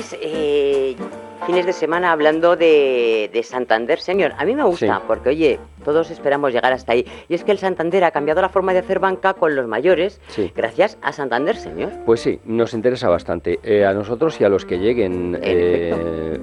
lleváis eh, fines de semana hablando de, de Santander Senior. A mí me gusta, Sí. porque oye, todos esperamos llegar hasta ahí. Y es que el Santander ha cambiado la forma de hacer banca con los mayores Sí. gracias a Santander Senior. Pues sí, nos interesa bastante. Eh, a nosotros y a los que lleguen, En eh,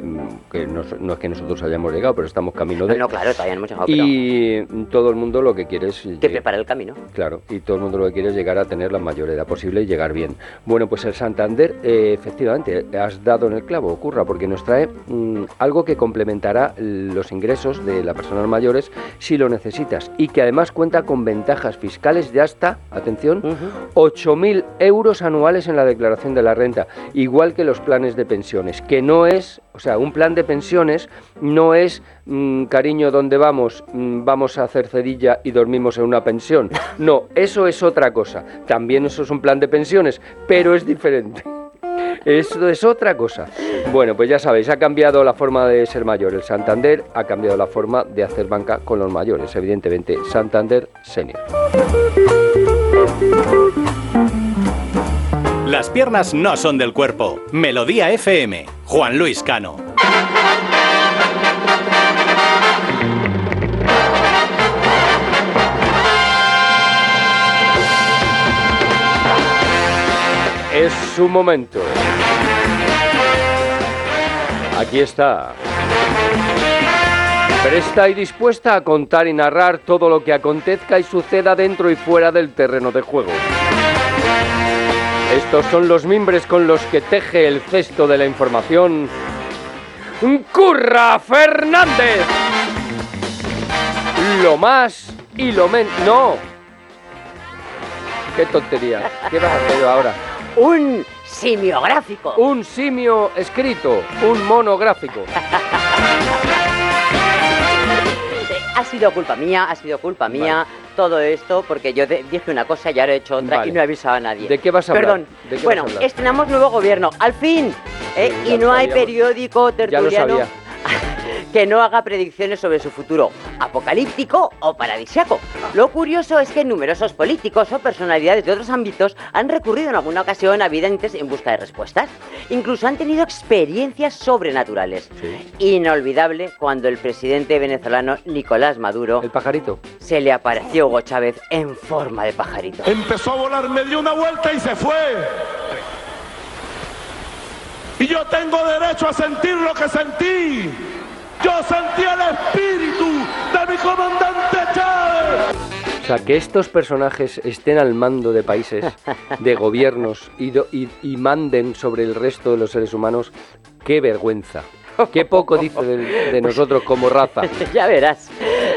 que nos- no es que nosotros hayamos llegado, pero estamos camino de... No, claro, todavía no hemos llegado, pero y todo el mundo lo que quiere es... que llegar- prepara el camino. Claro, y todo el mundo lo que quiere es llegar a tener la mayor edad posible y llegar bien. Bueno, pues el Santander, eh, efectivamente, has dado en el clavo, ocurra, porque nos trae mm, algo que complementará los ingresos de las personas mayores si lo necesitas y que además cuenta con ventajas fiscales de hasta, atención, Ujú. 8.000 euros anuales en la declaración de la renta, igual que los planes de pensiones, que no es, o sea, un plan de pensiones no es, mm, cariño, ¿dónde vamos? Mm, vamos a hacer cedilla y dormimos en una pensión. No, eso es otra cosa. También eso es un plan de pensiones, pero es diferente. Eso es otra cosa. Bueno, pues ya sabéis, ha cambiado la forma de ser mayor. El Santander ha cambiado la forma de hacer banca con los mayores, evidentemente. Santander Senior. Las piernas no son del cuerpo. Melodía FM. Juan Luis Cano. Es su momento. Aquí está. Presta y dispuesta a contar y narrar todo lo que acontezca y suceda dentro y fuera del terreno de juego. Estos son los mimbres con los que teje el cesto de la información. ¡Curra Fernández! Lo más y lo menos. ¡No! ¡Qué tontería! ¿Qué vas a hacer ahora? Un simiográfico. Un simio escrito, un monográfico. Ha sido culpa mía, ha sido culpa mía todo esto, porque yo dije una cosa y ahora he hecho otra Vale. y no he avisado a nadie. ¿De qué vas a hablar? Perdón. ¿De qué bueno, vas a hablar? estrenamos nuevo gobierno, al fin. ¿eh? Sí, y no hay periódico Ya lo tertuliano sabía. que no haga predicciones sobre su futuro apocalíptico o paradisiaco. Lo curioso es que numerosos políticos o personalidades de otros ámbitos han recurrido en alguna ocasión a videntes en busca de respuestas. Incluso han tenido experiencias sobrenaturales. Sí. Inolvidable cuando el presidente venezolano Nicolás Maduro El pajarito. se le apareció Hugo Chávez en forma de pajarito. Empezó a volar, me dio una vuelta y se fue. Y yo tengo derecho a sentir lo que sentí. Yo sentí el espíritu de mi comandante Chávez. O sea, que estos personajes estén al mando de países, de gobiernos y, do- y- y manden sobre el resto de los seres humanos, qué vergüenza. Qué poco dice de, de nosotros como raza. ya verás.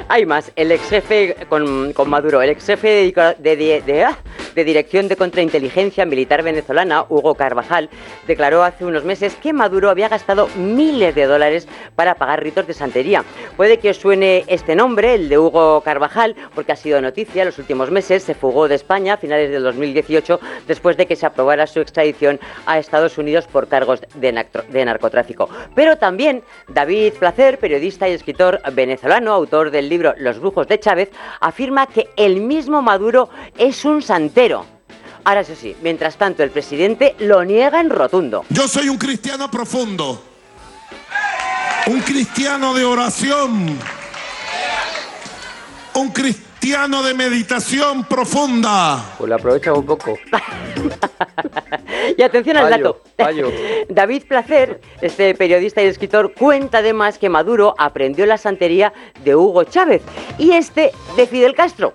Hay más. El ex jefe con, con Maduro, el ex jefe de, de- de- ah, de Dirección de Contrainteligencia Militar venezolana, Hugo Carvajal, declaró hace unos meses que Maduro había gastado miles de dólares para pagar ritos de santería. Puede que os suene este nombre, el de Hugo Carvajal, porque ha sido noticia en los últimos meses. Se fugó de España a finales del 2018 después de que se aprobara su extradición a Estados Unidos por cargos de, de narcotráfico. Pero también David Placer, periodista y escritor venezolano, autor del libro Los brujos de Chávez, afirma que el mismo Maduro es un santero. Ahora eso sí, mientras tanto el presidente lo niega en rotundo. Yo soy un cristiano profundo. Un cristiano de oración. Un cristiano de meditación profunda. Pues lo aprovechan un poco. Y atención al Fallo, dato. fallo. David Placer, este periodista y escritor, cuenta además que Maduro aprendió la santería de Hugo Chávez y este de Fidel Castro.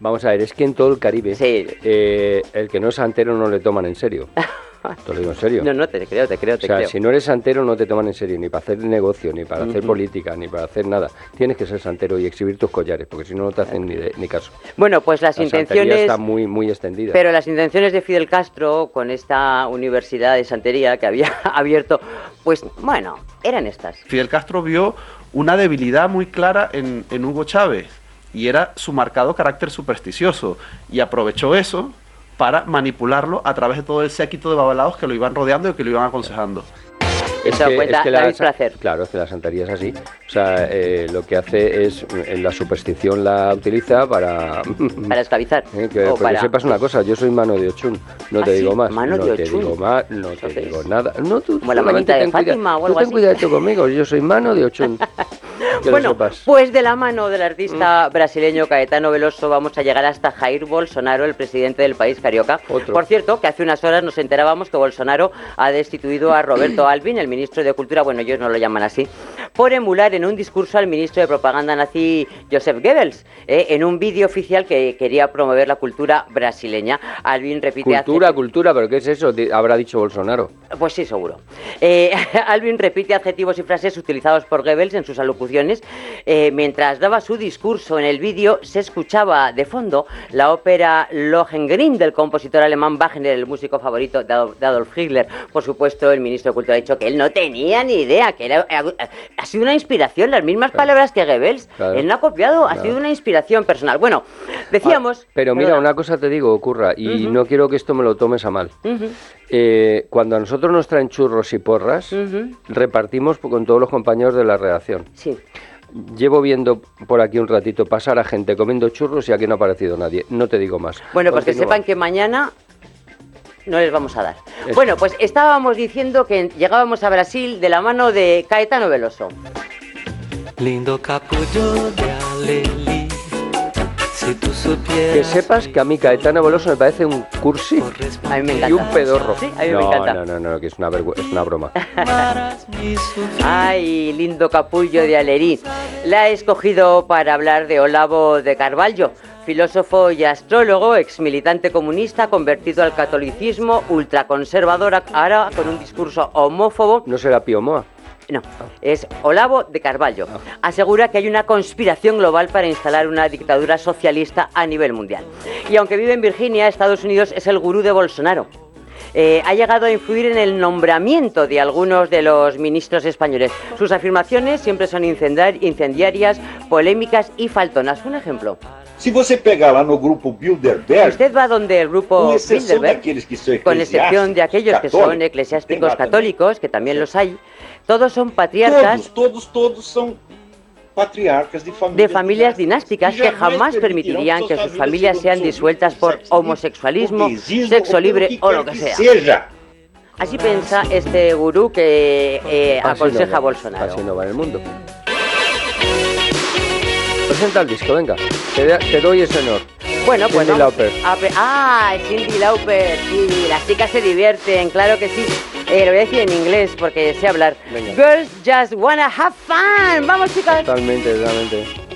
Vamos a ver, es que en todo el Caribe, Sí. eh, el que no es santero no le toman en serio. Te lo digo en serio. No, no, te creo, te creo, O te sea, creo. si no eres santero no te toman en serio ni para hacer negocio, ni para hacer política, ni para hacer nada. Tienes que ser santero y exhibir tus collares, porque si no, no te hacen ni, de- ni caso. Bueno, pues las La intenciones... está muy, muy extendida. Pero las intenciones de Fidel Castro con esta universidad de santería que había abierto, pues bueno, eran estas. Fidel Castro vio una debilidad muy clara en, en Hugo Chávez y era su marcado carácter supersticioso y aprovechó eso para manipularlo a través de todo el séquito de babalados que lo iban rodeando y que lo iban aconsejando. Eso que- cuenta que la David sa- Placer. Claro, es que la santería es así. O sea, eh, lo que hace es, en la superstición la utiliza para... Para esclavizar. Eh, que, o sepas una cosa, yo soy mano de Ochun, no ¿Ah, te sí? digo más. Mano no de te Ochun. digo más, no te digo nada. No, tú como la manita de Fátima o algo así. cuidadito conmigo, yo soy mano de Ochun. Bueno, pues de la mano del Mm. artista brasileño Caetano Veloso vamos a llegar hasta Jair Bolsonaro, el presidente del país carioca. Otro. Por cierto, que hace unas horas nos enterábamos que Bolsonaro ha destituido a Roberto Alvin, el ministro de Cultura, bueno, ellos no lo llaman así, por emular en un discurso al ministro de propaganda nazi Joseph Goebbels, eh, en un vídeo oficial que quería promover la cultura brasileña. Alvin repite hace- Cultura, cultura, pero ¿qué es eso? Habrá dicho Bolsonaro. pues sí, seguro. Eh, Alvin repite adjetivos y frases utilizados por Goebbels en sus alocuciones. Eh, mientras daba su discurso en el vídeo, se escuchaba de fondo la ópera Lohengrin del compositor alemán Wagner, el músico favorito de Adolf, de Adolf Hitler. Por supuesto, el ministro de Cultura ha dicho que él no tenía ni idea, que era, ha sido una inspiración, las mismas palabras que Goebbels. Claro. Él no ha copiado, ha sido una inspiración personal. Bueno, decíamos... Ah, pero mira, Perdona. una cosa te digo, ocurra, y no quiero que esto me lo tomes a mal. Eh, cuando a nosotros nos traen churros y porras, repartimos con todos los compañeros de la redacción. Sí. Llevo viendo por aquí un ratito pasar a gente comiendo churros y aquí no ha aparecido nadie. No te digo más. Bueno, pues que Continúa. sepan que mañana no les vamos a dar. Eso. Bueno, pues estábamos diciendo que llegábamos a Brasil de la mano de Caetano Veloso. Lindo capullo de alelí. Si tú supieras. Que sepas que a mí Caetano Veloso me parece un cursi A mí me encanta. y un pedorro. Sí, a mí no, me encanta. No, no, no, que es una, es una broma. Ay, lindo capullo de Alerí. La he escogido para hablar de Olavo de Carvalho, filósofo y astrólogo, ex militante comunista, convertido al catolicismo, ultraconservador, ahora con un discurso homófobo. ¿No será Pío Moa? No, es Olavo de Carvalho. Asegura que hay una conspiración global para instalar una dictadura socialista a nivel mundial. Y aunque vive en Virginia, Estados Unidos es el gurú de Bolsonaro. Eh, ha llegado a influir en el nombramiento de algunos de los ministros españoles. Sus afirmaciones siempre son incendiarias, polémicas y faltonas. Un ejemplo. Se você pegar lá no grupo Bilderberg, Usted va donde el grupo Bilderberg, con excepción de aquellos que son eclesiásticos católicos, que también los hay, todos son patriarcas Todos, todos, todos são patriarcas de familias dinásticas que jamás permitirían que sus familias sean disueltas por homosexualismo, sexo libre o lo que sea. Así piensa este gurú que eh, Así aconseja no va, a Bolsonaro. Así no va en el mundo. Presenta el disco, venga. Te, te doy ese honor. Bueno, pues vamos Lauper. ah, Cindy Lauper, sí, las chicas se divierten, claro que sí. Eh, lo voy a decir en inglés porque sé hablar. Venga. Girls just wanna have fun. Vamos, chicas. Totalmente, totalmente.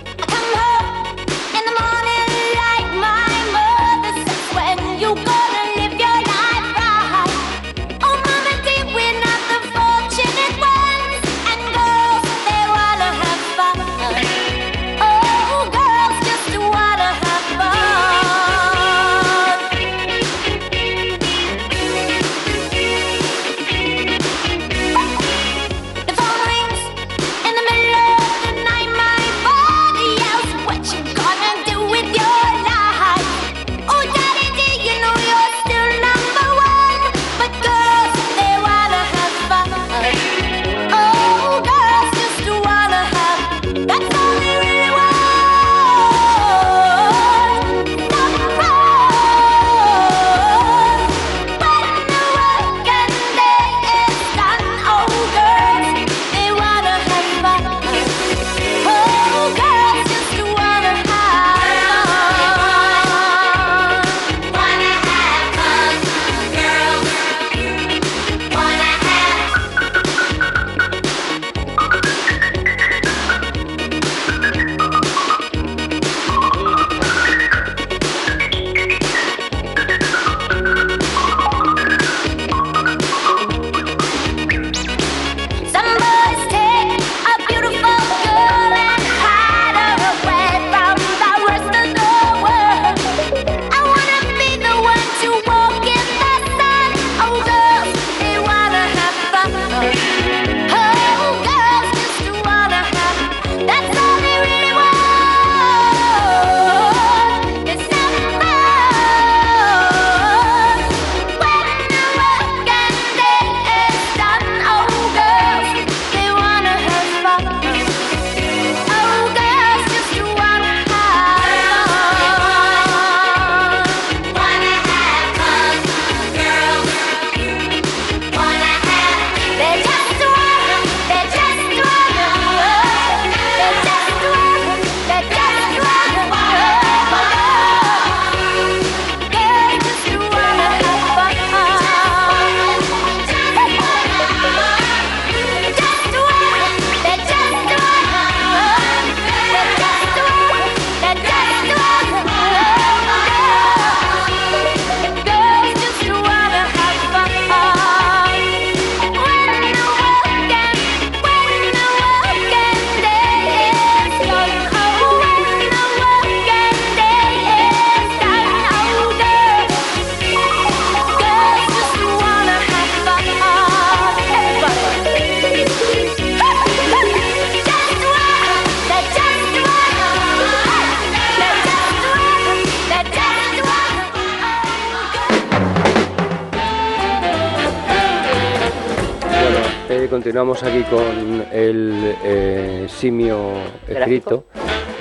Continuamos aquí con el eh, simio escrito,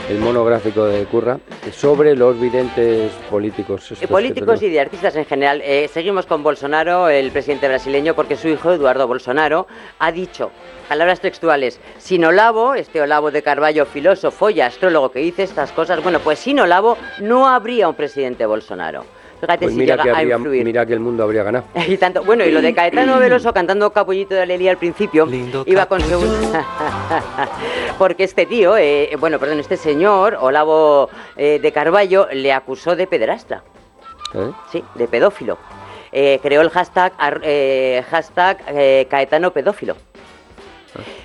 el monográfico de Curra, sobre los videntes políticos. Eh, políticos y de artistas en general. Eh, seguimos con Bolsonaro, el presidente brasileño, porque su hijo, Eduardo Bolsonaro, ha dicho, palabras textuales, sin Olavo, este Olavo de Carballo, filósofo y astrólogo que dice estas cosas, bueno, pues sin Olavo no habría un presidente Bolsonaro. Fíjate Pues si mira llega que, a habría- influir. mira que el mundo habría ganado. Y tanto, bueno, y lo de Caetano Veloso cantando Capullito de Lelí al principio Lindo iba con su... Porque este tío, eh, bueno, perdón, este señor, Olavo eh, de Carballo, le acusó de pederastra. ¿eh? Sí, de pedófilo. Eh, creó el hashtag, eh, hashtag eh, Caetano pedófilo.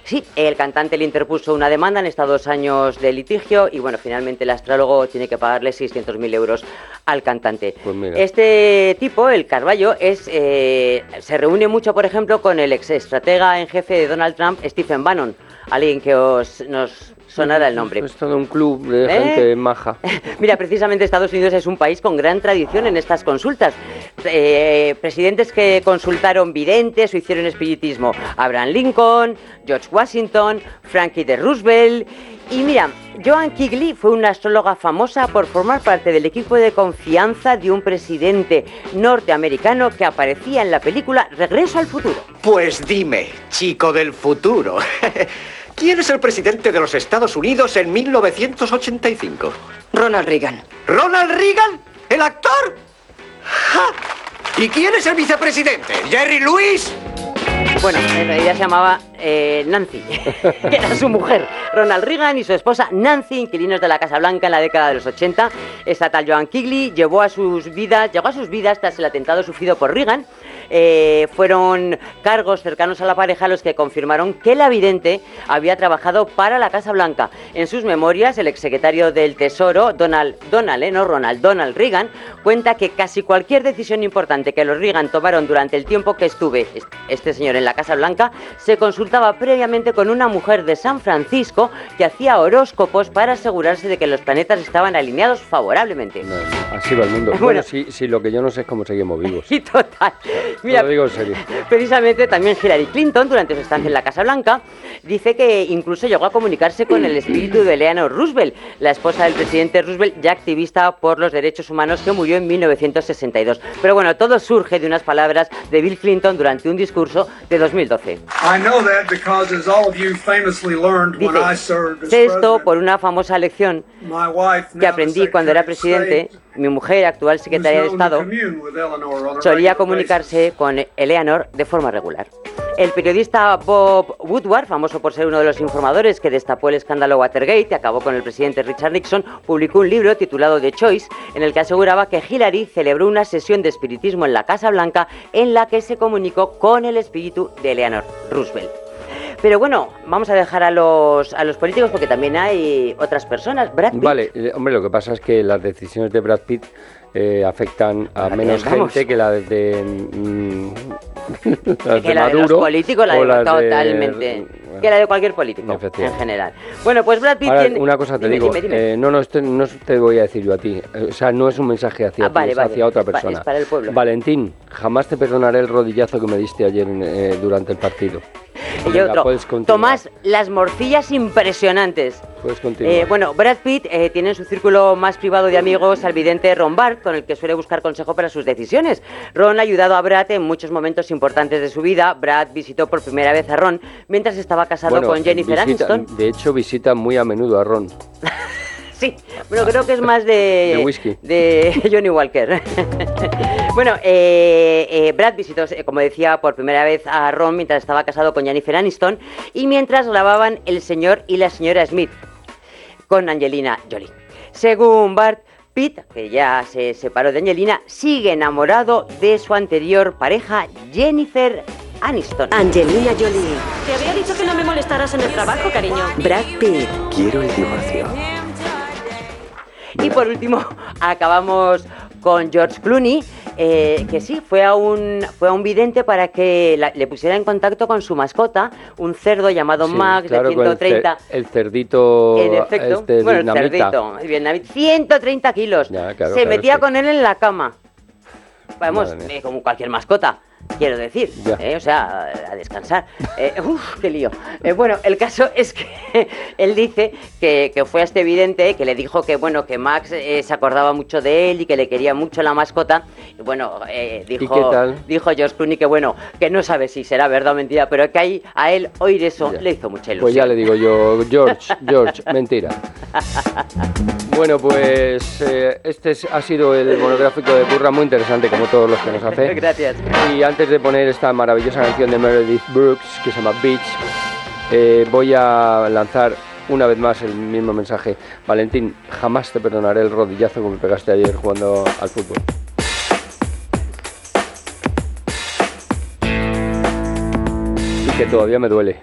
Sí, el cantante le interpuso una demanda, han estado dos años de litigio y bueno, finalmente el astrólogo tiene que pagarle 600.000 euros al cantante. Pues. Este tipo, el Carballo, es, eh, se reúne mucho, por ejemplo, con el ex estratega en jefe de Donald Trump, Stephen Bannon, alguien que os, nos sonará el nombre. Es todo un club de ¿Eh? gente maja. Mira, precisamente Estados Unidos es un país con gran tradición en estas consultas. Eh, presidentes que consultaron videntes o hicieron espiritismo. Abraham Lincoln, George Washington, Frankie de Roosevelt. Y mira, Joan Kigley fue una astróloga famosa por formar parte del equipo de confianza de un presidente norteamericano que aparecía en la película Regreso al futuro. Pues dime, chico del futuro. ¿Quién es el presidente de los Estados Unidos en 1985? Ronald Reagan. ¿Ronald Reagan? ¿El actor? ¡Ja! ¿Y quién es el vicepresidente? ¿Jerry Lewis? Bueno, en realidad se llamaba eh, Nancy, que era su mujer. Ronald Reagan y su esposa Nancy, inquilinos de la Casa Blanca en la década de los 80. Esta tal Joan Kigley llevó a sus vidas, llegó a sus vidas tras el atentado sufrido por Reagan. Eh, fueron cargos cercanos a la pareja los que confirmaron que la vidente había trabajado para la Casa Blanca. En sus memorias, el exsecretario del Tesoro, Donald, Donald, eh, no Ronald, Donald Reagan, cuenta que casi cualquier decisión importante que los Reagan tomaron durante el tiempo que estuve est- este señor en la Casa Blanca se consultaba previamente con una mujer de San Francisco que hacía horóscopos para asegurarse de que los planetas estaban alineados favorablemente. No, no, así va el mundo. Bueno. Bueno, sí, lo que yo no sé es cómo seguimos vivos. Y total. Te lo digo en serio. Precisamente también Hillary Clinton, durante su estancia en la Casa Blanca, dice que incluso llegó a comunicarse con el espíritu de Eleanor Roosevelt, la esposa del presidente Roosevelt, ya activista por los derechos humanos que murió en 1962. Pero bueno, todo surge de unas palabras de Bill Clinton durante un discurso de 2012. I know that because, as all of you famously learned when I Dice, served as sé esto por una famosa lección que aprendí cuando era Secretary of presidente, State, mi mujer, actual secretaria de Estado, solía regular con Eleanor de forma regular. El periodista Bob Woodward, famoso por ser uno de los informadores que destapó el escándalo Watergate y acabó con el presidente Richard Nixon, publicó un libro titulado The Choice, en el que aseguraba que Hillary celebró una sesión de espiritismo en la Casa Blanca en la que se comunicó con el espíritu de Eleanor Roosevelt. Pero bueno, vamos a dejar a los, a los políticos porque también hay otras personas. Brad Pitt. Vale, eh, hombre, lo que pasa es que las decisiones de Brad Pitt eh, afectan a Ahora menos gente que las de, mm, las que de la de los Maduro políticos, la o de, las de- totalmente. que la de cualquier político, en general. Bueno, pues Brad Pitt Ahora, tiene... una cosa te Dime, digo, dime, dime. eh, no, no, esto no te voy a decir yo a ti, o sea, no es un mensaje hacia Ah, ti, vale, es vale. hacia otra persona. es para el pueblo. Valentín, jamás te perdonaré el rodillazo que me diste ayer eh, durante el partido. Y otro, continuar. Tomás, las morcillas impresionantes. Puedes continuar. Eh, bueno, Brad Pitt eh, tiene en su círculo más privado de amigos al vidente Ron Bart, con el que suele buscar consejo para sus decisiones. Ron ha ayudado a Brad en muchos momentos importantes de su vida. Brad visitó por primera vez a Ron mientras estaba casado Bueno, con Jennifer visita- Aniston. De hecho, visita muy a menudo a Ron. Sí, bueno, creo que es más de... De whisky. de Johnny Walker. bueno, eh, eh, Brad visitó, eh, como decía, por primera vez a Ron mientras estaba casado con Jennifer Aniston y mientras grababan El señor y la señora Smith con Angelina Jolie. Según Bart, Pitt, que ya se separó de Angelina, sigue enamorado de su anterior pareja, Jennifer Aniston. Angelina Jolie. Te había dicho que no me molestaras en el trabajo, cariño. Brad Pitt. Quiero el divorcio. Y por último, acabamos con George Clooney, eh, que sí, fue a un, fue a un vidente para que la- le pusiera en contacto con su mascota, un cerdo llamado Sí, Max claro, de con el cer- 130. El, cerdito En efecto, este, bueno, el cerdito, vietnamita, 130 kilos. Ya, claro, Se claro, metía sí. con él en la cama. Vamos, eh, como cualquier mascota. Quiero decir. ¿eh? o sea, a descansar. Eh, uf, qué lío. Eh, bueno, el caso es que él dice que, que fue a este vidente que le dijo que, bueno, que Max eh, se acordaba mucho de él y que le quería mucho la mascota. Y bueno, eh, dijo, tal? dijo George Clooney que, bueno, que no sabe si será verdad o mentira, pero que ahí, a él oír eso Ya. le hizo mucha ilusión. Pues ya le digo yo, George, George, mentira. Bueno, pues eh, este es- ha sido el monográfico de Curra, muy interesante como todos los que nos hace. Gracias. Y antes de poner esta maravillosa canción de Meredith Brooks que se llama Beach, eh, voy a lanzar una vez más el mismo mensaje. Valentín, jamás te perdonaré el rodillazo que me pegaste ayer jugando al fútbol. Y que todavía me duele.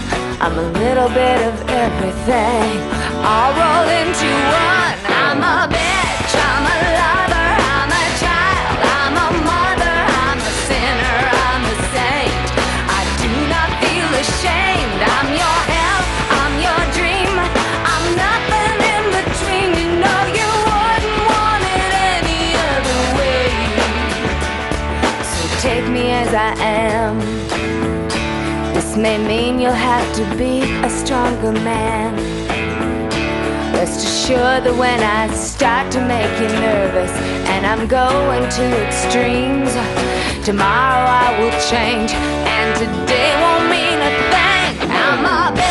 I'm a little bit of everything, all rolled into one. I'm a bitch, mean you'll have to be a stronger man. Rest assured that when I start to make you nervous and I'm going to extremes, tomorrow I will change and today won't mean a thing. I'm a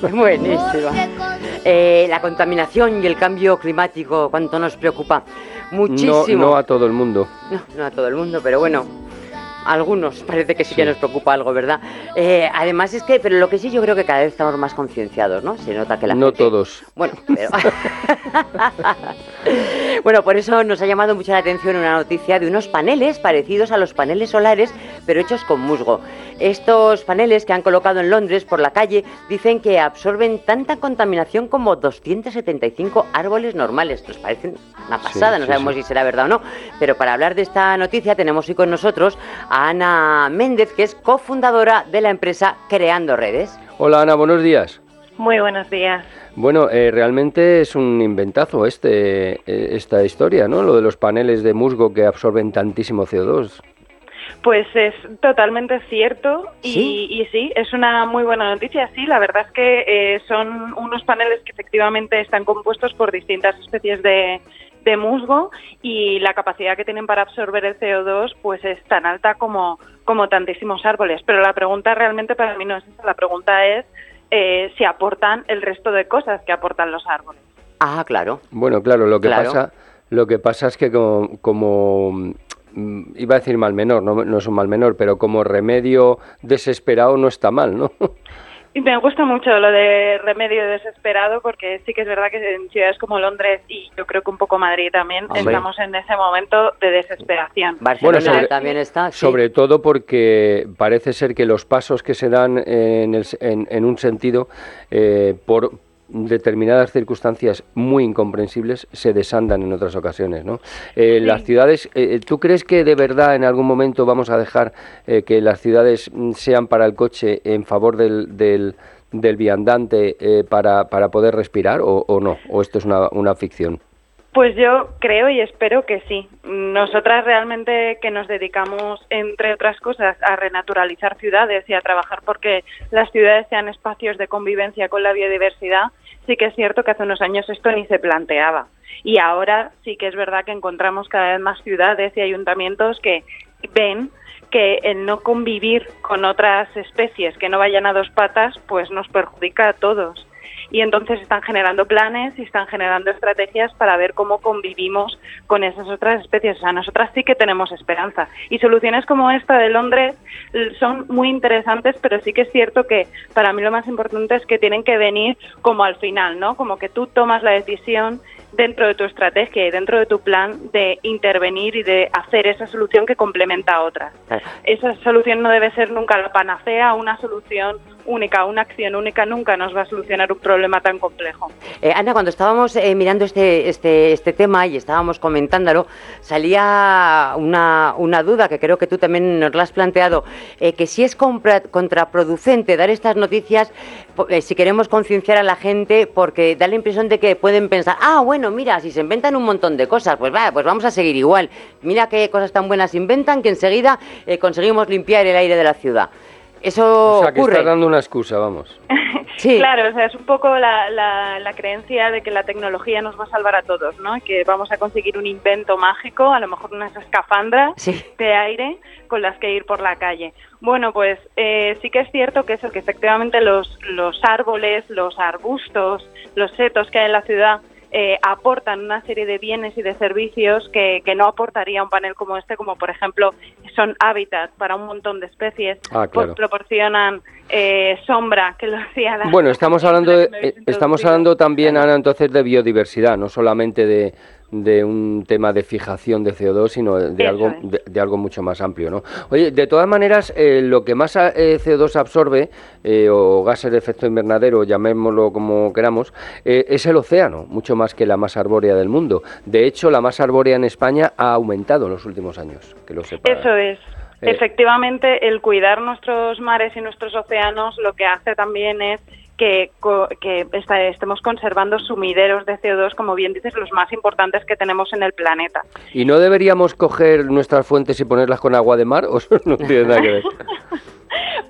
bueno. Buenísima. Eh, la contaminación y el cambio climático, ¿cuánto nos preocupa? No, Muchísimo. no a todo el mundo. No, no a todo el mundo, pero bueno. a algunos parece que sí, que nos preocupa algo, ¿verdad? Eh, además es que, pero lo que sí yo creo que cada vez estamos más concienciados, ¿no? Se nota que la no gente... todos. Bueno, pero... bueno, por eso nos ha llamado mucho la atención una noticia de unos paneles parecidos a los paneles solares, pero hechos con musgo. Estos paneles que han colocado en Londres por la calle dicen que absorben tanta contaminación como 275 árboles normales. Nos parece una pasada, Sí, no sí, sabemos sí. si será verdad o no. Pero para hablar de esta noticia tenemos hoy con nosotros a Ana Méndez, que es cofundadora de la empresa Creando Redes. Hola Ana, buenos días. Muy buenos días. Bueno, eh, realmente es un inventazo este, eh, esta historia, ¿no? Lo de los paneles de musgo que absorben tantísimo CO2. Pues es totalmente cierto y ¿Sí? y sí, es una muy buena noticia. Sí, la verdad es que eh, son unos paneles que efectivamente están compuestos por distintas especies de, de musgo y la capacidad que tienen para absorber el CO2 pues es tan alta como, como tantísimos árboles. Pero la pregunta realmente para mí no es esa, la pregunta es eh, si aportan el resto de cosas que aportan los árboles. Ah, claro. Bueno, claro, lo que Claro. pasa, lo que pasa es que como, como, mm, iba a decir mal menor, no, no es un mal menor, pero como remedio desesperado no está mal, ¿no? Y me gusta mucho lo de remedio desesperado porque sí que es verdad que en ciudades como Londres y yo creo que un poco Madrid también Hombre. estamos en ese momento de desesperación. Barcelona sobre- también está. sí. Sobre todo porque parece ser que los pasos que se dan en, el en- en un sentido, eh, por determinadas circunstancias muy incomprensibles, se desandan en otras ocasiones. ¿no? Eh, Las ciudades, eh, ¿tú crees que de verdad en algún momento vamos a dejar eh, que las ciudades mm, sean para el coche en favor del, del, del viandante eh, para, para poder respirar o, o no? ¿O esto es una, una ficción? Pues yo creo y espero que sí. Nosotras realmente que nos dedicamos, entre otras cosas, a renaturalizar ciudades y a trabajar porque las ciudades sean espacios de convivencia con la biodiversidad, sí que es cierto que hace unos años esto ni se planteaba. Y ahora sí que es verdad que encontramos cada vez más ciudades y ayuntamientos que ven que el no convivir con otras especies que no vayan a dos patas, pues nos perjudica a todos y entonces están generando planes y están generando estrategias para ver cómo convivimos con esas otras especies. O sea, nosotras sí que tenemos esperanza. Y soluciones como esta de Londres l- son muy interesantes, pero sí que es cierto que para mí lo más importante es que tienen que venir como al final, ¿no? Como que tú tomas la decisión dentro de tu estrategia y dentro de tu plan de intervenir y de hacer esa solución que complementa a otras. Esa solución no debe ser nunca la panacea, una solución única, una acción única nunca nos va a solucionar un problema tan complejo. Eh, Ana, cuando estábamos eh, mirando este, este, este tema y estábamos comentándolo, salía una, una duda que creo que tú también nos la has planteado, eh, que si es compra- contraproducente dar estas noticias, eh, si queremos concienciar a la gente, porque da la impresión de que pueden pensar, ah, bueno, mira, si se inventan un montón de cosas, pues va, pues vamos a seguir igual. Mira qué cosas tan buenas inventan que enseguida eh, conseguimos limpiar el aire de la ciudad. Eso O sea, que ocurre. estás dando una excusa, vamos. Claro, o sea, es un poco la, la, la creencia de que la tecnología nos va a salvar a todos, ¿no? Que vamos a conseguir un invento mágico, a lo mejor unas escafandras de aire con las que ir por la calle. Bueno, pues eh, sí que es cierto que eso, que efectivamente los, los árboles, los arbustos, los setos que hay en la ciudad eh, aportan una serie de bienes y de servicios que, que no aportaría un panel como este, como por ejemplo son hábitat para un montón de especies, Ah, pues proporcionan eh, sombra, que lo decía la Bueno, estamos hablando, de, eh, estamos hablando también, Ana, entonces de biodiversidad, no solamente de, de un tema de fijación de CO2, sino de, algo, de algo mucho más amplio, ¿no? Oye, de todas maneras, eh, lo que más eh, CO2 absorbe, eh, o gases de efecto invernadero, llamémoslo como queramos, eh, es el océano, mucho más que la masa arbórea del mundo. De hecho, la masa arbórea en España ha aumentado en los últimos años, que lo sepa. Eso es. Eh, Efectivamente, el cuidar nuestros mares y nuestros océanos lo que hace también es que, que estemos conservando sumideros de CO2, como bien dices, los más importantes que tenemos en el planeta. ¿Y no deberíamos coger nuestras fuentes y ponerlas con agua de mar? ¿O eso no tiene nada que ver?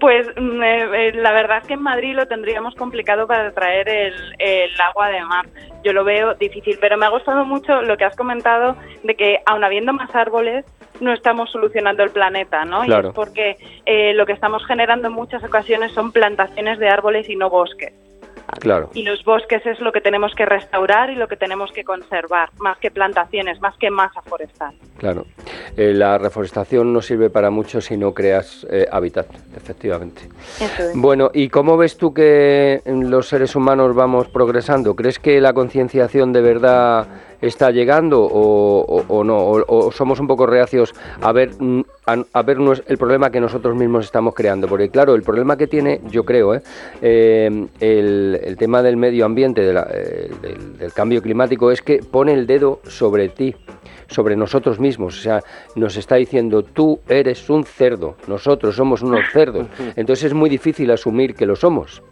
Pues mm, eh, eh, la verdad es que en Madrid lo tendríamos complicado para traer el, el agua de mar. Yo lo veo difícil, pero me ha gustado mucho lo que has comentado de que aun habiendo más árboles no estamos solucionando el planeta, ¿no? Y Claro. es porque eh, lo que estamos generando en muchas ocasiones son plantaciones de árboles y no bosques. Claro. Y los bosques es lo que tenemos que restaurar y lo que tenemos que conservar, más que plantaciones, más que masa forestal. Claro. Eh, la reforestación no sirve para mucho si no creas eh, hábitat, efectivamente. Eso es. Bueno, ¿y cómo ves tú que los seres humanos vamos progresando? ¿Crees que la concienciación de verdad está llegando o, o- o no? O, o somos un poco reacios a ver, mm, a, a ver el problema que nosotros mismos estamos creando? Porque claro, el problema que tiene, yo creo, ¿eh? Eh, el, el tema del medio ambiente, de la- eh, del, del cambio climático, es que pone el dedo sobre ti sobre nosotros mismos, o sea, nos está diciendo tú eres un cerdo, nosotros somos unos cerdos, entonces es muy difícil asumir que lo somos.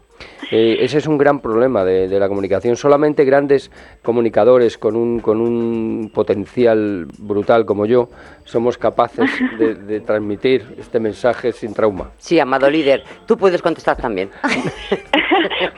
Eh, ese es un gran problema de, de la comunicación. Solamente grandes comunicadores con un, con un potencial brutal como yo somos capaces de, de transmitir este mensaje sin trauma. Sí, amado líder, tú puedes contestar también.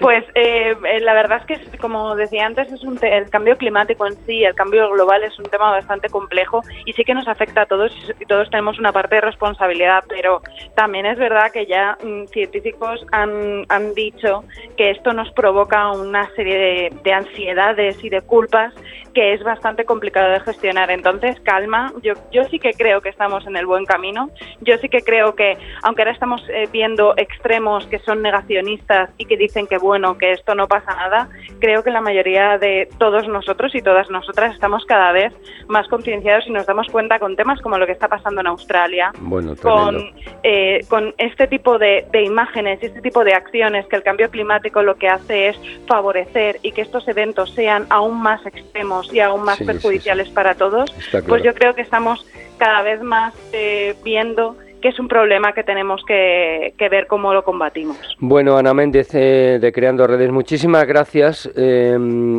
Pues eh, eh, la verdad es que, es- como decía antes, es un te- el cambio climático en sí, el cambio global es un tema bastante complejo y sí que nos afecta a todos y todos tenemos una parte de responsabilidad, pero también es verdad que ya mm, científicos han, han dicho que esto nos provoca una serie de, de ansiedades y de culpas que es bastante complicado de gestionar. Entonces, calma, yo, yo sí que creo que estamos en el buen camino, yo sí que creo que, aunque ahora estamos eh, viendo extremos que son negacionistas y que dicen que bueno, que esto no pasa nada, creo que la mayoría de todos nosotros y todas nosotras estamos cada vez más concienciados y nos damos cuenta con temas como lo que está pasando en Australia, Bueno, con, eh, con este tipo de, de imágenes y este tipo de acciones que el cambio climático lo que hace es favorecer y que estos eventos sean aún más extremos y aún más Sí, sí, perjudiciales para todos, pues yo creo que estamos cada vez más eh, viendo que es un problema que tenemos que, que ver cómo lo combatimos. Bueno, Ana Méndez eh, de Creando Redes, muchísimas gracias. eh,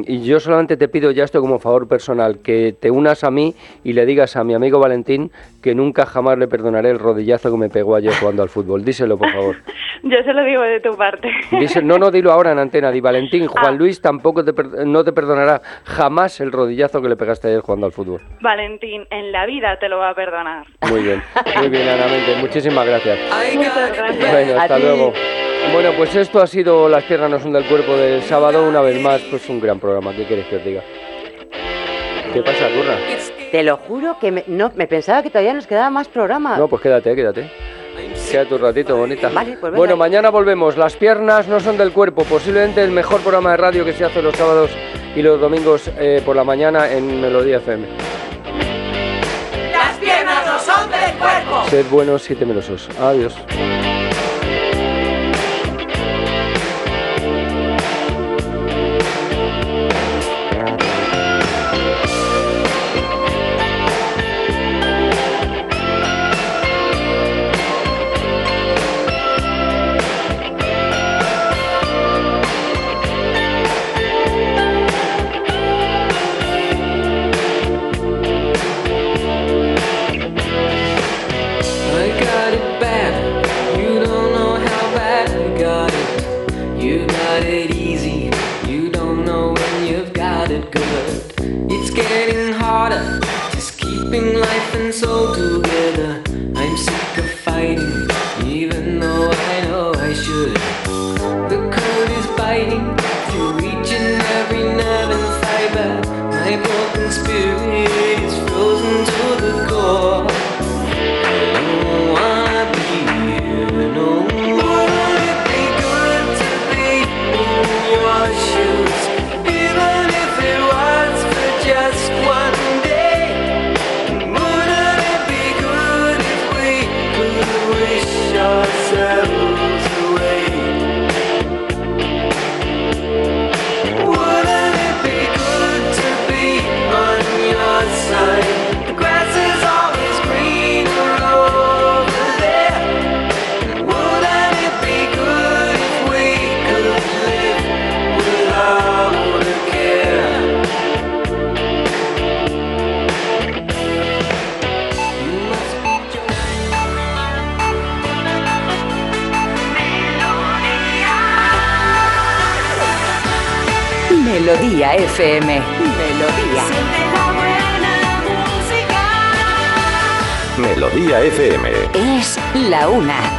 y yo solamente te pido ya esto como favor personal, que te unas a mí y le digas a mi amigo Valentín que nunca jamás le perdonaré el rodillazo que me pegó ayer jugando al fútbol. Díselo, por favor. Yo se lo digo de tu parte. Dice, no, no, dilo ahora en antena. Di Valentín, Ah. Juan Luis tampoco te no te perdonará jamás el rodillazo que le pegaste ayer jugando al fútbol. Valentín, en la vida te lo va a perdonar. Muy bien, muy bien, Ana Méndez. Muchísimas gracias. Muchas gracias. Bueno, hasta luego. Bueno, pues esto ha sido Las piernas no son del cuerpo del sábado. Una vez más, pues un gran programa. ¿Qué quieres que os diga? ¿Qué pasa, Curra? Te lo juro que me, no, me pensaba que todavía nos quedaba más programa. No, pues quédate, quédate. Quédate un ratito, bonita. Vale, pues bueno, mañana volvemos. Las piernas no son del cuerpo. Posiblemente el mejor programa de radio que se hace los sábados y los domingos eh, por la mañana en Melodía FM. Sed buenos y temerosos. Adiós. Melodía FM. Melodía. Melodía FM. Es la una.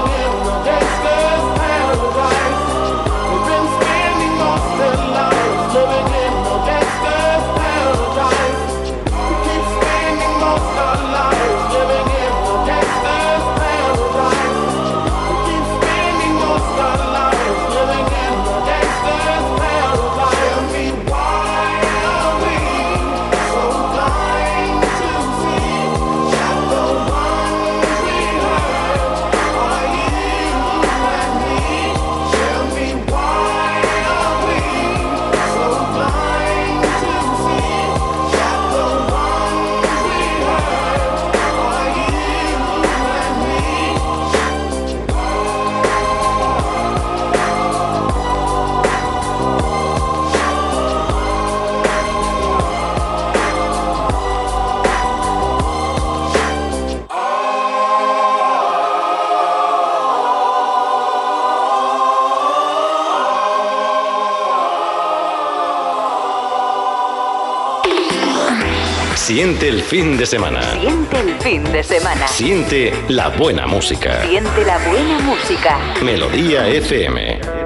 Siente el fin de semana. Siente el fin de semana. Siente la buena música. Siente la buena música. Melodía FM.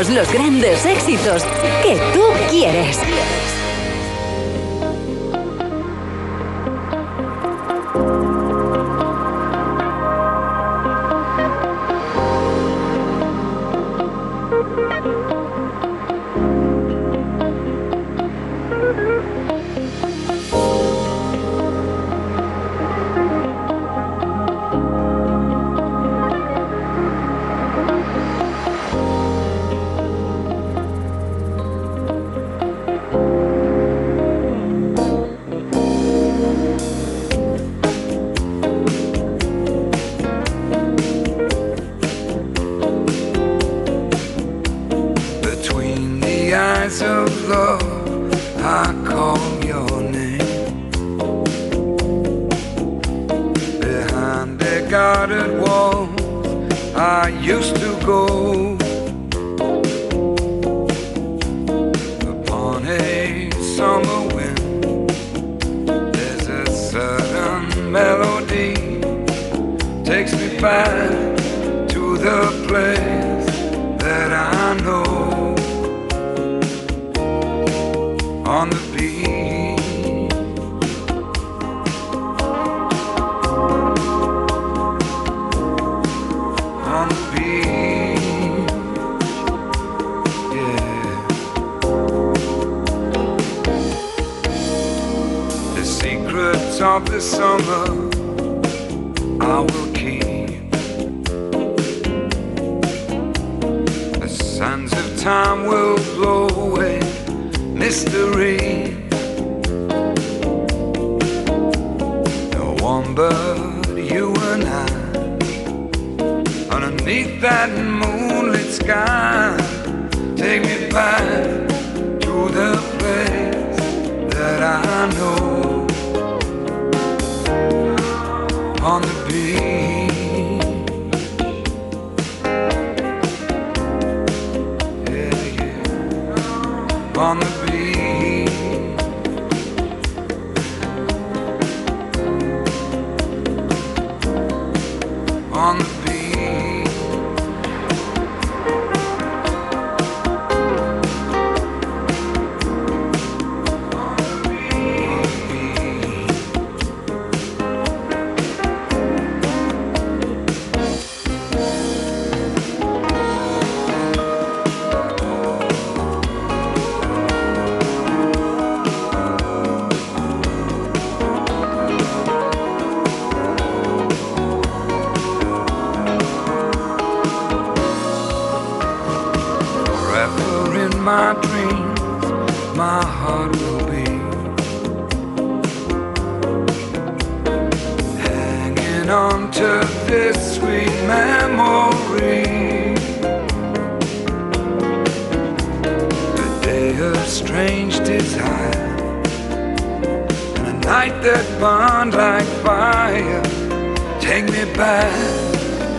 Escuchamos los grandes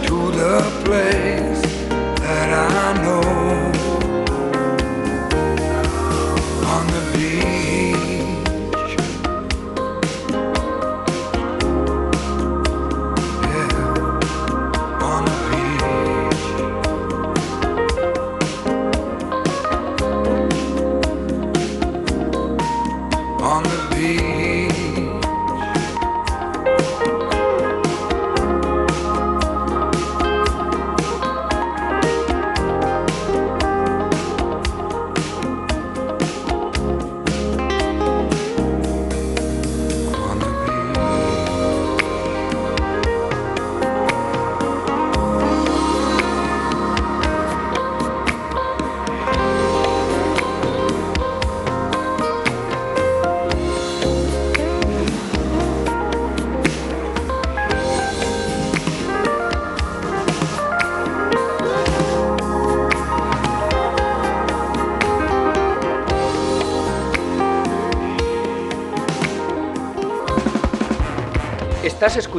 to the place that I know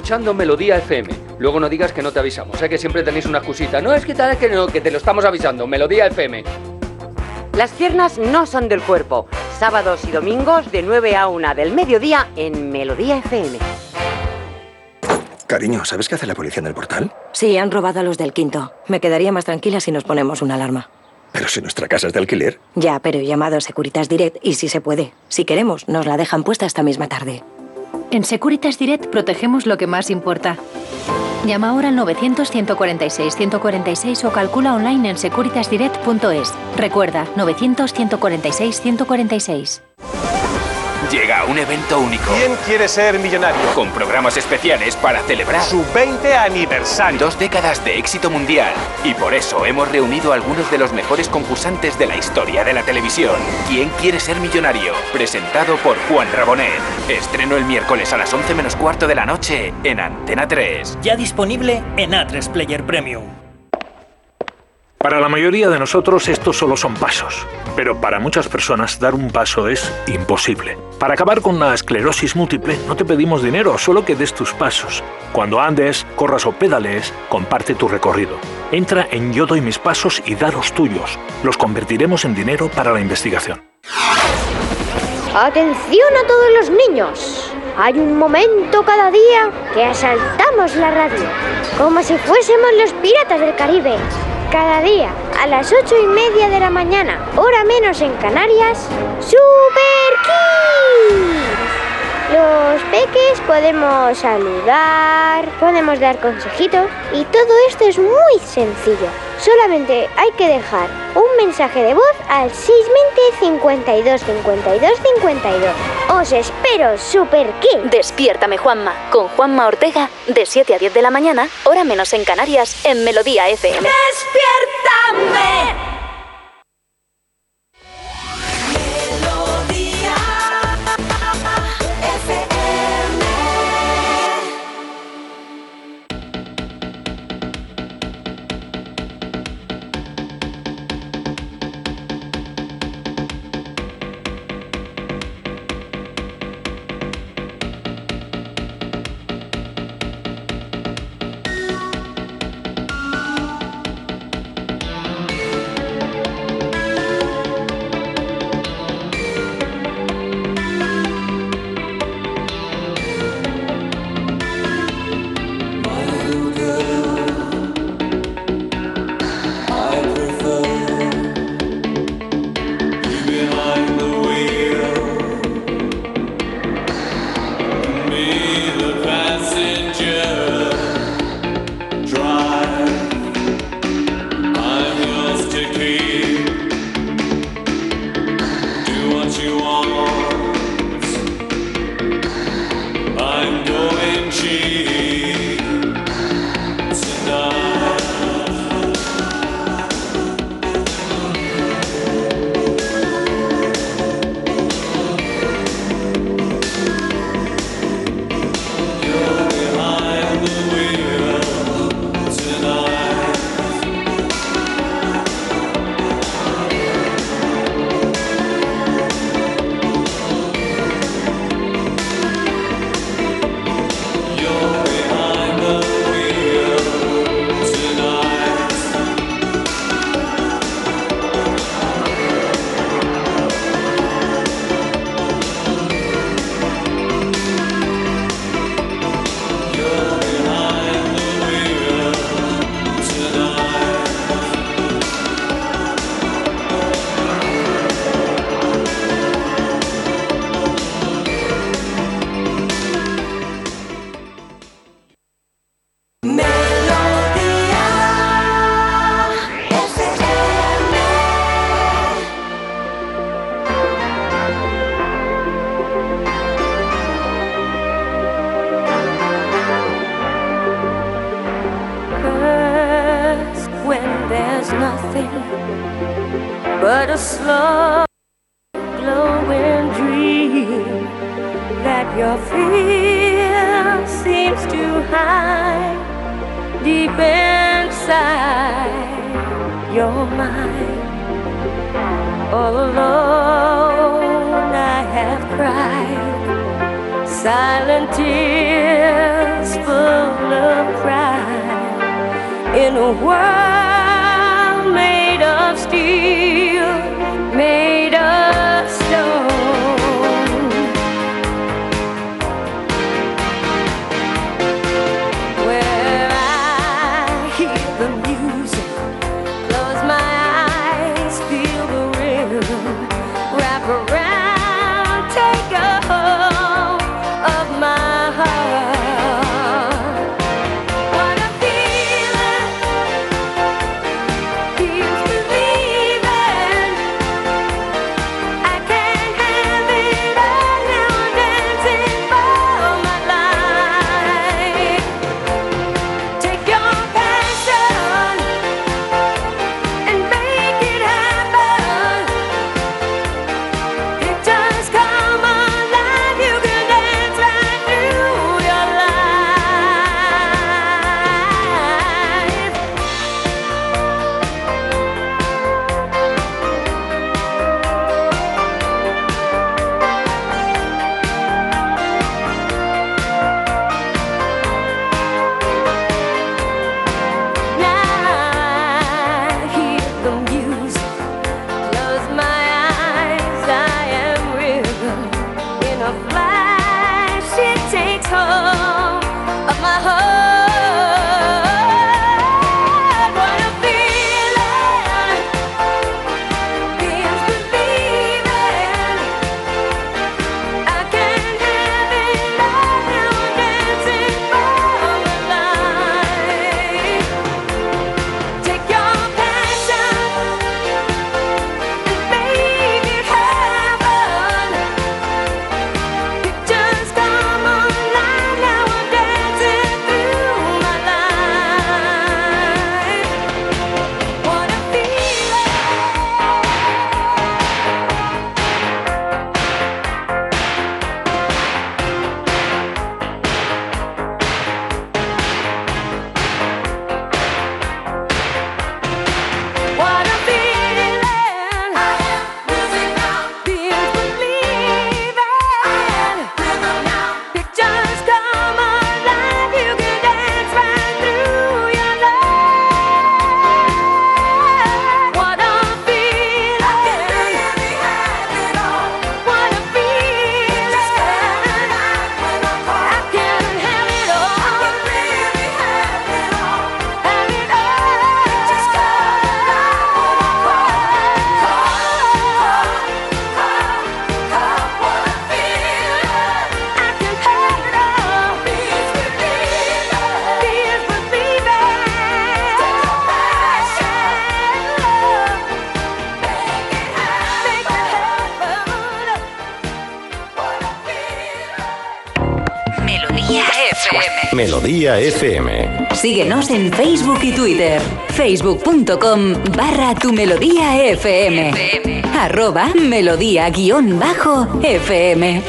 escuchando Melodía FM. Luego no digas que no te avisamos. Sé que siempre tenéis una excusita. No, es que tal, es que no, que te lo estamos avisando. Melodía FM. Las piernas no son del cuerpo. Sábados y domingos de 9 a 1 del mediodía en Melodía FM. Cariño, ¿sabes qué hace la policía en el portal? Sí, han robado a los del quinto. Me quedaría más tranquila si nos ponemos una alarma. Pero si nuestra casa es de alquiler. Ya, pero he llamado a Securitas Direct y si se puede. Si queremos, nos la dejan puesta esta misma tarde. En Securitas Direct protegemos lo que más importa. Llama ahora al 900-146-146 o calcula online en securitasdirect.es. Recuerda, 900-146-146. Llega un evento único. ¿Quién quiere ser millonario? Con programas especiales para celebrar Su 20 aniversario. dos décadas de éxito mundial. Y por eso hemos reunido a algunos de los mejores concursantes de la historia de la televisión. ¿Quién quiere ser millonario? Presentado por Juan Rabonet. Estreno el miércoles a las 11 menos cuarto de la noche en Antena 3. Ya disponible en A3 Player Premium. Para la mayoría de nosotros estos solo son pasos, pero para muchas personas dar un paso es imposible. Para acabar con la esclerosis múltiple no te pedimos dinero, solo que des tus pasos. Cuando andes, corras o pedalees, comparte tu recorrido. Entra en Yo doy mis pasos y da los tuyos. Los convertiremos en dinero para la investigación. Atención a todos los niños. Hay un momento cada día que asaltamos la radio, como si fuésemos los piratas del Caribe. Cada día, a las ocho y media de la mañana, hora menos en Canarias, Super. Los peques podemos saludar, podemos dar consejitos y todo esto es muy sencillo. Solamente hay que dejar un mensaje de voz al 620 52 52 52. Os espero, Super King. Despiértame, Juanma, con Juanma Ortega, de 7 a 10 de la mañana, hora menos en Canarias, en Melodía FM. ¡Despiértame! Melodía FM. Síguenos en Facebook y Twitter. Facebook.com barra tu melodía FM. Arroba melodía guion bajo FM.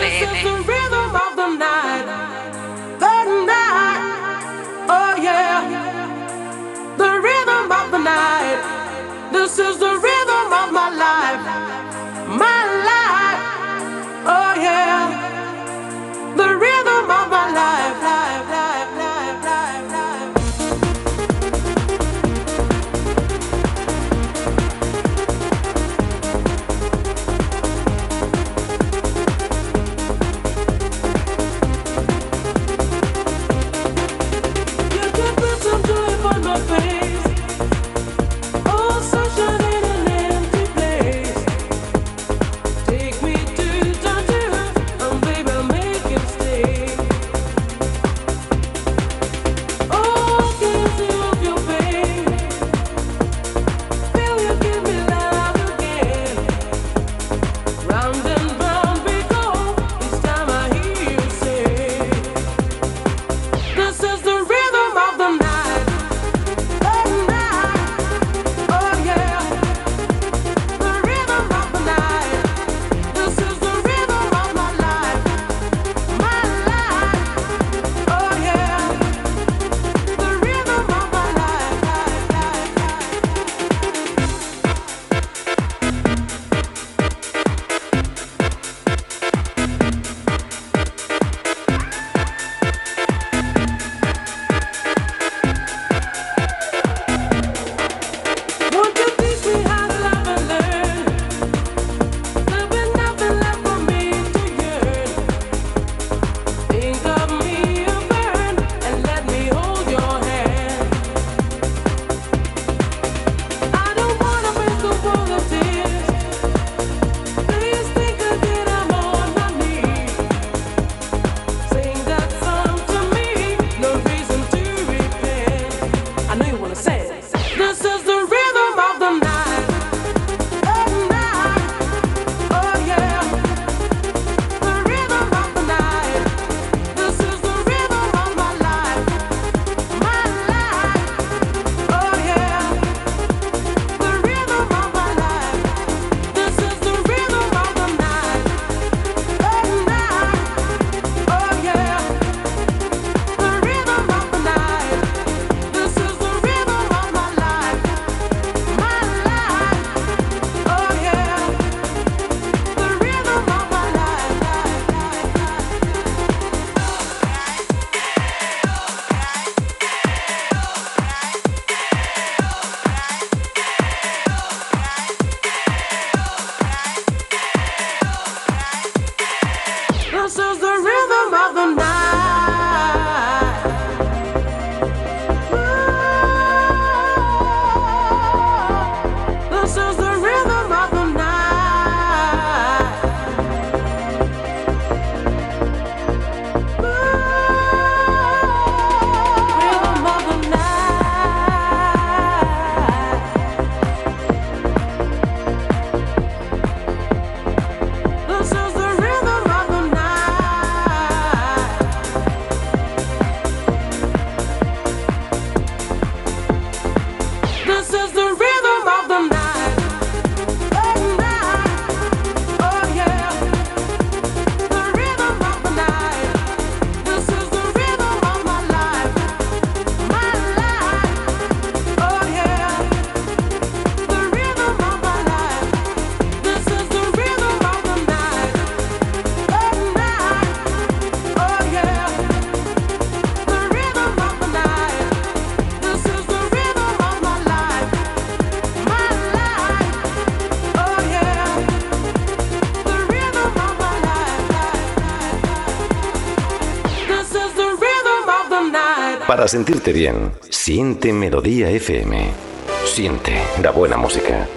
para sentirte bien. Siente Melodía FM. Siente la buena música.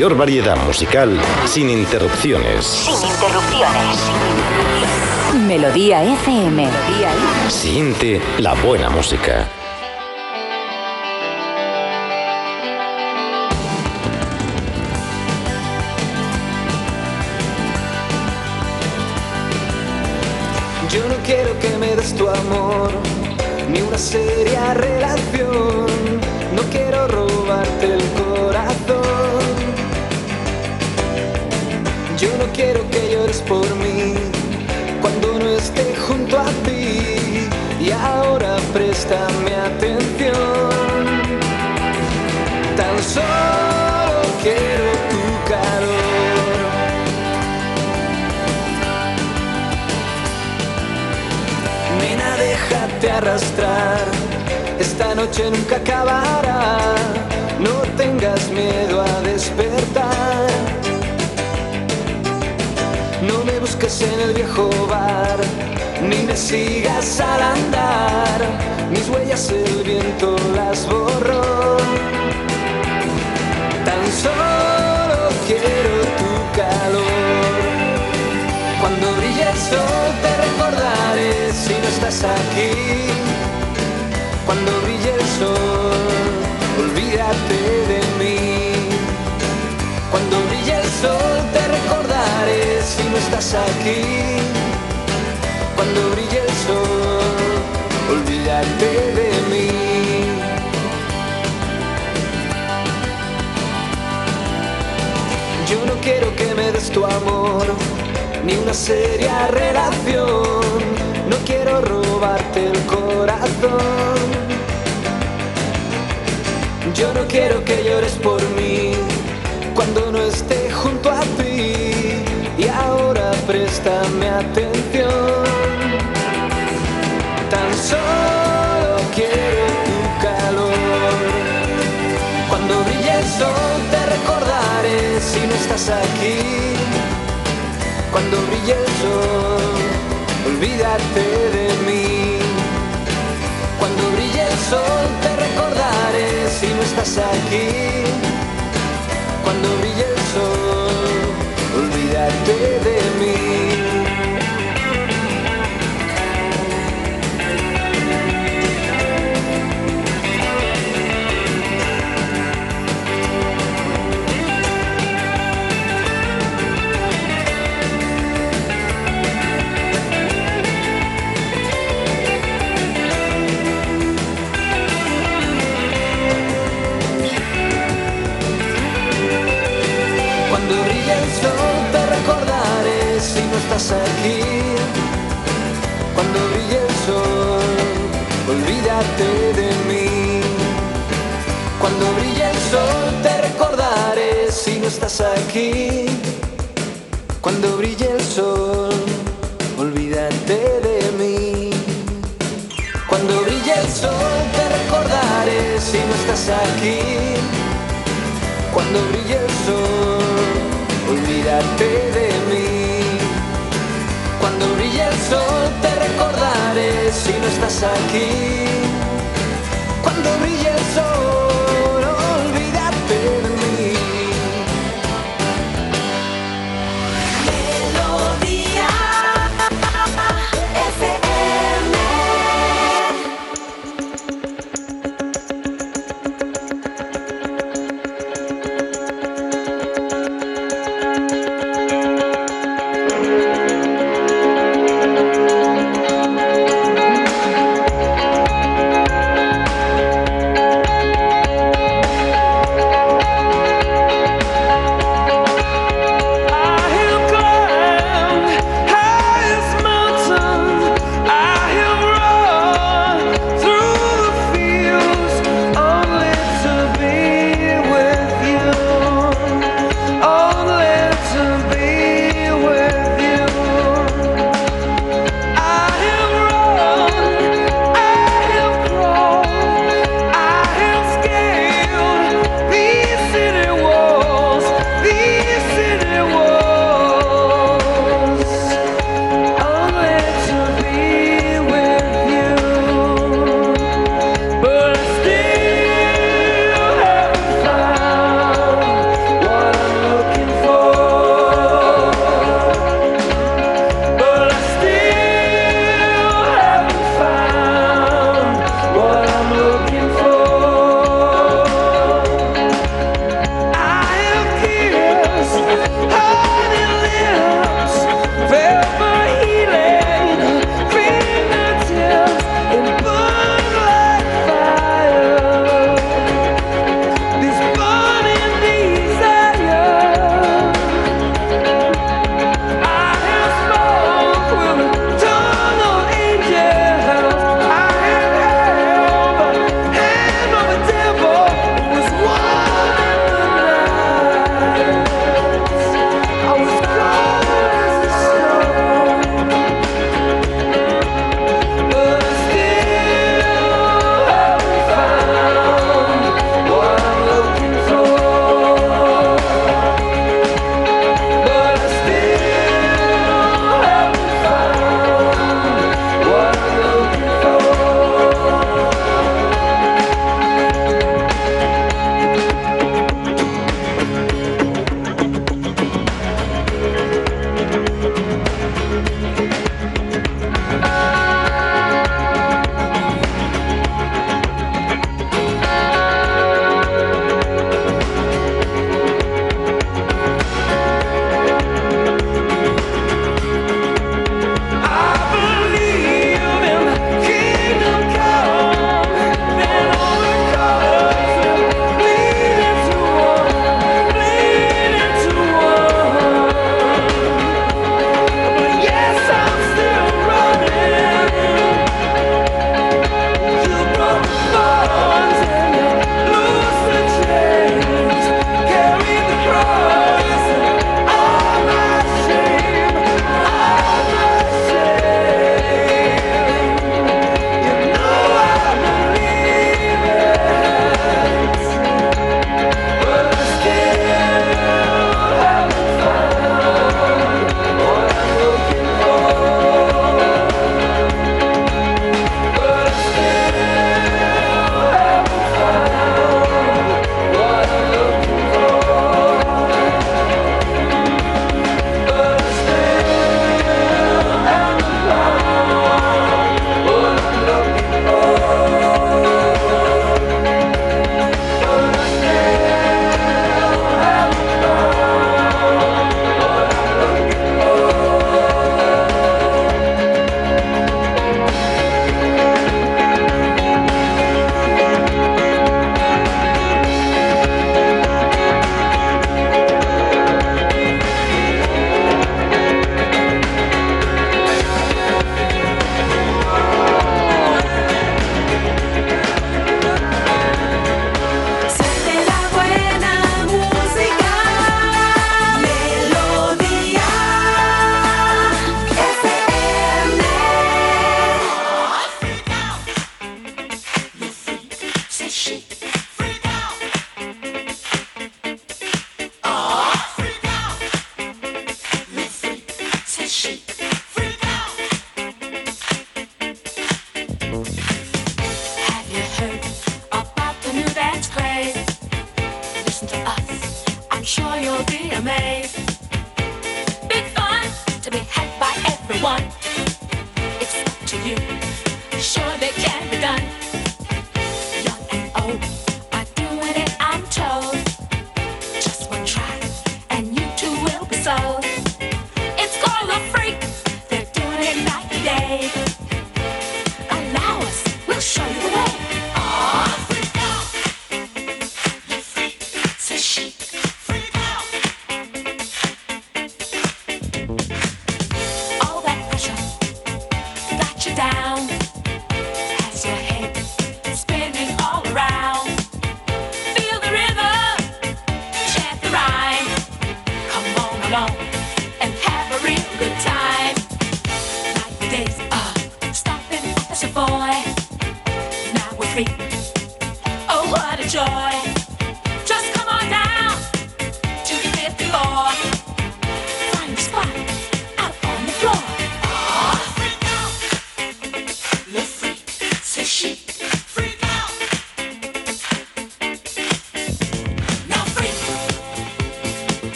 Mayor variedad musical sin interrupciones. Sin interrupciones. Melodía FM. Siente la buena música. Yo no quiero que me des tu amor, ni una seria relación. No quiero robarte el corazón. Quiero que llores por mí cuando no esté junto a ti. Y ahora préstame atención. Tan solo quiero tu calor. Nena, déjate arrastrar. Esta noche nunca acabará. No tengas miedo a despertar. Busques en el viejo bar, ni me sigas al andar. Mis huellas el viento las borró. Tan solo quiero tu calor. Cuando brille el sol te recordaré si no estás aquí. Cuando brille el sol, olvídate estás aquí. Cuando brille el sol, olvídate de mí. Yo no quiero que me des tu amor, ni una seria relación. No quiero robarte el corazón. Yo no quiero que llores por mí cuando no esté junto a ti. Préstame atención. Tan solo quiero tu calor. Cuando brille el sol te recordaré si no estás aquí. Cuando brille el sol, olvídate de mí. Cuando brille el sol te recordaré si no estás aquí. Cuando brille el sol, olvídate de mí. Si no estás aquí. Cuando brille el sol, olvídate de mí. Cuando brille el sol te recordaré si no estás aquí. Cuando brille el sol, olvídate de mí. Cuando brille el sol te recordaré si no estás aquí. Cuando brille el sol, olvídate de mí. Si no estás aquí.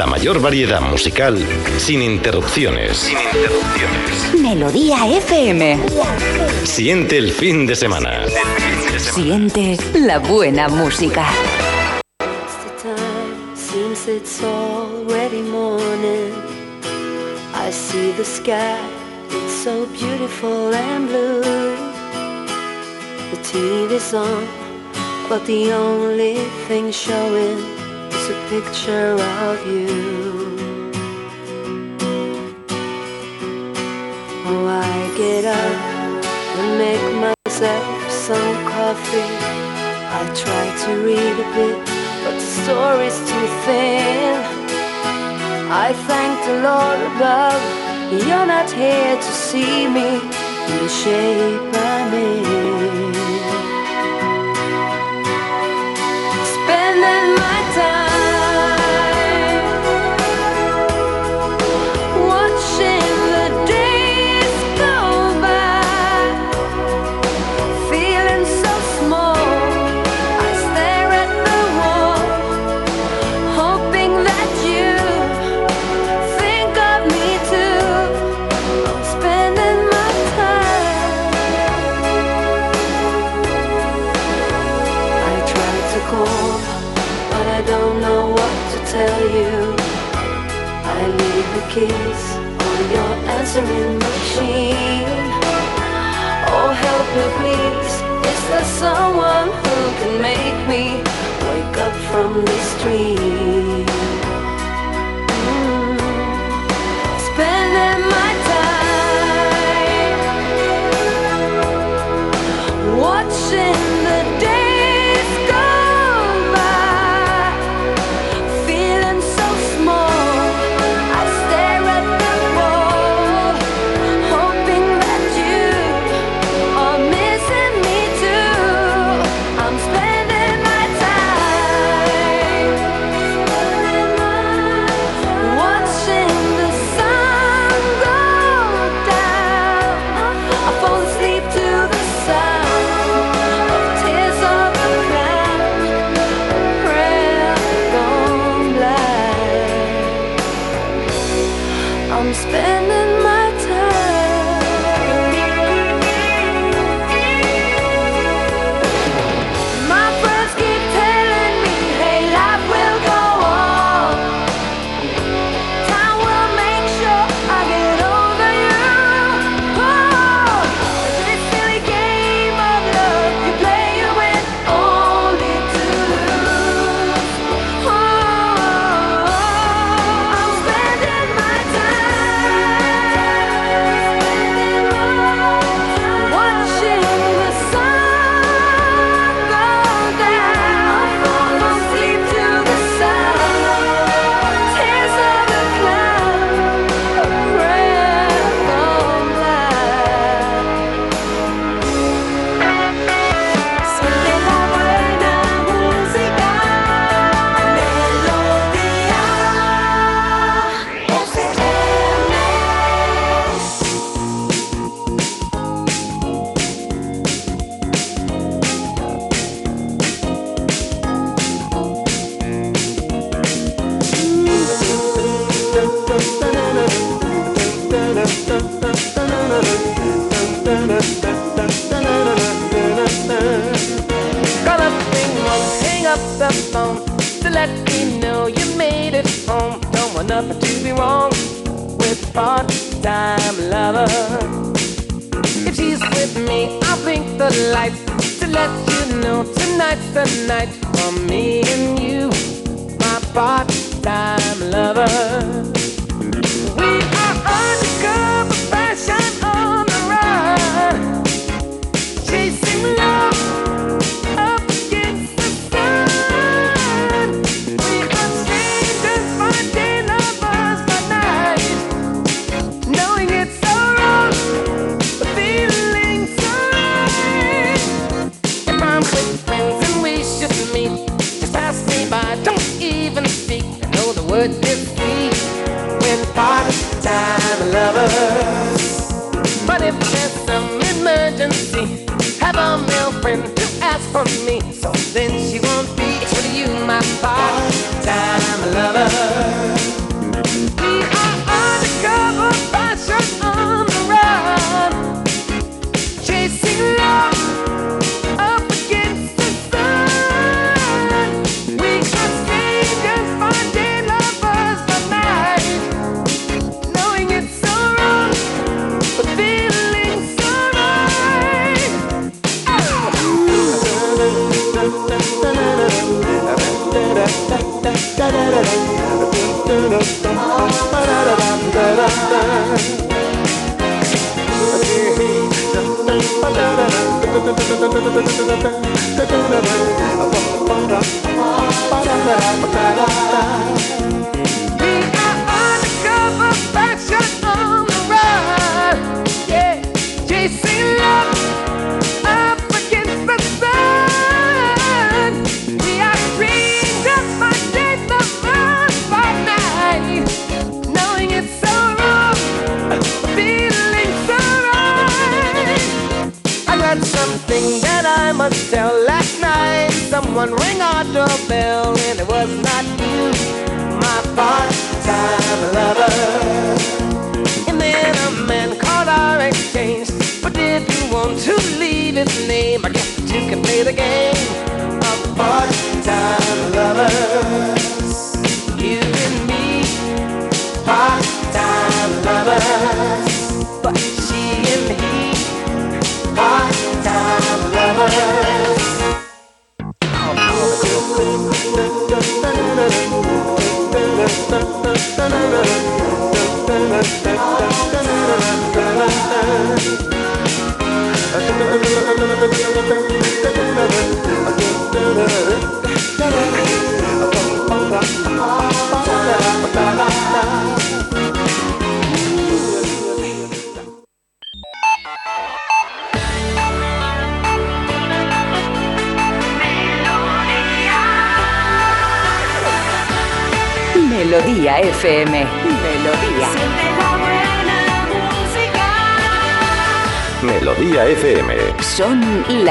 La mayor variedad musical sin interrupciones. Sin interrupciones. Melodía FM. Siente el fin de semana. Siente la buena música. It's already morning. I see the sky, it's so beautiful and blue. The TV's on, but the only thing showing picture of you. Oh, I get up and make myself some coffee. I try to read a bit, but the story's too thin. I thank the Lord above, you're not here to see me in the shape I'm in. keys on your answering machine. Oh, help me, please. Is there someone who can make me wake up from this dream?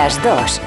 las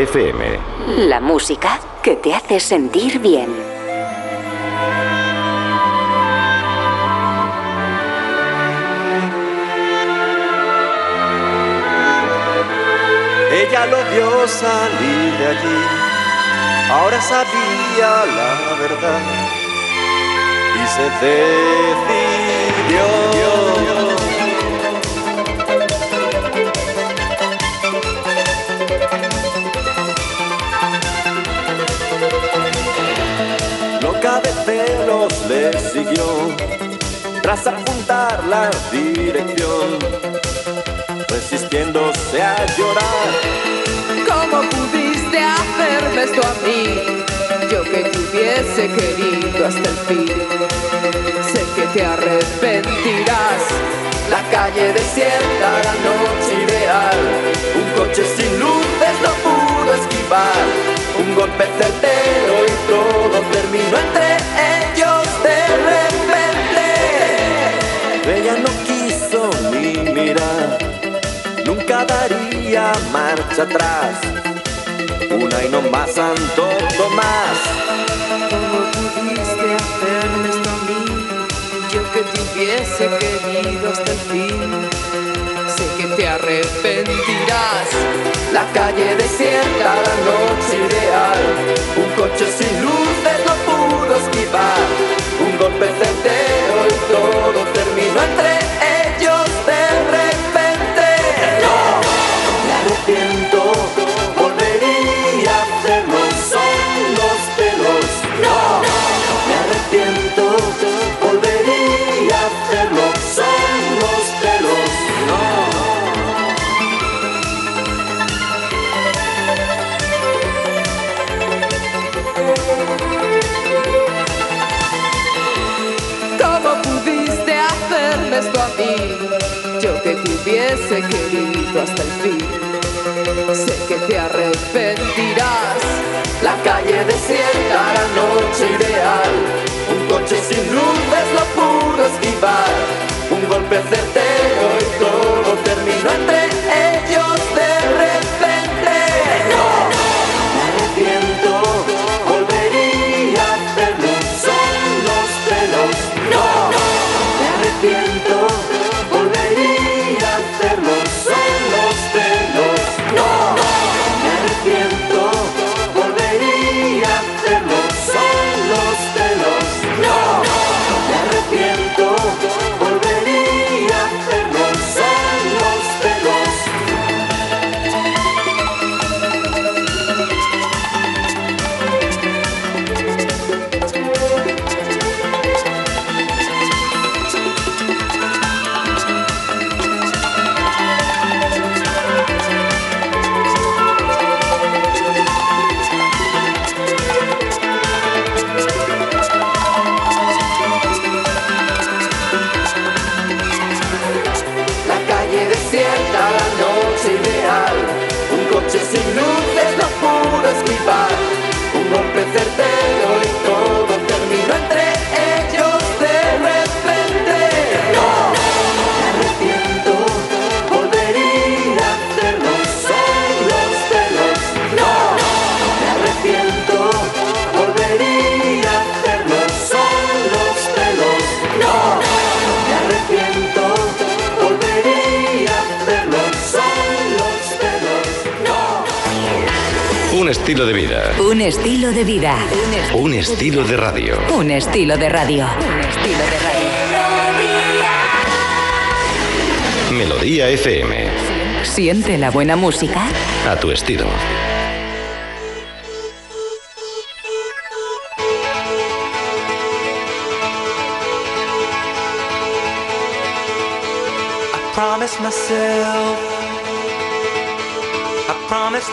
FM. La música que te hace sentir bien. Ella lo vio salir de allí, ahora sabía la verdad y se decidió. Tras apuntar la dirección, resistiéndose a llorar. ¿Cómo pudiste hacerme esto a mí? Yo que te hubiese querido hasta el fin. Sé que te arrepentirás. La calle desierta, la noche ideal. Un coche sin luces no pudo esquivar. Un golpe certero y todo terminó entre ellos repente ella no quiso ni mirar, nunca daría marcha atrás. Una y no más, Santo Tomás. ¿Cómo pudiste hacerme esto a mí? Yo que te hubiese querido hasta el fin Sé que te arrepentirás. La calle desierta, la noche ideal, un coche sin luces no pudo esquivar golpe certero y todo terminó entre hubiese querido hasta el fin. Sé que te arrepentirás. La calle desierta, la noche ideal. Un coche sin luces lo pudo esquivar. Un golpe certero y todo terminó entre Un estilo de vida. Un estilo de radio. Un estilo de radio. Un estilo de radio. Melodía FM. Siente la buena música. A tu estilo. I promised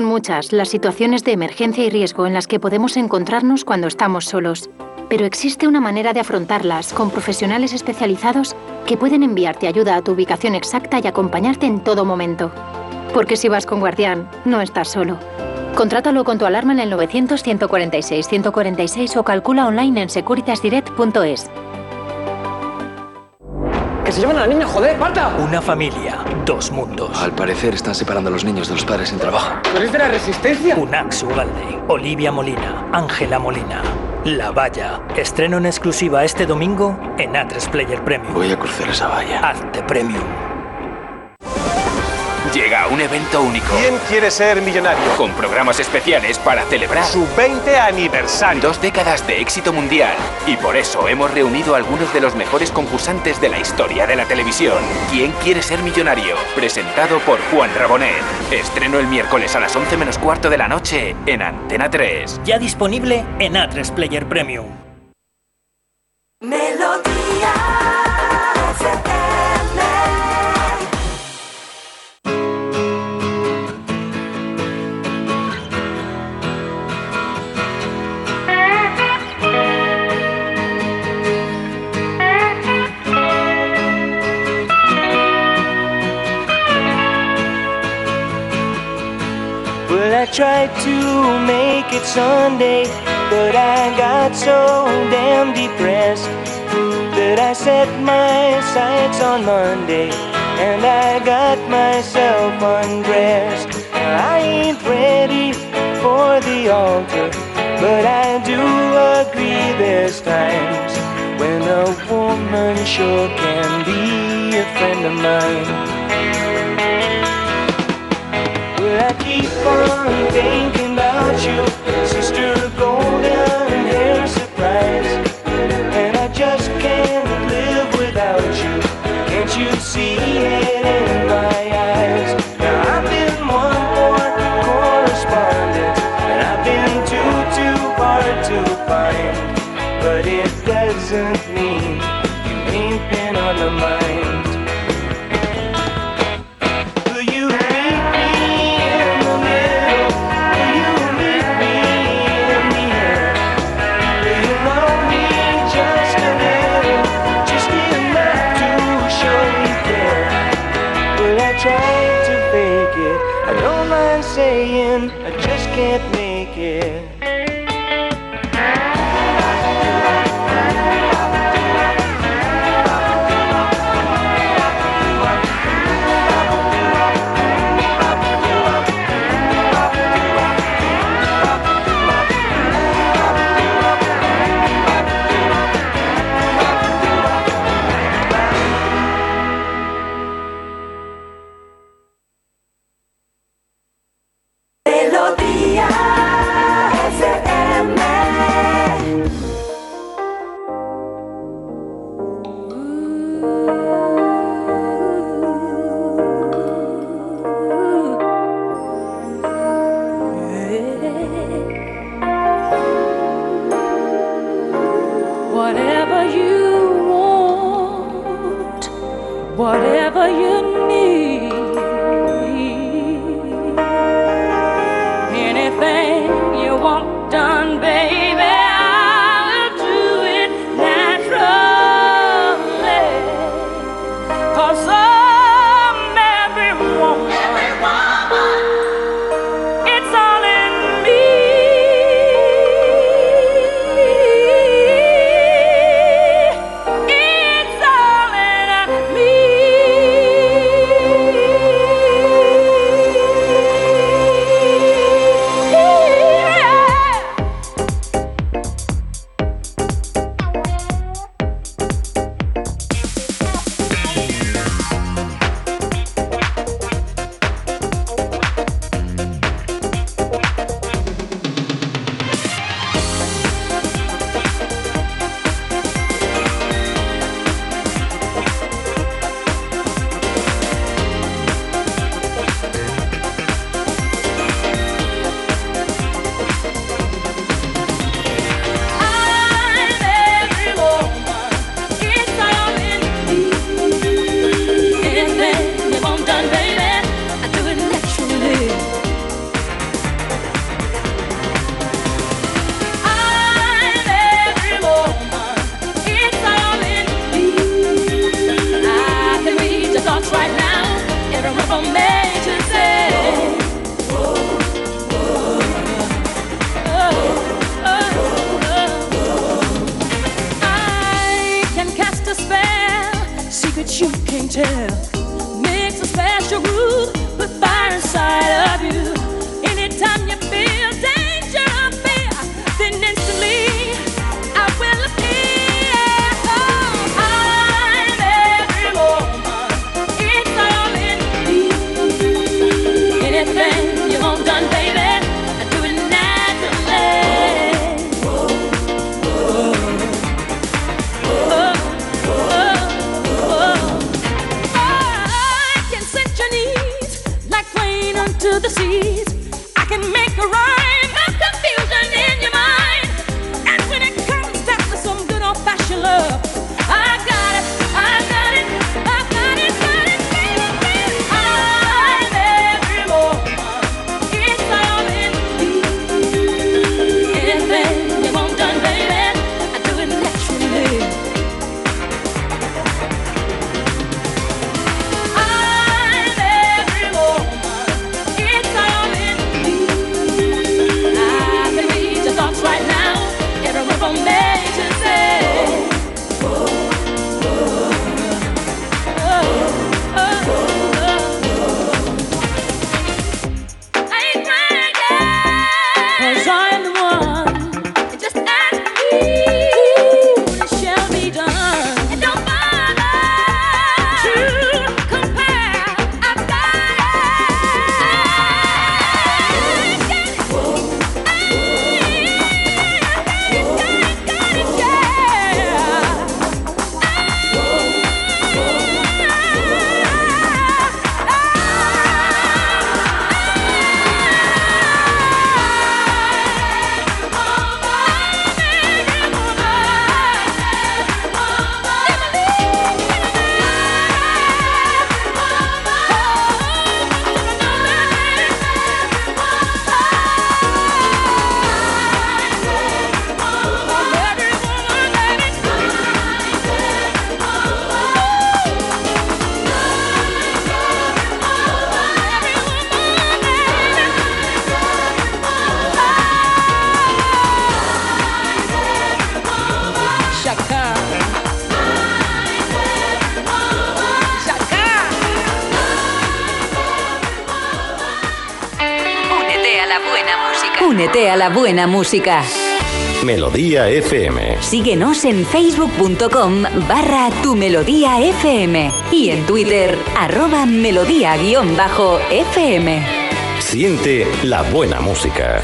Son muchas las situaciones de emergencia y riesgo en las que podemos encontrarnos cuando estamos solos. Pero existe una manera de afrontarlas con profesionales especializados que pueden enviarte ayuda a tu ubicación exacta y acompañarte en todo momento. Porque si vas con Guardián, no estás solo. Contrátalo con tu alarma en el 900-146-146 o calcula online en securitasdirect.es. ¡Que se llevan a la niña, joder! ¡Marta! Una familia, dos mundos. Al parecer están separando a los niños de los padres en trabajo. ¿Tú eres de la resistencia? Unax Ugalde, Olivia Molina, Ángela Molina. La Valla. Estreno en exclusiva este domingo en A3 Player Premium. Voy a cruzar esa valla. Hazte Premium. Un evento único. ¿Quién quiere ser millonario? Con programas especiales para celebrar Su 20 aniversario. dos décadas de éxito mundial. Y por eso hemos reunido a algunos de los mejores concursantes de la historia de la televisión. ¿Quién quiere ser millonario? Presentado por Juan Rabonet. Estreno el miércoles a las 11 menos cuarto de la noche en Antena 3. Ya disponible en A3 Player Premium. Monday and I got myself undressed. I ain't ready for the altar, but I do agree there's times when a woman sure can be a friend of mine. Well, I keep on thinking buena música. Melodía FM. Síguenos en facebook.com barra tu melodía FM y en Twitter arroba melodía guion bajo FM. Siente la buena música.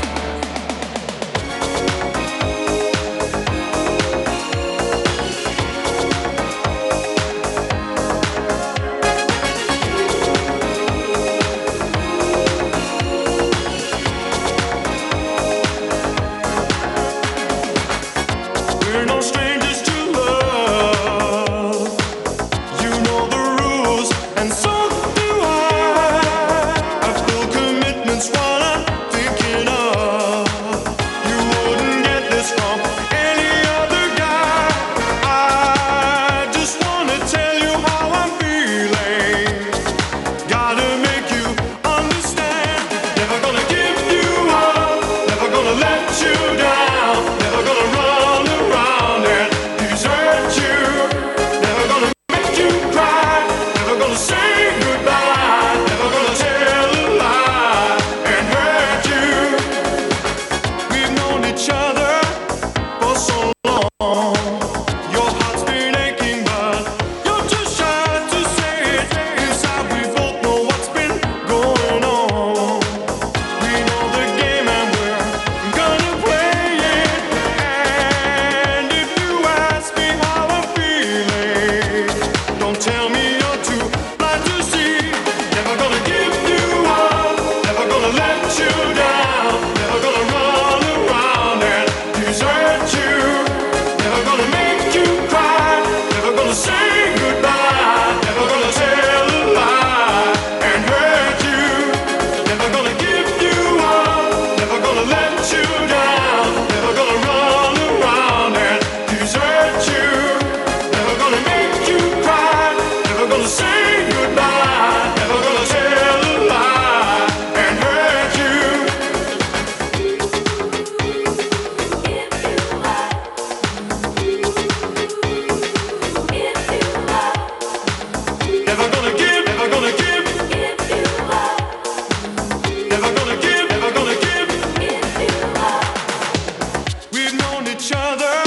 On each other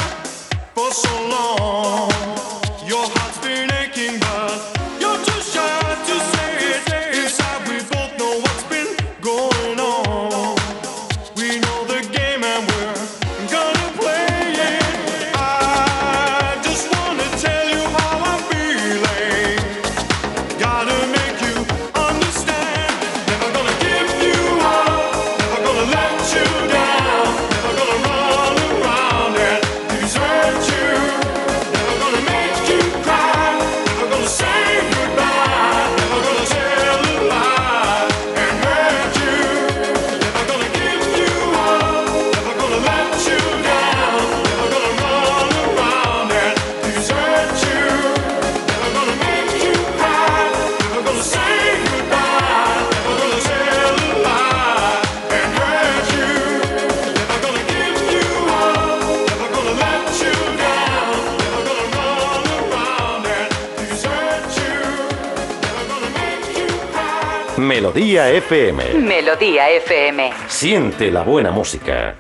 for so long. FM. Melodía FM. Siente la buena música.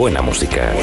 Buena música.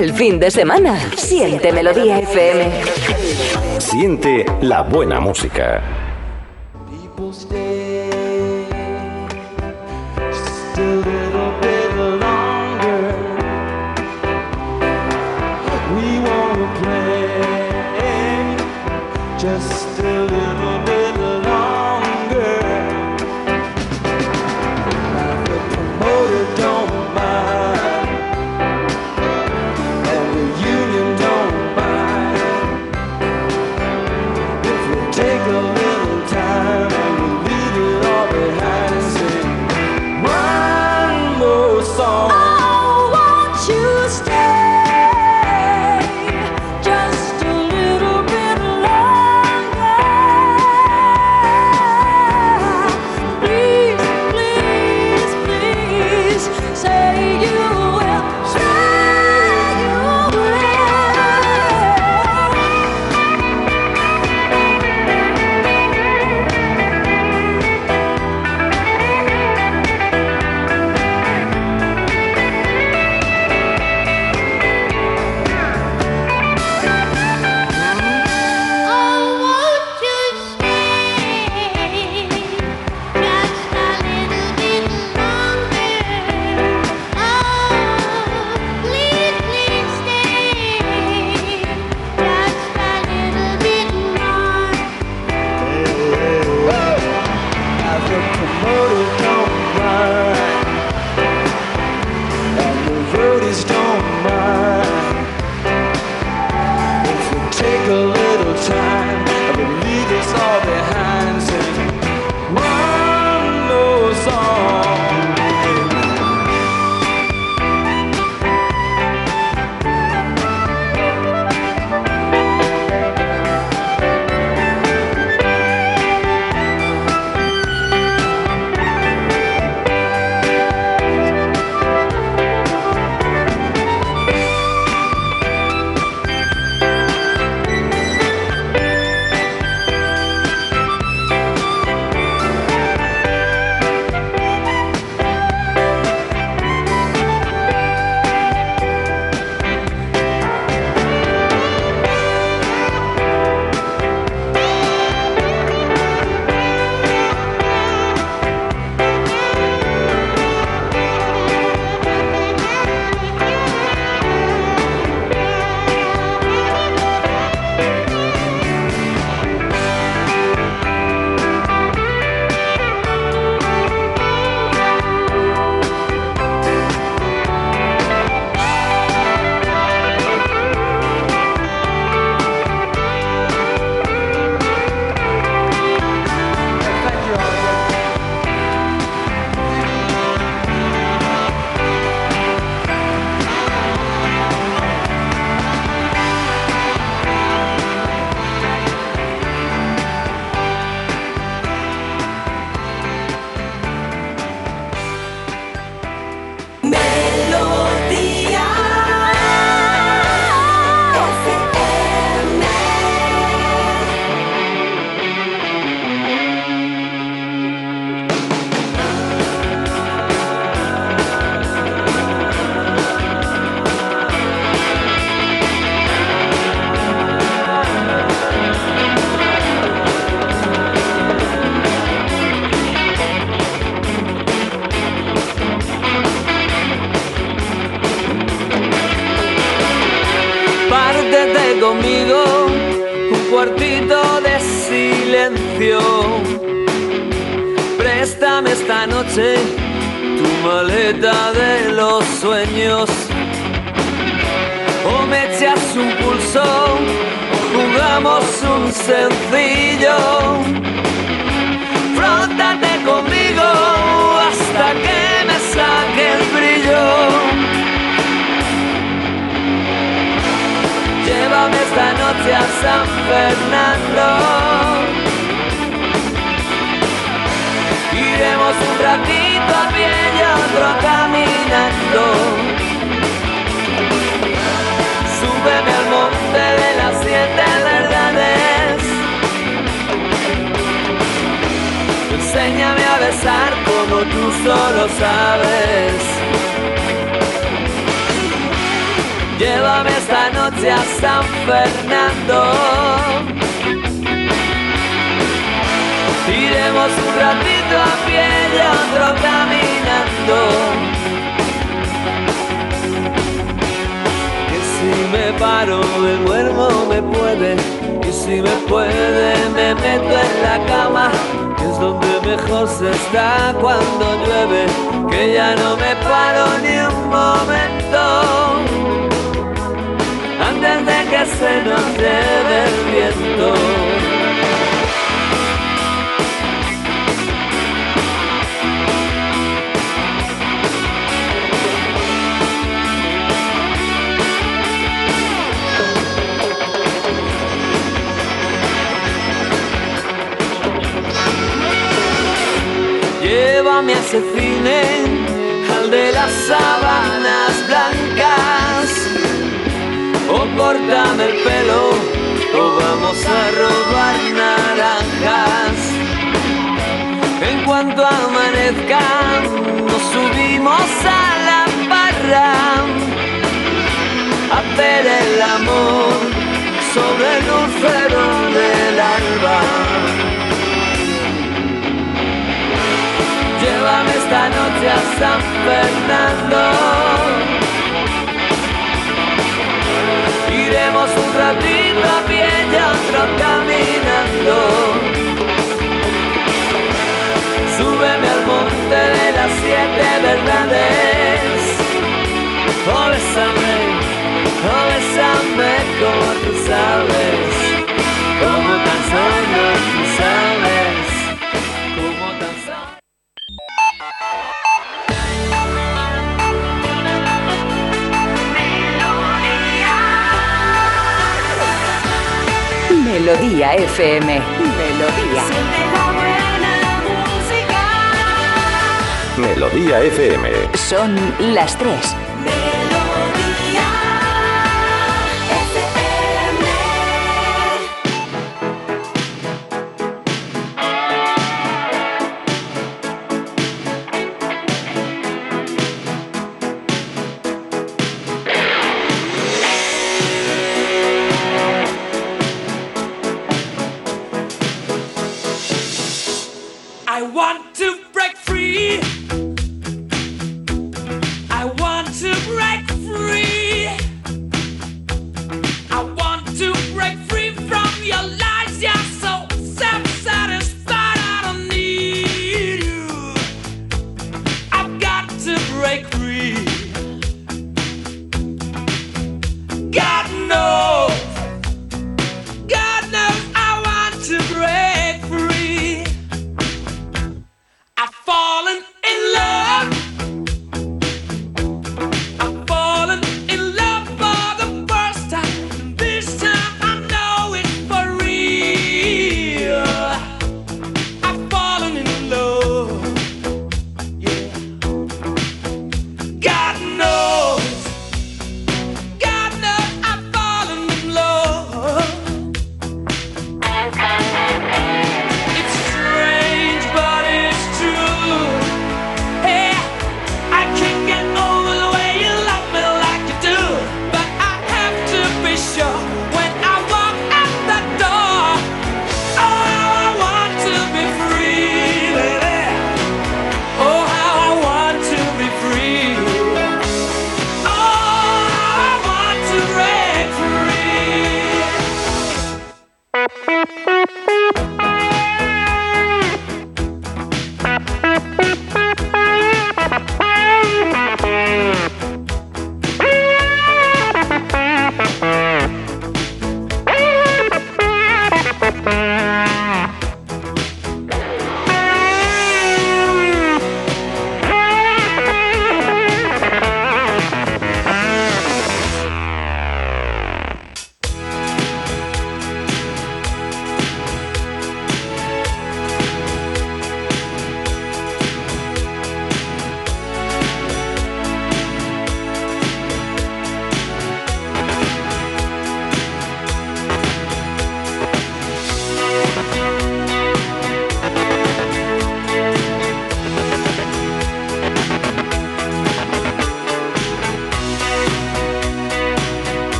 el fin de semana. Siente Melodía FM. Siente la buena música.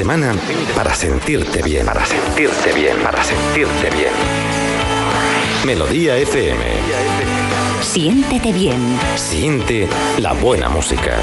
Semana para sentirte bien. Para sentirte bien. Para sentirte bien. Melodía FM. Siéntete bien. Siente la buena música.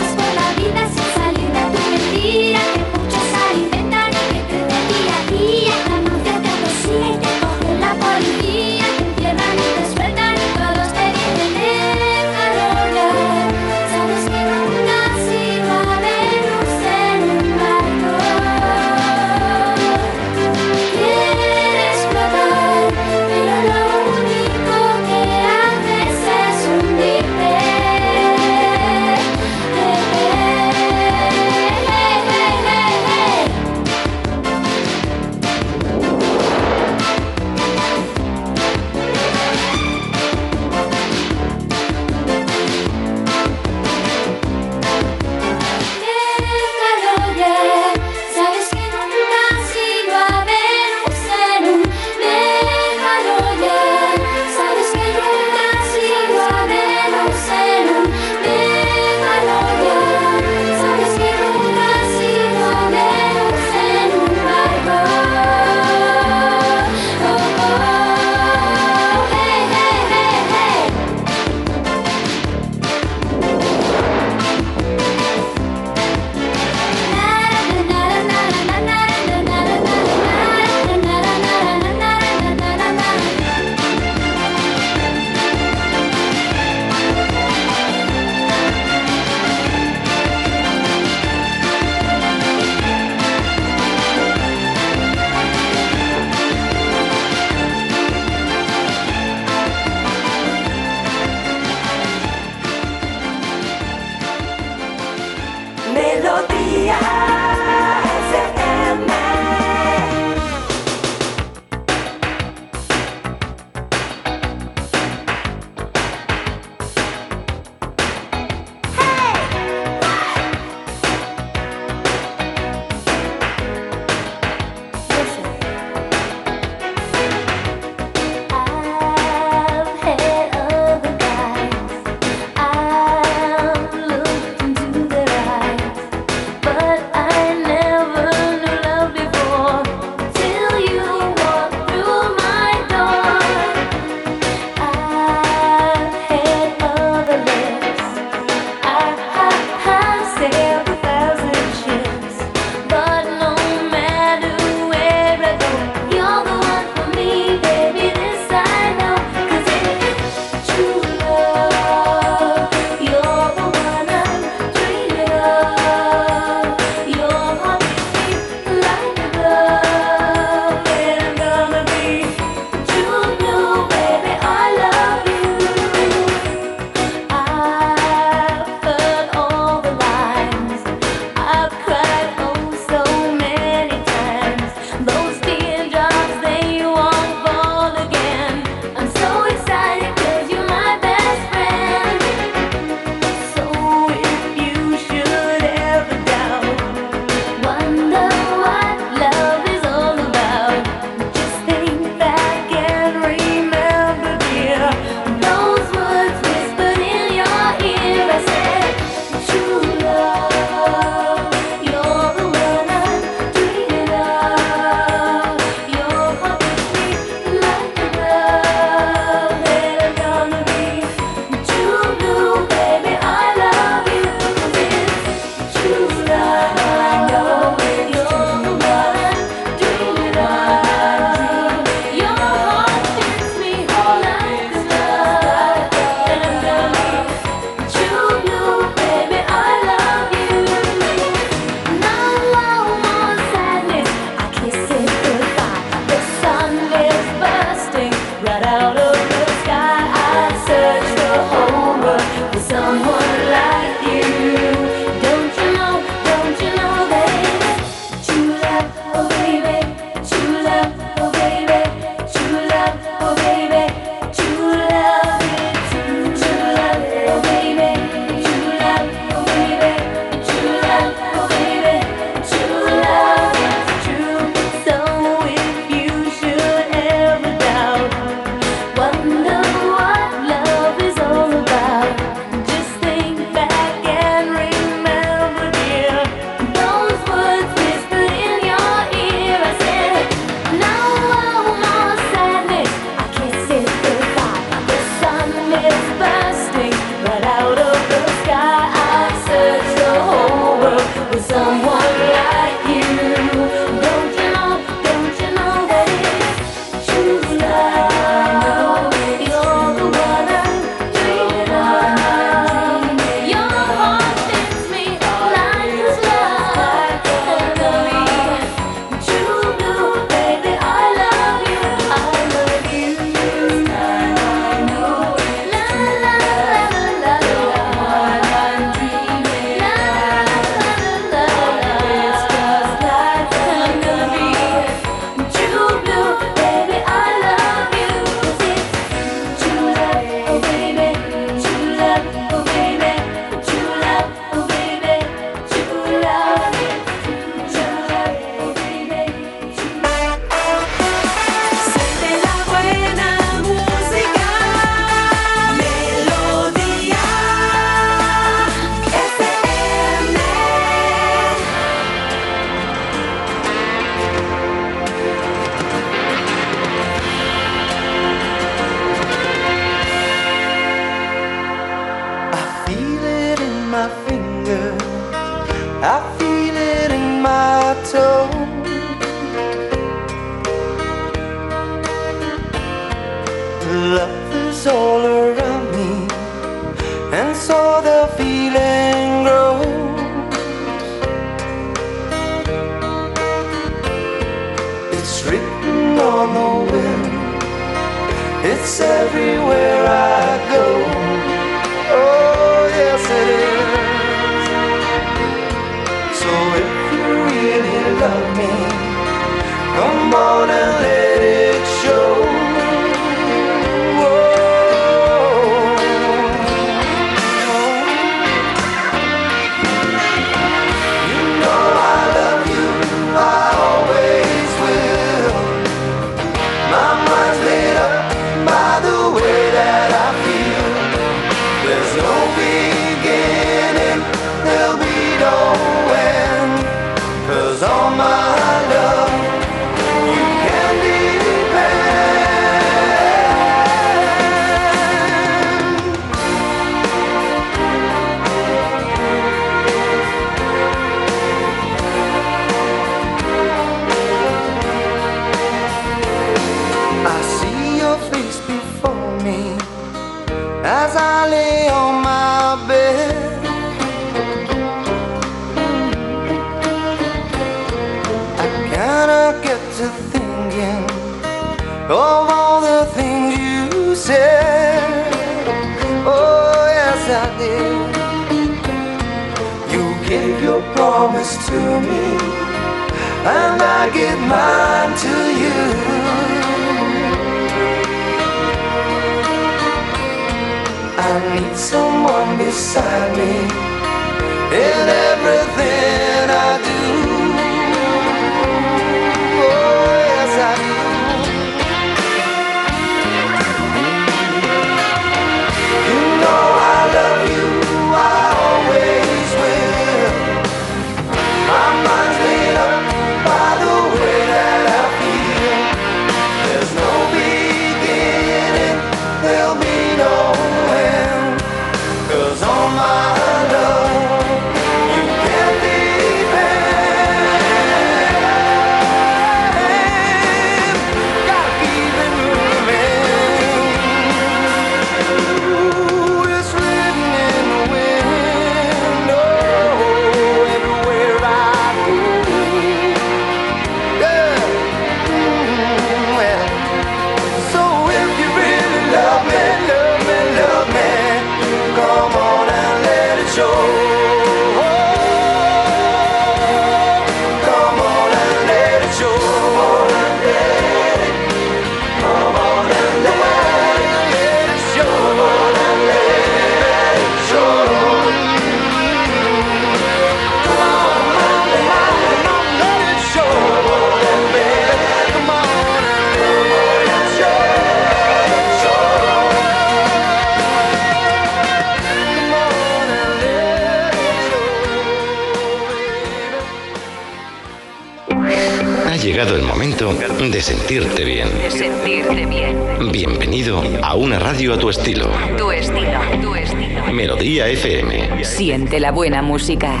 De sentirte bien. De sentirte bien. Bienvenido a una radio a tu estilo. Tu estilo, tu estilo. Melodía FM. Siente la buena música.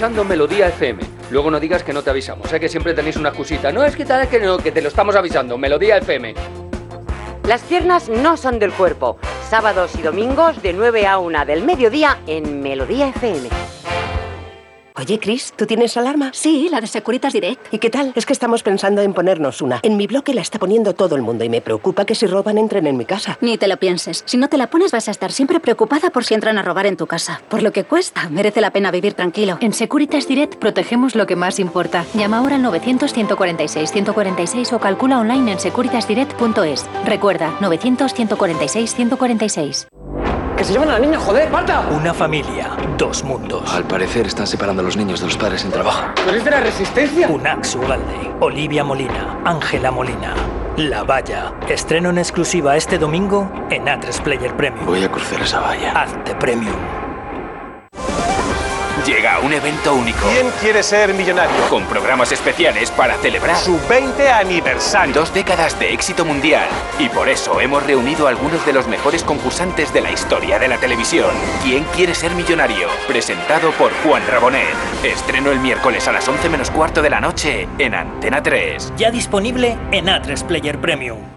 Melodía FM. Luego no digas que no te avisamos. Sé que siempre tenéis una excusita. No, es que tal, que no, que te lo estamos avisando. Melodía FM. Las piernas no son del cuerpo. Sábados y domingos de 9 a 1 del mediodía en Melodía FM. Oye, Chris, ¿tú tienes alarma? Sí, la de Securitas Direct. ¿Y qué tal? Es que estamos pensando en ponernos una. En mi bloque la está poniendo todo el mundo y me preocupa que si roban entren en mi casa. Ni te lo pienses. Si no te la pones vas a estar siempre preocupada por si entran a robar en tu casa. Por lo que cuesta, merece la pena vivir tranquilo. En Securitas Direct protegemos lo que más importa. Llama ahora al 900-146-146 o calcula online en securitasdirect.es. Recuerda, 900-146-146. ¡Que se llevan a la niña, joder! ¡Marta! Una familia, dos mundos. Al parecer están separando a los niños de los padres en trabajo. ¿Tú eres de la resistencia? Unax Ugalde, Olivia Molina, Ángela Molina. La Valla. Estreno en exclusiva este domingo en A3 Player Premium. Voy a cruzar esa valla. Hazte Premium. Llega un evento único. ¿Quién quiere ser millonario? Con programas especiales para celebrar Su 20 aniversario. dos décadas de éxito mundial. Y por eso hemos reunido a algunos de los mejores concursantes de la historia de la televisión. ¿Quién quiere ser millonario? Presentado por Juan Rabonet. Estreno el miércoles a las 11 menos cuarto de la noche en Antena 3. Ya disponible en A3 Player Premium.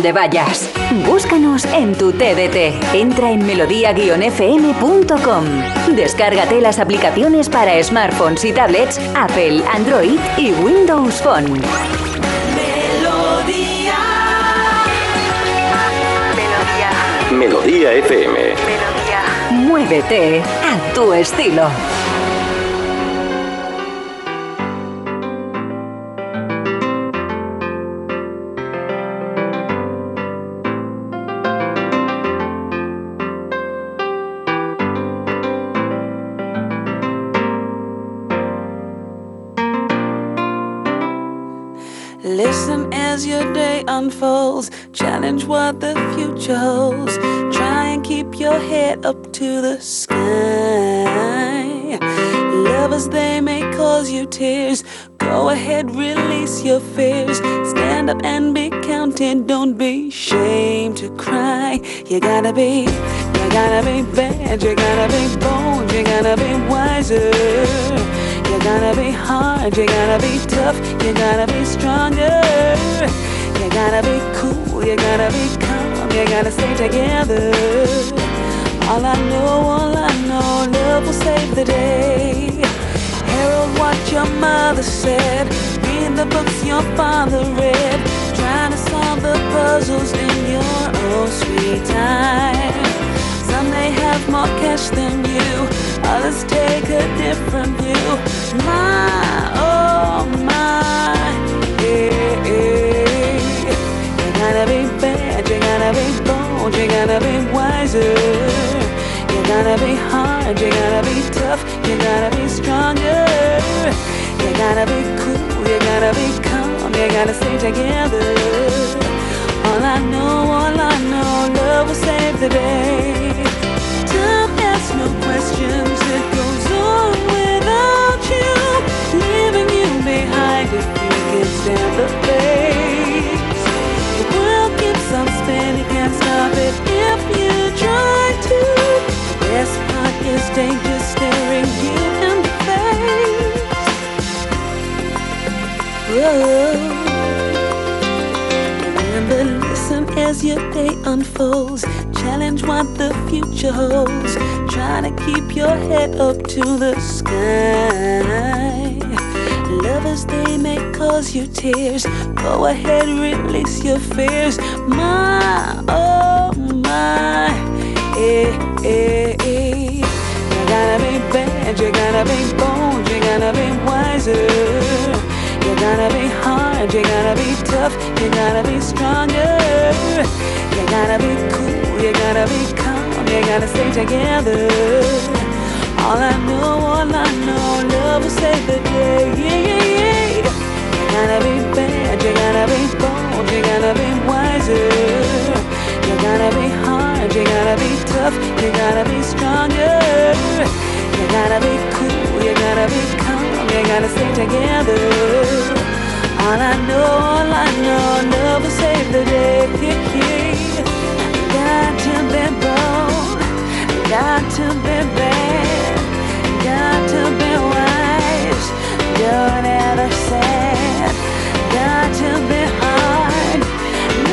Donde vayas. Búscanos en tu TDT. Entra en melodía-fm.com. Descárgate las aplicaciones para smartphones y tablets Apple, Android y Windows Phone. Melodía FM. Muévete a tu estilo. You gotta be, you gotta be bad. You gotta be bold. You gotta be wiser. You gotta be hard, you gotta be tough, you gotta be stronger. You gotta be cool, you gotta be calm, you gotta stay together. All I know, all I know, love will save the day. Herald what your mother said, read the books your father read, the puzzles in your own sweet time. Some may have more cash than you, others take a different view. My, oh my, yeah, yeah. You gotta be bad, you gotta be bold, you gotta be wiser. You gotta be hard, you gotta be tough, you gotta be stronger. You gotta be cool, you gotta be calm, you gotta stay together. I know, all I know, love will save the day. Time asks no questions, it goes on without you, leaving you behind if you can stand the pace. The world keeps on spinning, can't stop it if you try to. The best part is danger staring you in the face. Whoa. As your day unfolds. Challenge what the future holds. Try to keep your head up to the sky. Lovers, they may cause you tears. Go ahead, release your fears. My, oh my, eh, eh, eh. You gotta be bad, you gotta be bold, you gotta be wiser. You gotta be hard, you gotta be tough, you gotta be stronger. You gotta be cool, you gotta be calm, you gotta stay together. All I know, all I know, love will save the day. Yeah, yeah, yeah. You gotta be bad, you gotta be bold, you gotta be wiser. You gotta be hard, you gotta be tough, you gotta be stronger. You gotta be cool, you gotta be calm, you gotta stay together. All I know, all I know, never save the day. Got to be bold, got to be bad, got to be wise. Don't ever sad, got to be hard,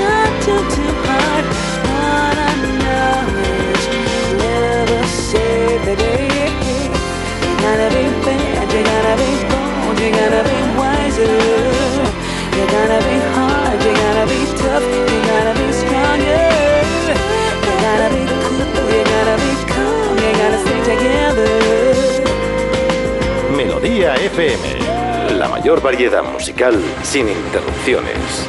not too too hard. All I know is will save the day. You gotta be bad, you gotta be bold, you gotta be wiser. Melodía FM. La mayor variedad musical sin interrupciones.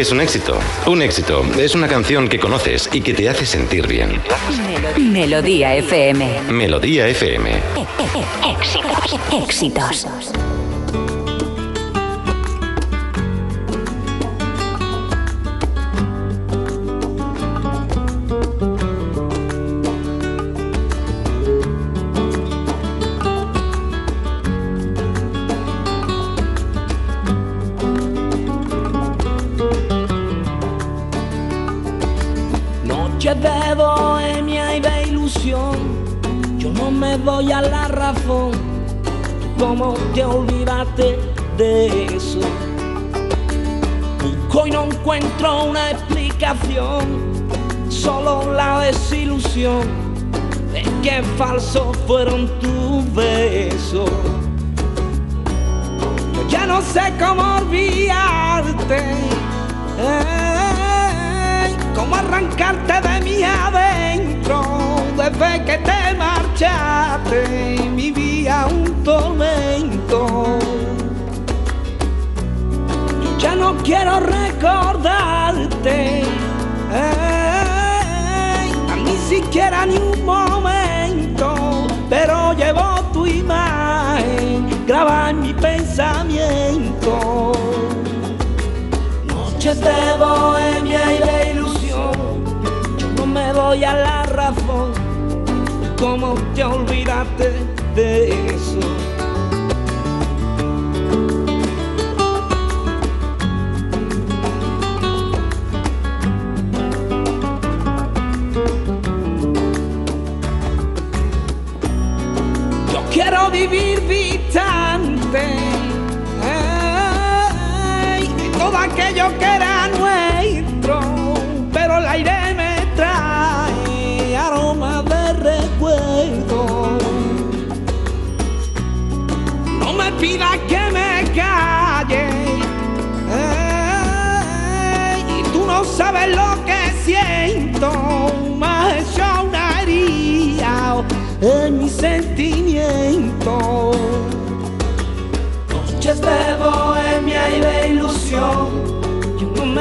Es un éxito? Un éxito es una canción que conoces y que te hace sentir bien. Melodía FM. Melodía FM. Éxitos. Éxitos. De eso? Busco no encuentro una explicación, solo la desilusión de que falsos fueron tus besos. Yo ya no sé cómo olvidarte. Ey, cómo arrancarte de mi adentro desde que te marchaste vivía un tormento quiero recordarte ey, a ni siquiera ni un momento pero llevo tu imagen graba en mi pensamiento noches de bohemia y de ilusión. Yo no me doy a la razón. ¿Cómo te olvidaste de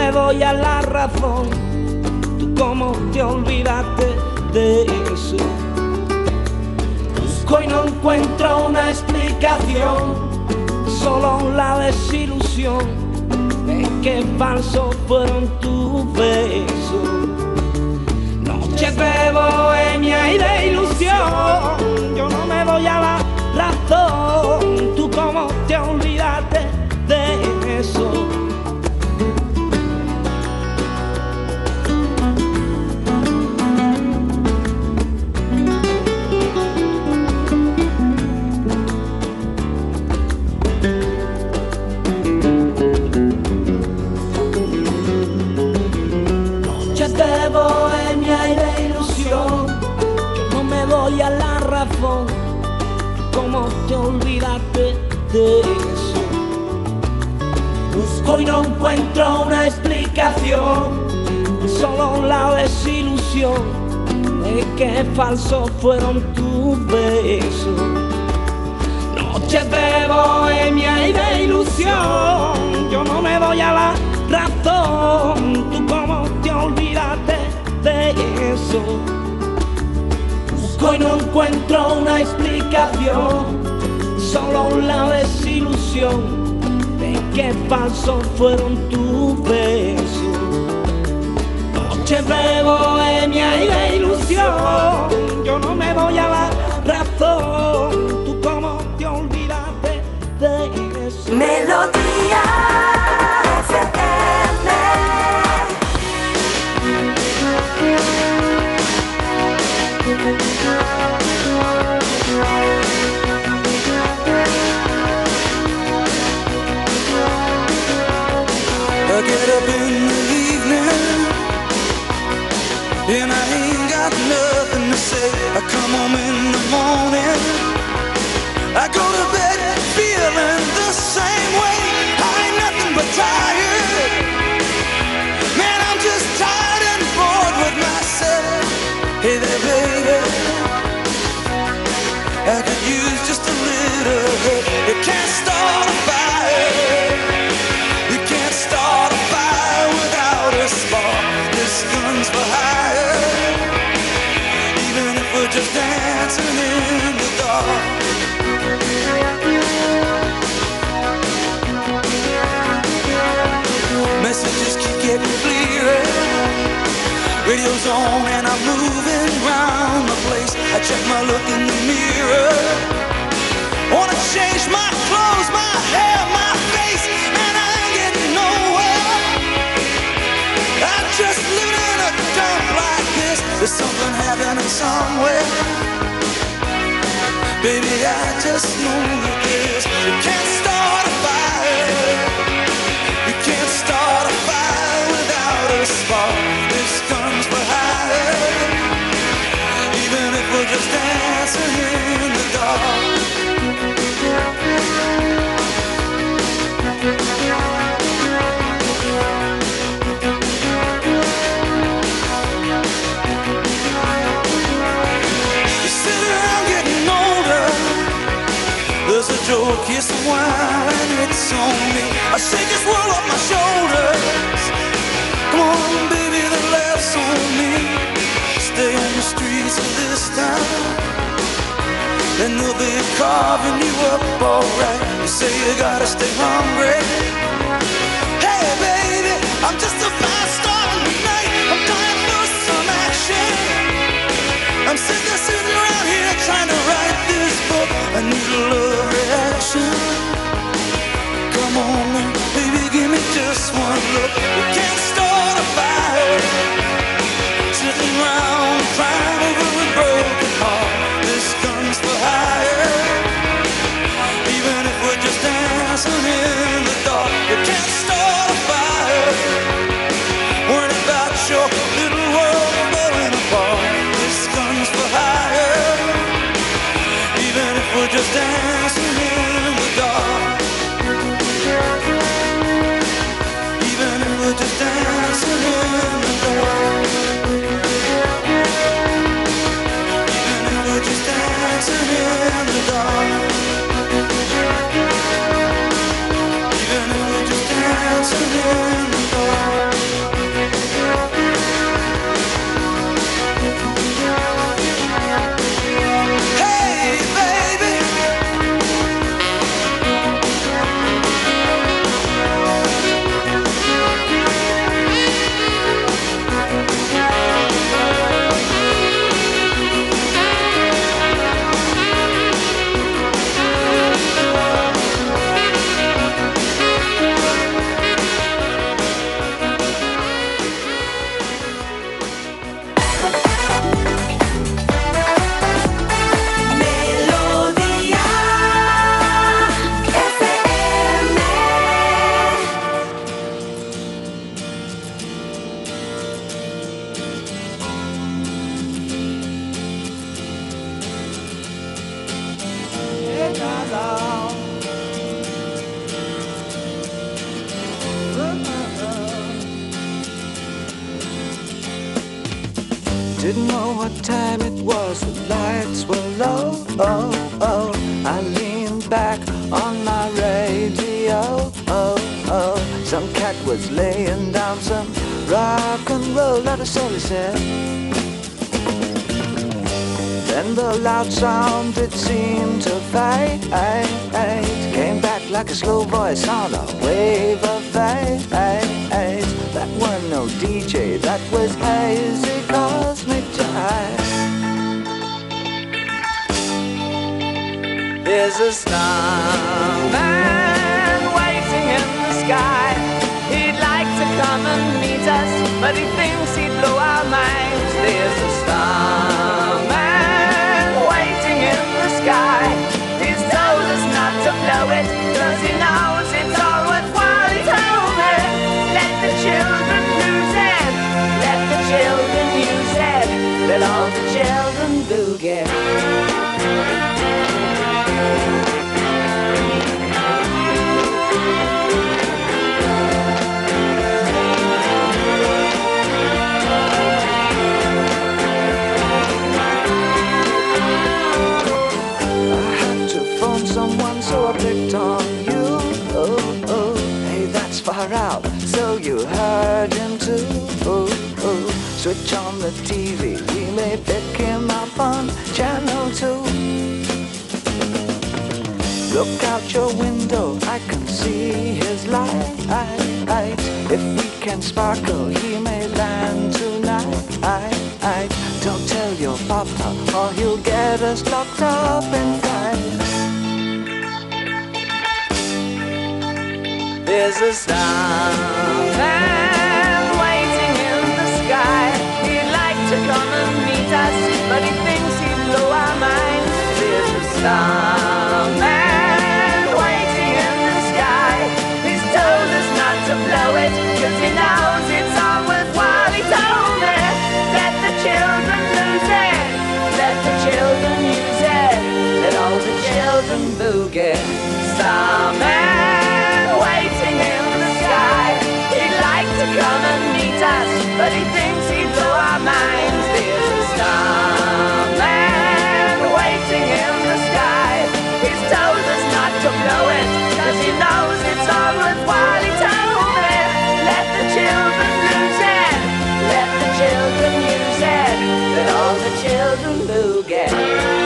me doy a la razón. ¿Tú cómo te olvidaste de eso? Busco y no encuentro una explicación, solo la desilusión de que falsos fueron tus besos. Noches de bohemia y de ilusión, yo no me doy a la ¿Cómo te olvidaste de eso? Busco y no encuentro una explicación, solo la desilusión de que falsos fueron tus besos. Noches de bohemia y de ilusión, yo no me doy a la razón. ¿Tú cómo te olvidaste de eso? Busco y no encuentro una explicación, solo la desilusión de que falsos fueron tus besos. Noches de bohemia y de ilusión, yo no me doy a la razón. ¿Tú cómo te olvidaste de eso? Melodía I ain't got nothing to say. I come home in the morning, I go to bed feeling the same way. I ain't nothing but tired. guns for hire, even if we're just dancing in the dark. Messages keep getting clearer. Radio's on and I'm moving around the place. I check my look in the mirror. Wanna change my clothes, my hair. Happening somewhere. Baby, I just know that this. You can't start a fire. You can't start a fire without a spark. This comes for hire. Even if we're just dancing on me. I shake this world off my shoulders. Come on, baby, the laughs on me. Stay on the streets of this town. And they'll be carving you up alright. You say you gotta stay hungry. Hey, baby, I'm just a fast star tonight. I'm dying for some action. I'm sick of sitting around here trying one look. We can't start said. Then the loud sound it seemed to fade Came back like a slow voice on a wave of fate. That were no DJ, that was hazy cosmic jive There's a starman waiting in the sky. He'd like to come and meet us But he thinks he'd minds There's a starman waiting in the sky. He's told us not to blow it Cause he knows it's all worthwhile. Told me Let the children lose it Let the children use it Let all the children boogie I out. So you heard him too. Oh, oh, switch on the TV. We may pick him up on channel two. Look out your window, I can see his light. If we can sparkle, he may land tonight. Don't tell your papa, or he'll get us locked up and There's a starman waiting in the sky. He'd like to come and meet us, but he thinks he'd our minds. There's a waiting in the sky. He's told us not to blow it, cause he knows it's all. He told me, the children lose it, let the children use it, let all the children boogie. Starman come and meet us, but he thinks he'd blow our minds. There's a starman waiting in the sky. He's told us not to blow it, cause he knows it's all worthwhile. He told me, let the children lose it, let the children use it, let all the children boogie.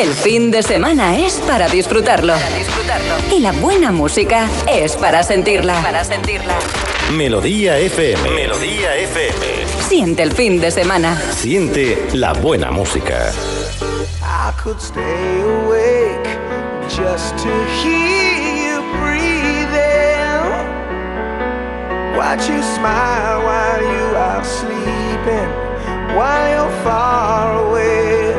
El fin de semana es para disfrutarlo. Y la buena música es para sentirla. Para sentirla. Melodía FM. Melodía FM. Siente el fin de semana. Siente la buena música. I could stay awake just to hear you breathing. Watch you smile while you are sleeping, while you're far away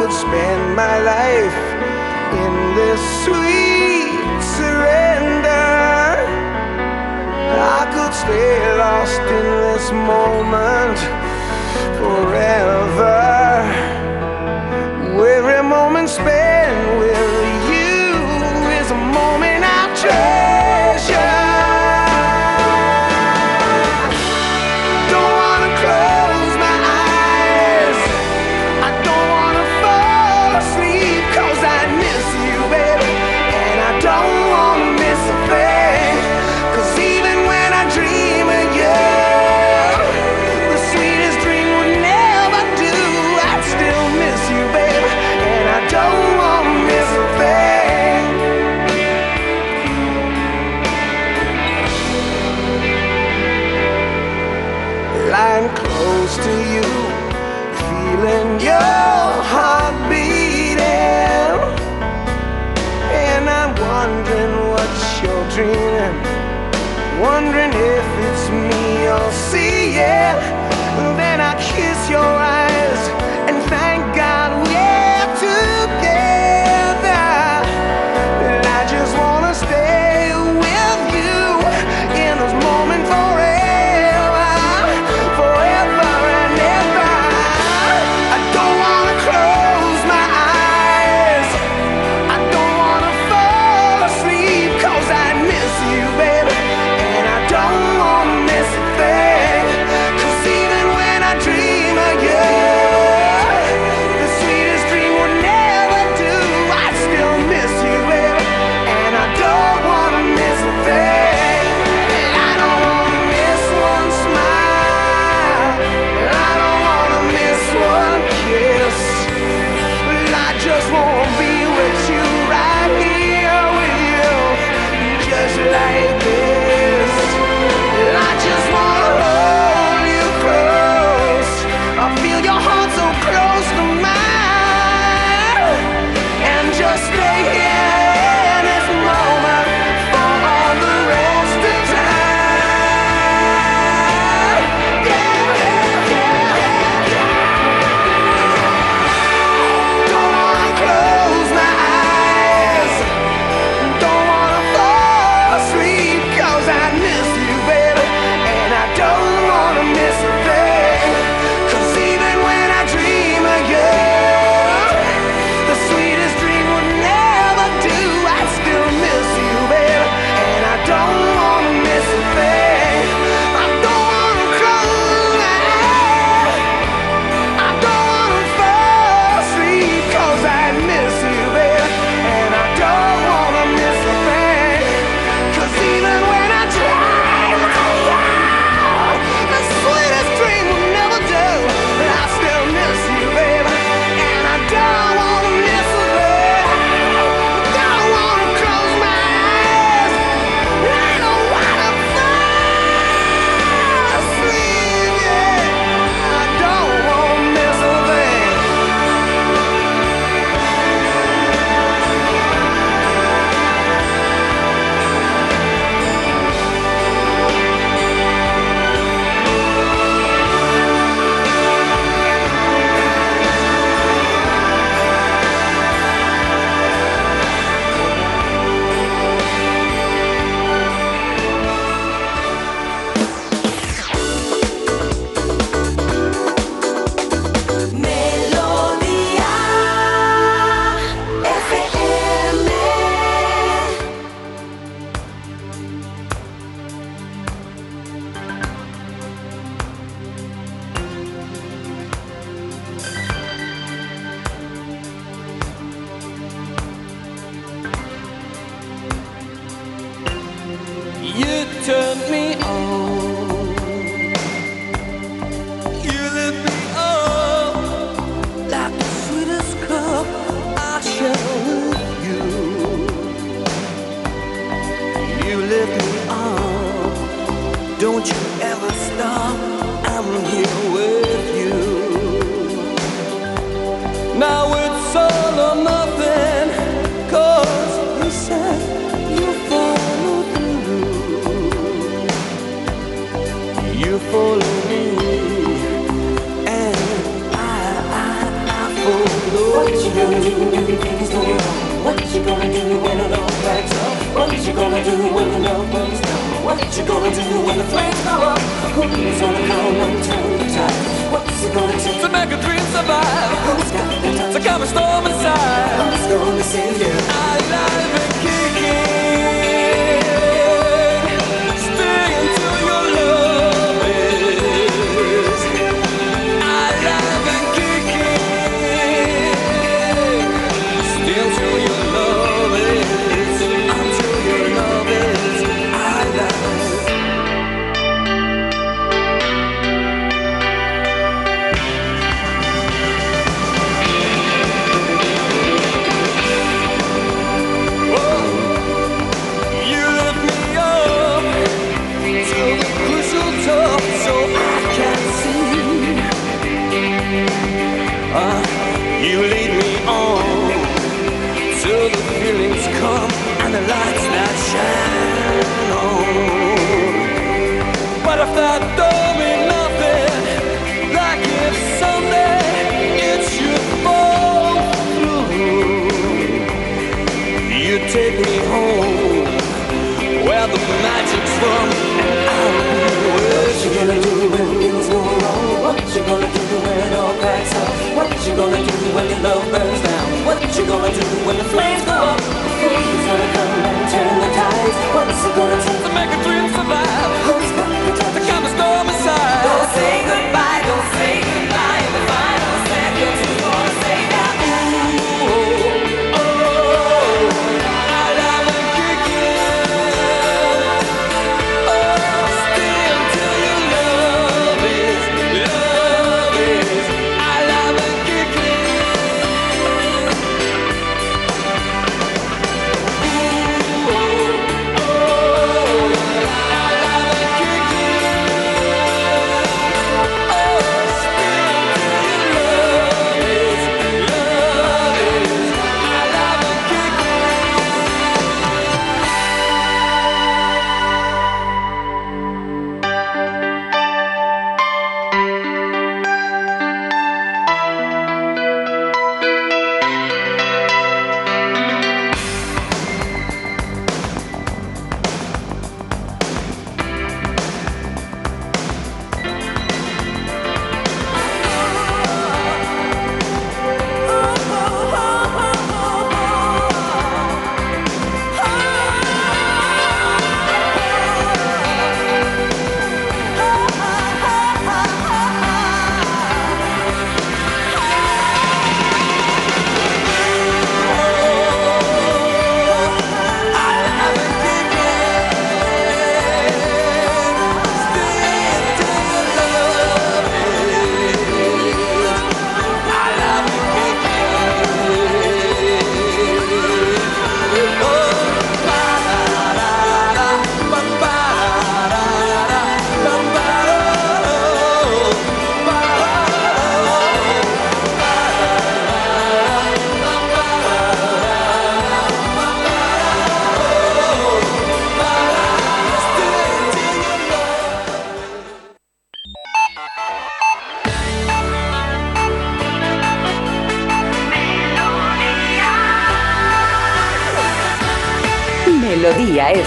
could spend my life in this sweet surrender. I could stay lost in this moment forever. Every moment spent with you is a moment I treasure.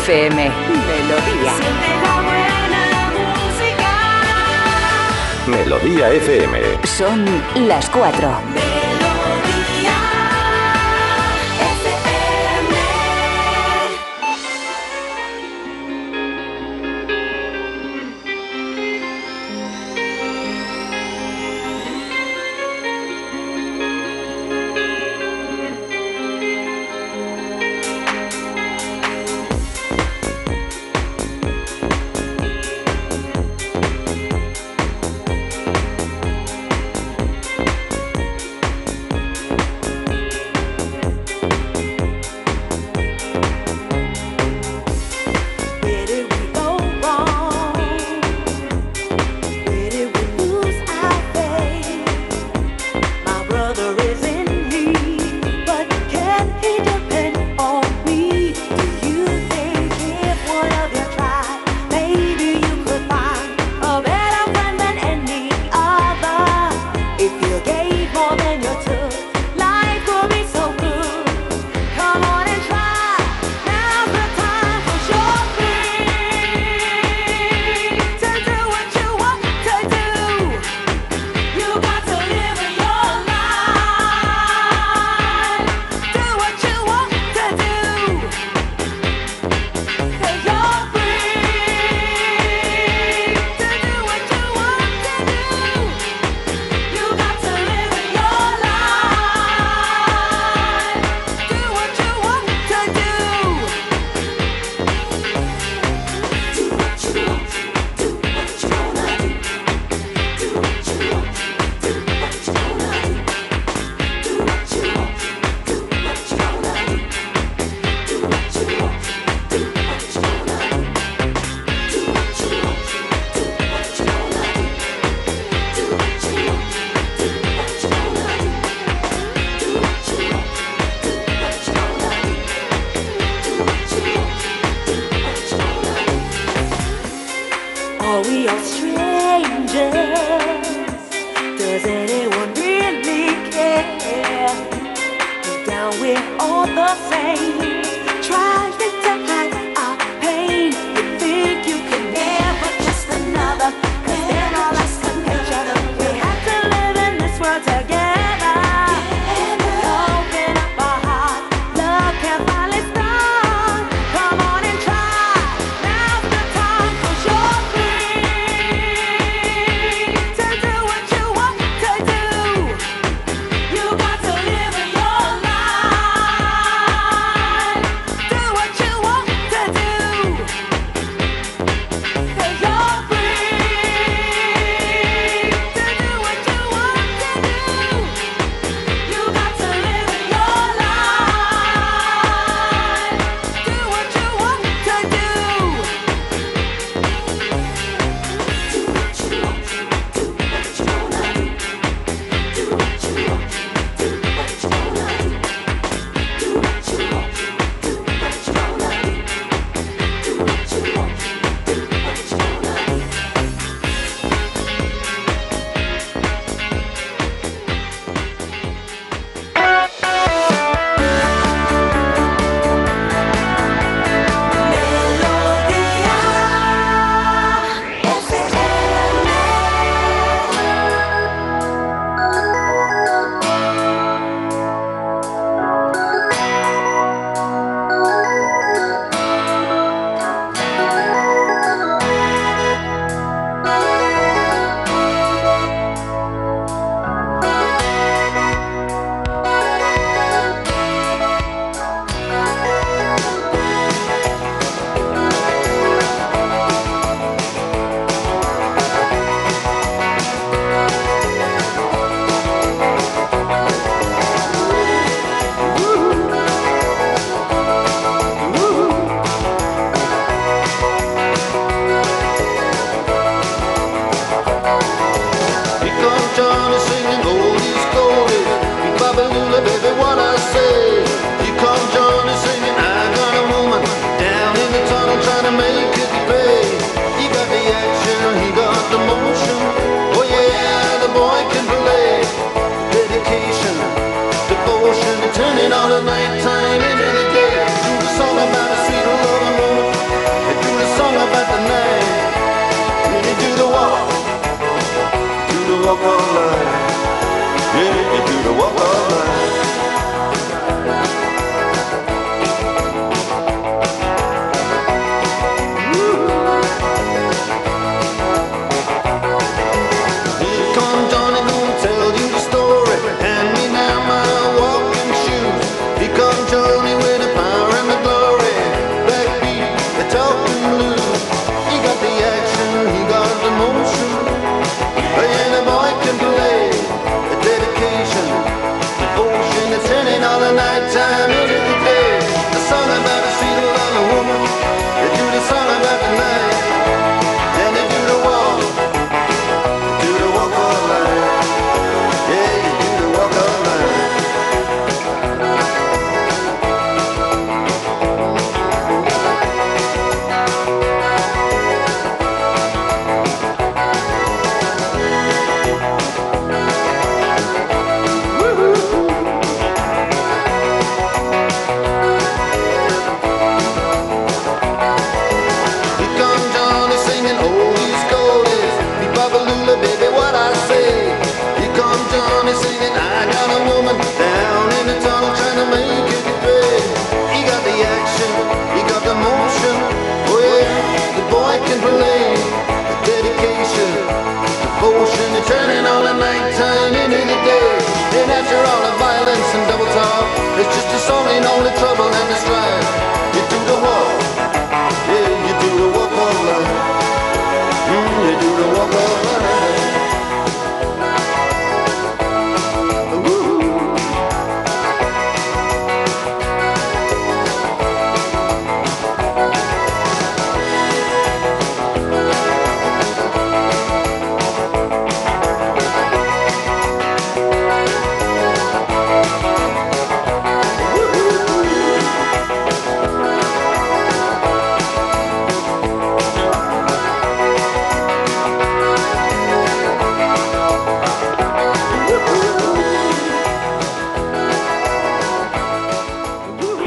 FM. Melodía. Melodía FM. Son las 4.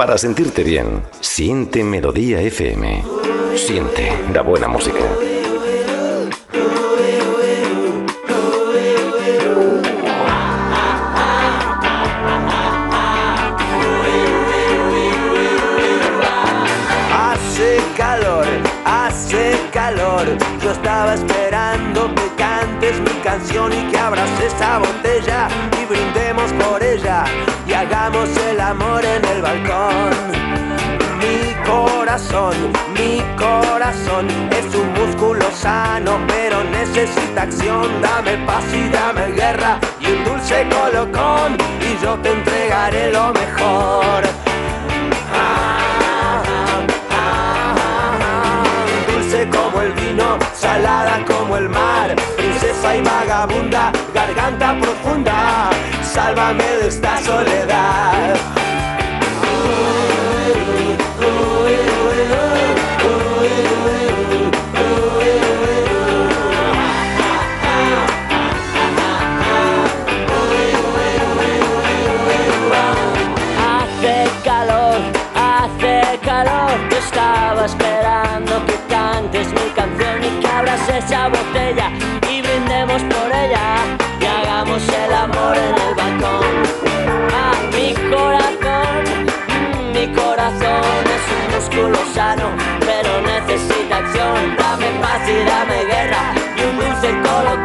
Para sentirte bien, siente Melodía FM. Siente la buena música. Hace calor, hace calor. Yo estaba esperando que cantes mi canción y que abras esa botella mi corazón es un músculo sano, pero necesita acción. Dame paz y dame guerra y un dulce colocón, y yo te entregaré lo mejor. Ah, ah, ah, dulce como el vino, salada como el mar, princesa y vagabunda, garganta profunda, sálvame de esta soledad.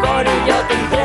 Corey yo te encuentro.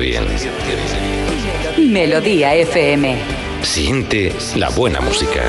bien. Melodía FM. Siente la buena música.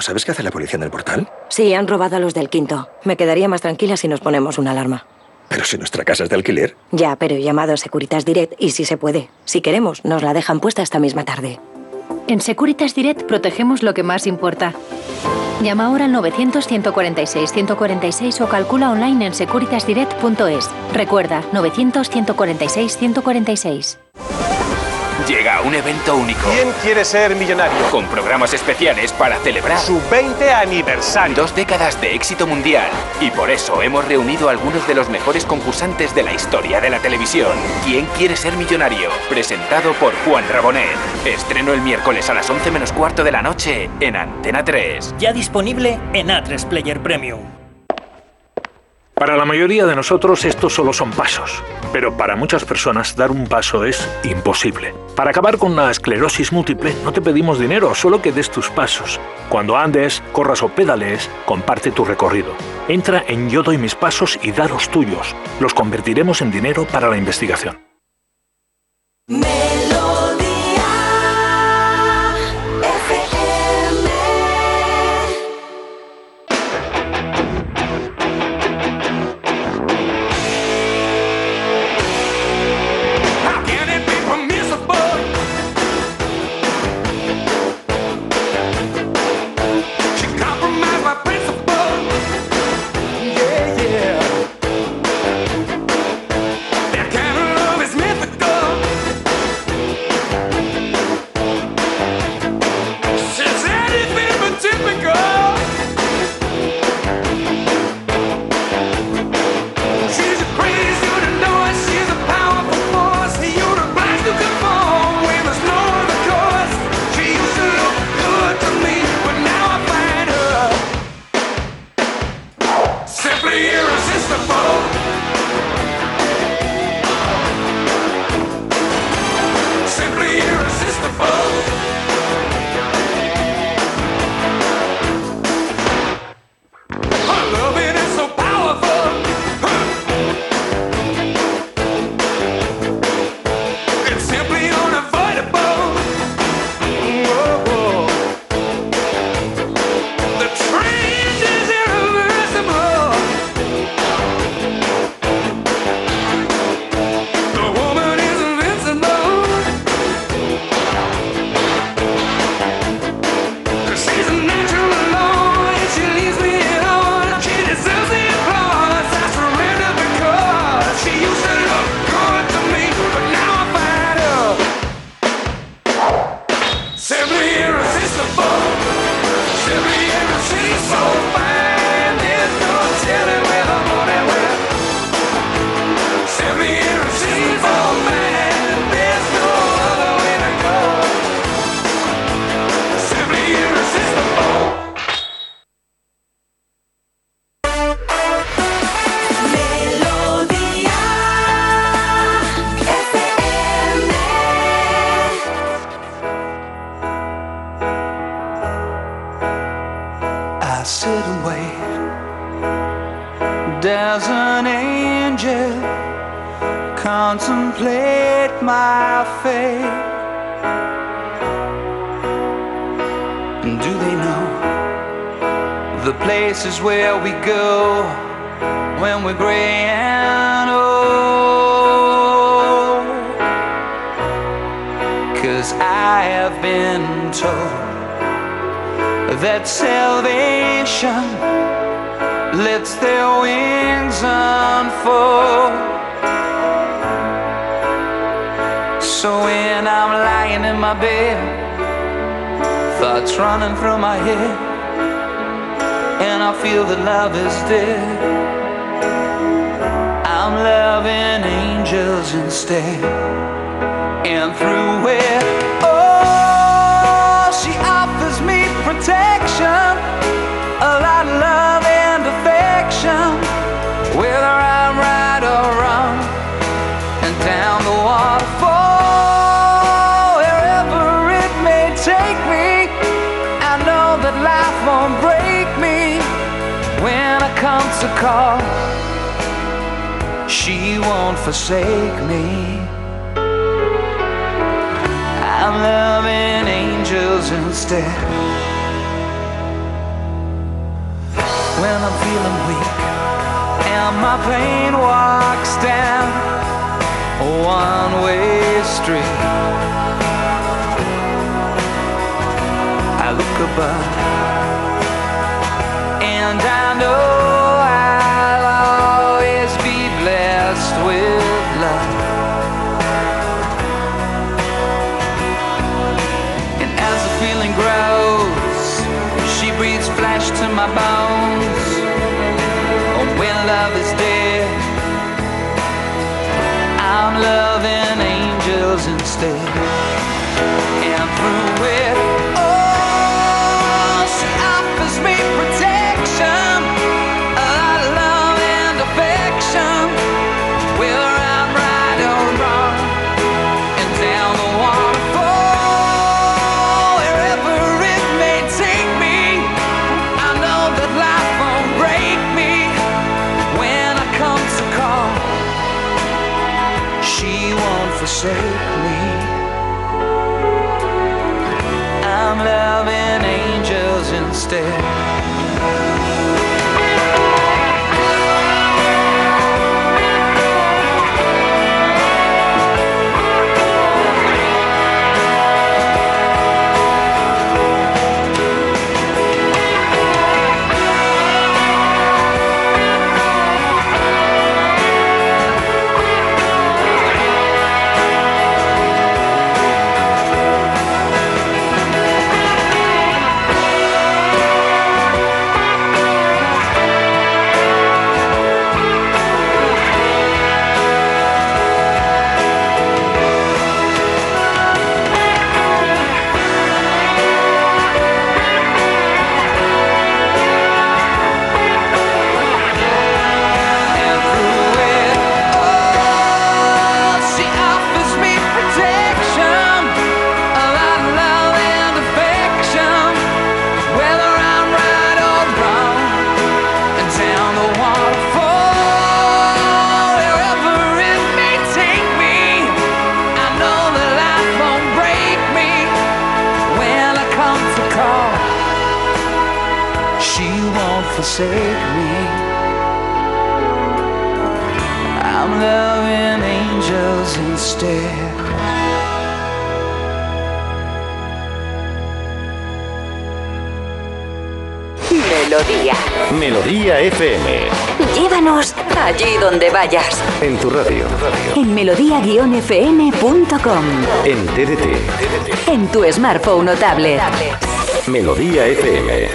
¿Sabes qué hace la policía en el portal? Sí, han robado a los del quinto. Me quedaría más tranquila si nos ponemos una alarma. Pero si nuestra casa es de alquiler. Ya, pero he llamado a Securitas Direct y si se puede. Si queremos, nos la dejan puesta esta misma tarde. En Securitas Direct protegemos lo que más importa. Llama ahora al 900-146-146 o calcula online en securitasdirect.es. Recuerda, 900-146-146. Llega un evento único. ¿Quién quiere ser millonario? Con programas especiales para celebrar Su 20 aniversario. dos décadas de éxito mundial. Y por eso hemos reunido a algunos de los mejores concursantes de la historia de la televisión. ¿Quién quiere ser millonario? Presentado por Juan Rabonet. Estreno el miércoles a las 11 menos cuarto de la noche en Antena 3. Ya disponible en A3 Player Premium. Para la mayoría de nosotros estos solo son pasos, pero para muchas personas dar un paso es imposible. Para acabar con la esclerosis múltiple no te pedimos dinero, solo que des tus pasos. Cuando andes, corras o pedalees, comparte tu recorrido. Entra en Yo doy mis pasos y da los tuyos. Los convertiremos en dinero para la investigación. melodía-fm.com. En TDT. En tu smartphone o tablet. Melodía FM.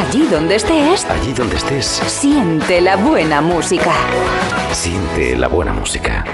Allí donde estés. Allí donde estés. Siente la buena música. Siente la buena música.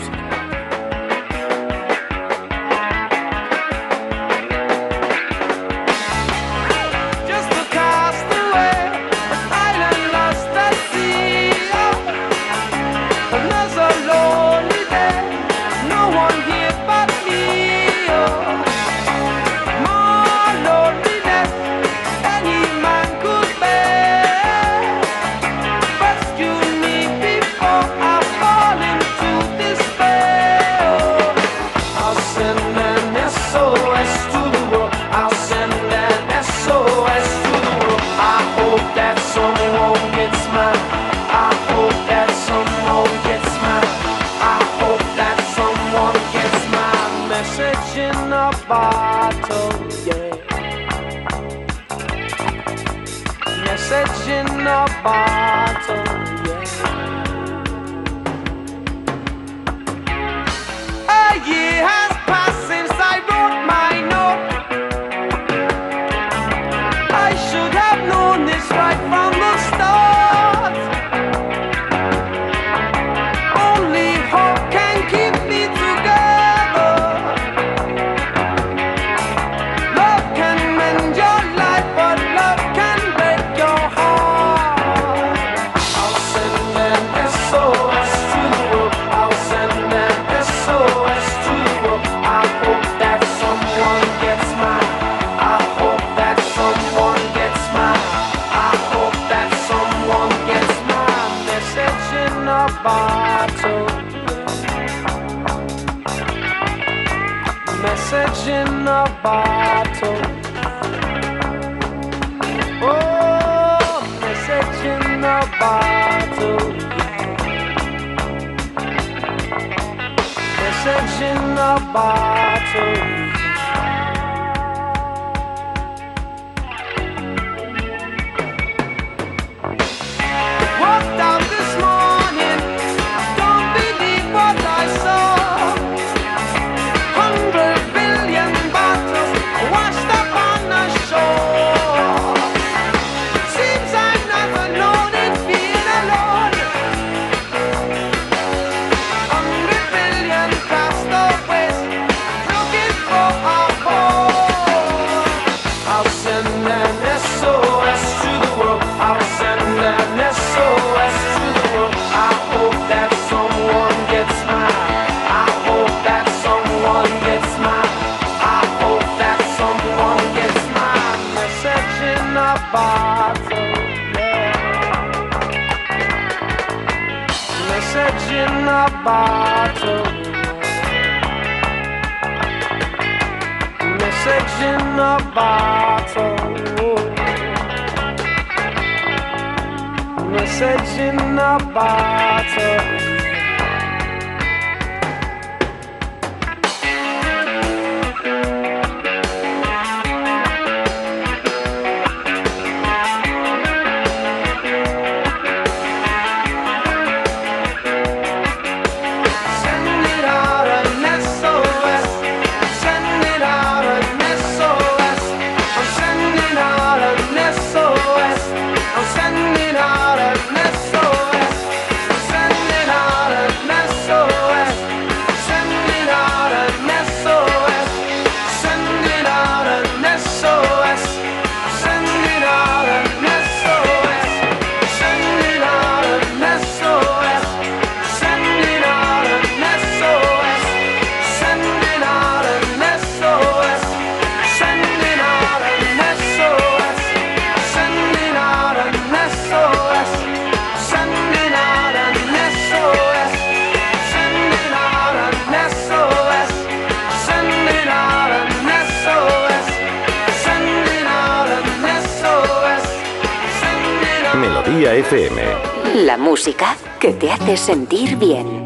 Sentir bien.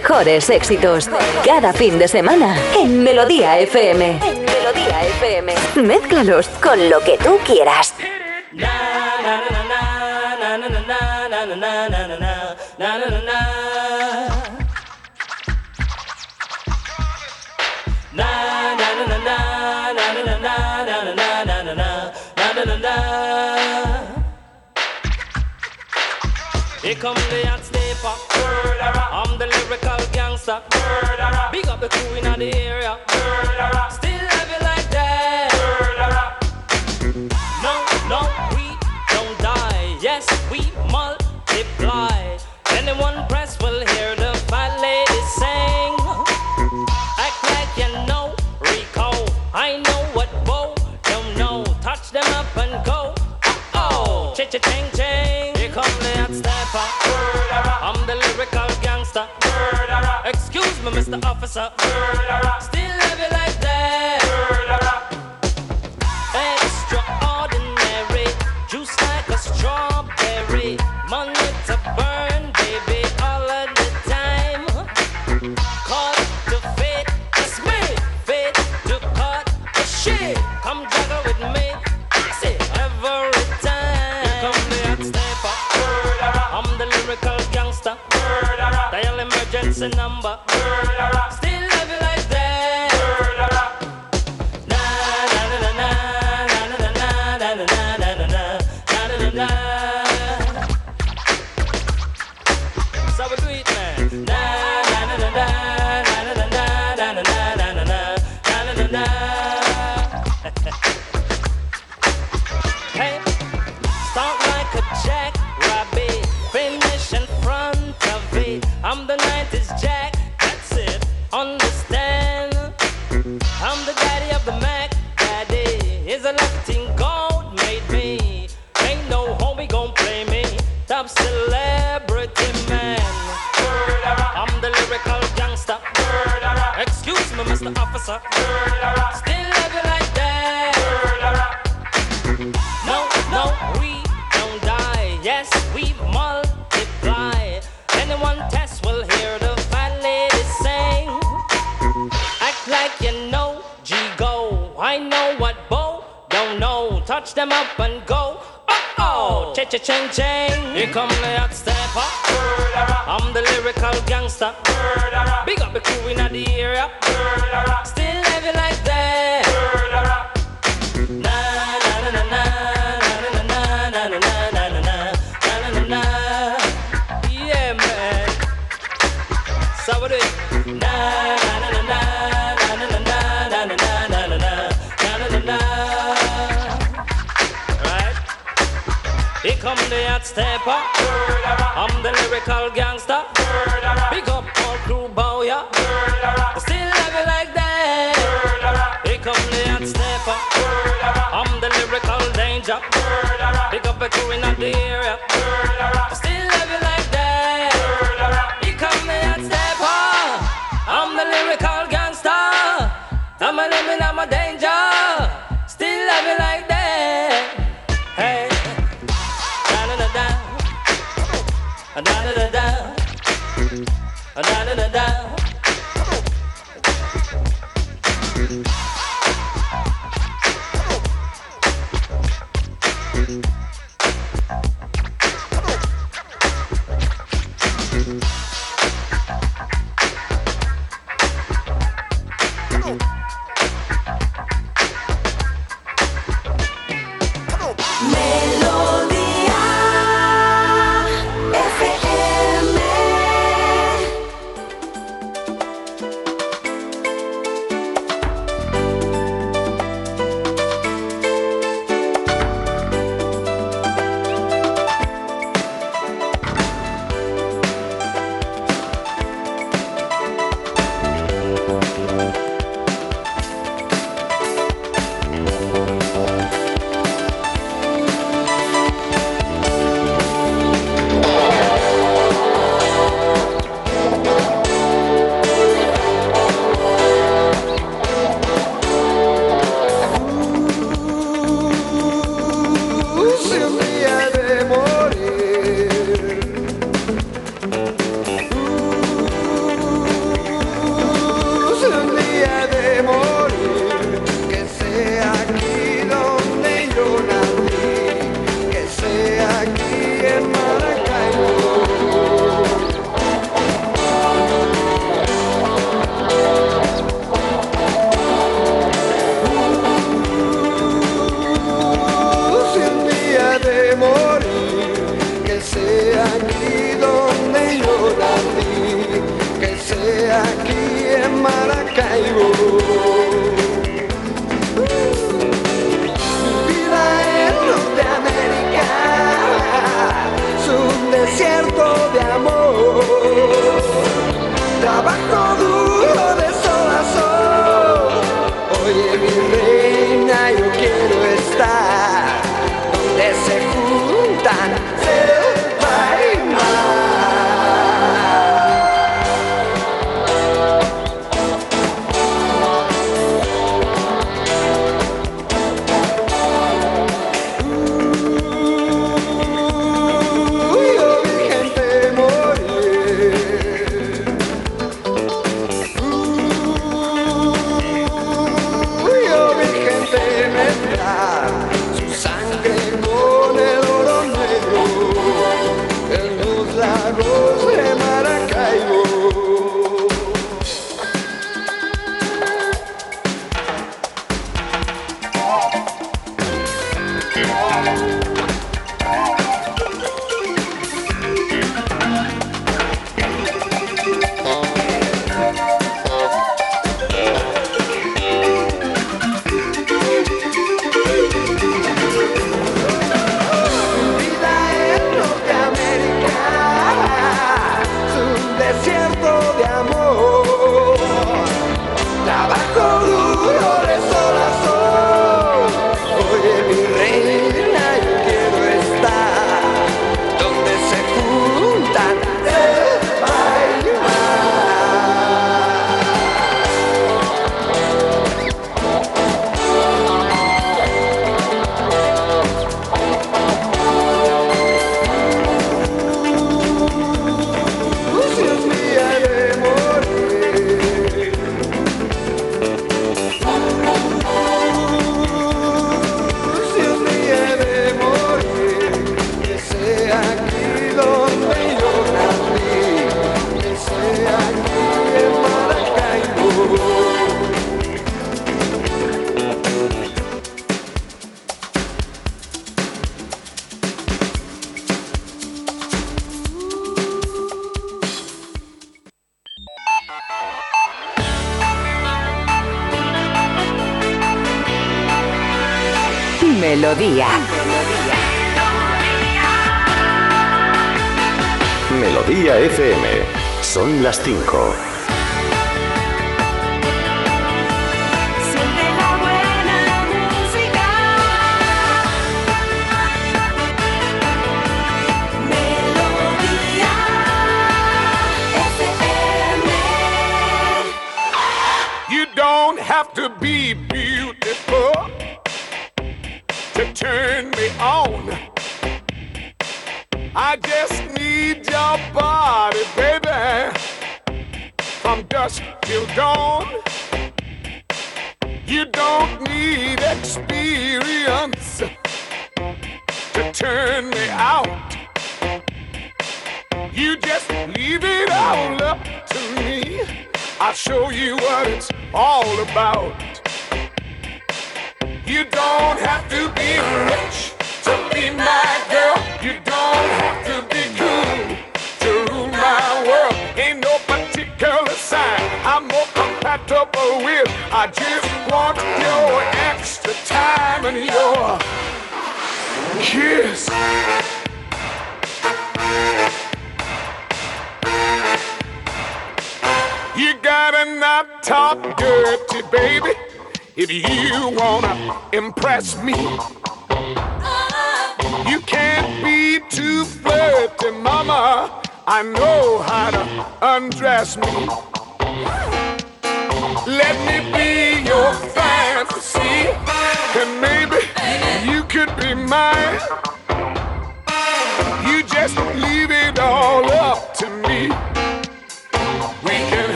mejores éxitos. Cada fin de semana en Melodía FM. En Melodía FM. Mézclalos con lo que tú quieras. gangster. Murderer. Big up the crew in the area. Murderer.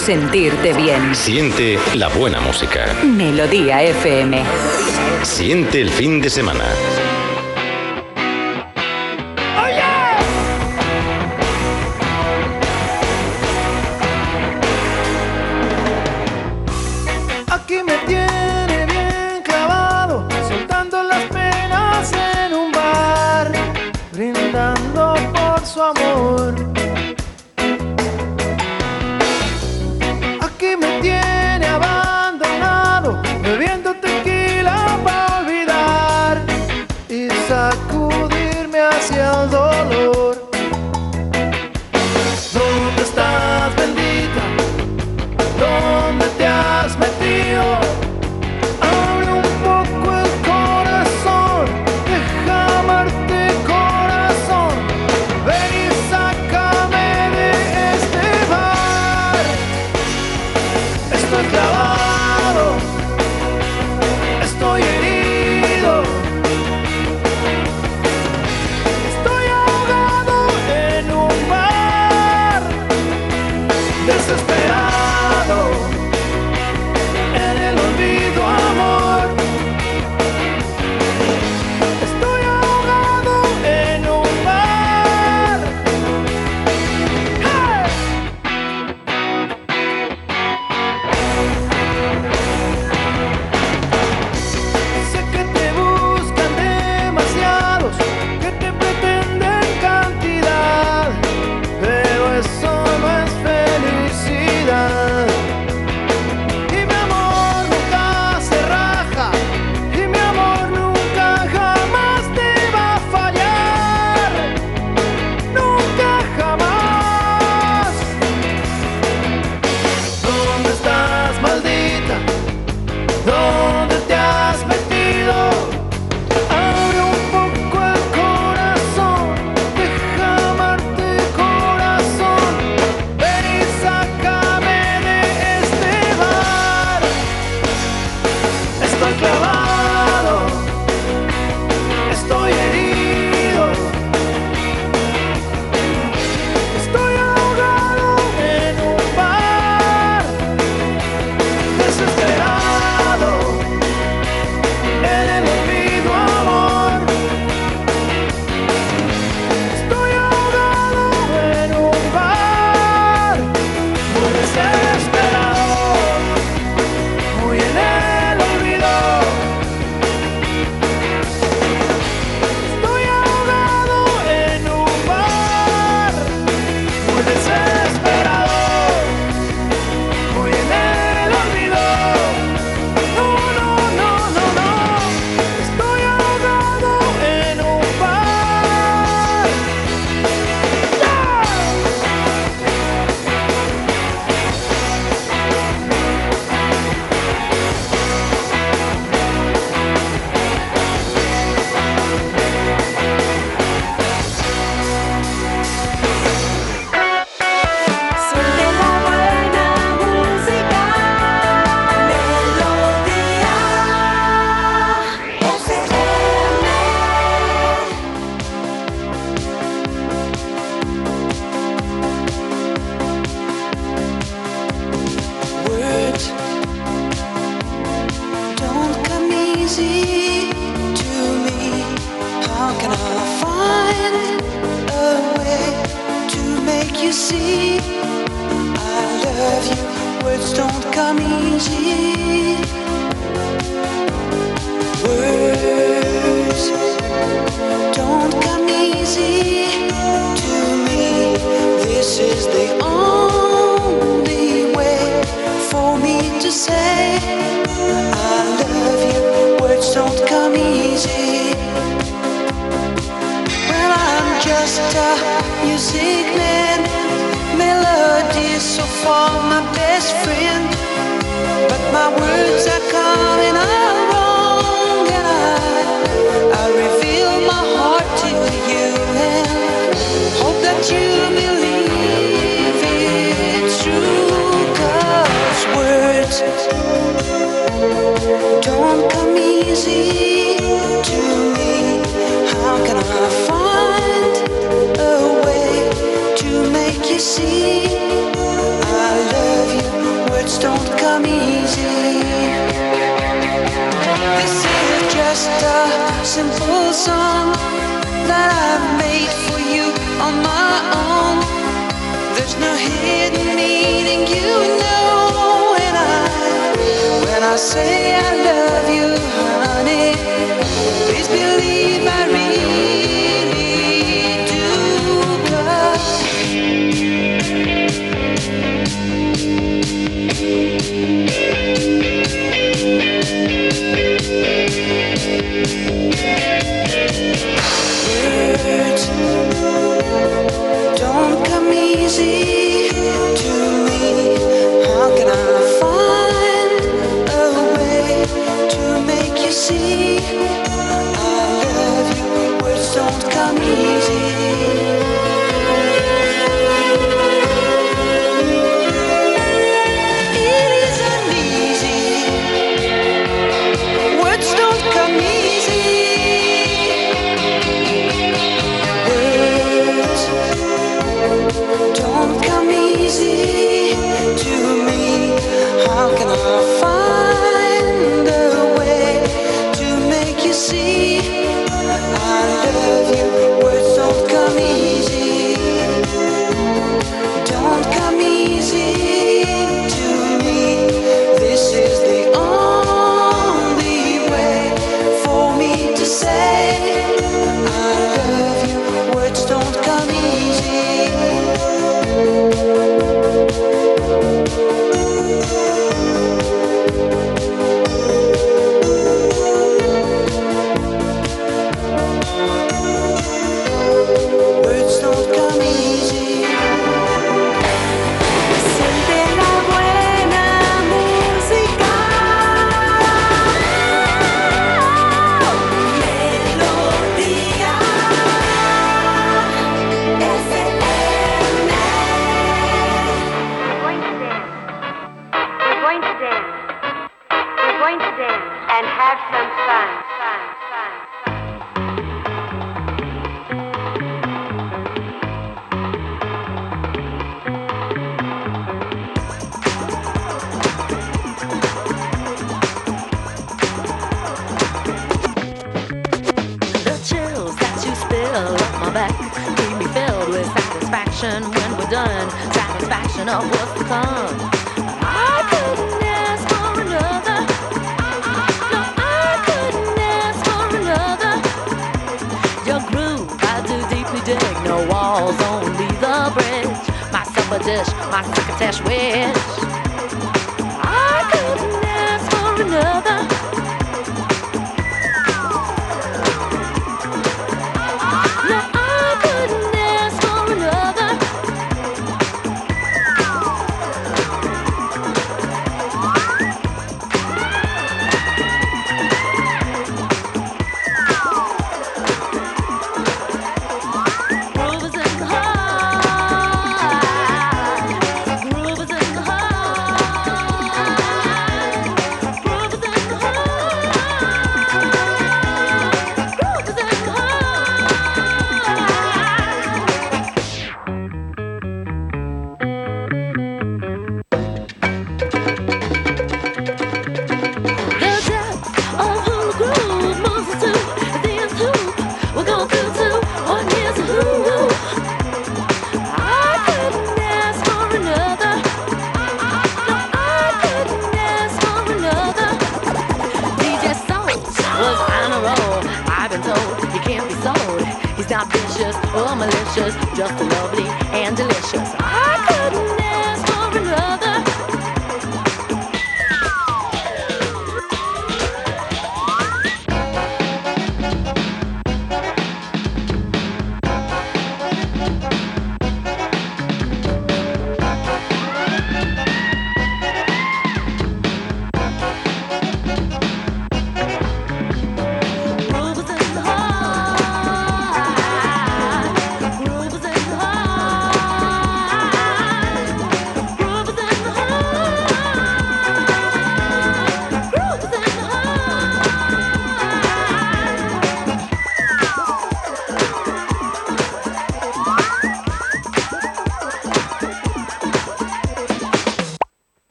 sentirte bien. Siente la buena música. Melodía FM. Siente el fin de semana.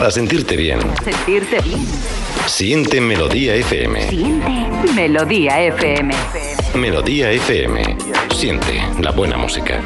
Para sentirte bien. Sentirte bien. Siente Melodía FM. Siente Melodía FM. Melodía FM. Siente la buena música.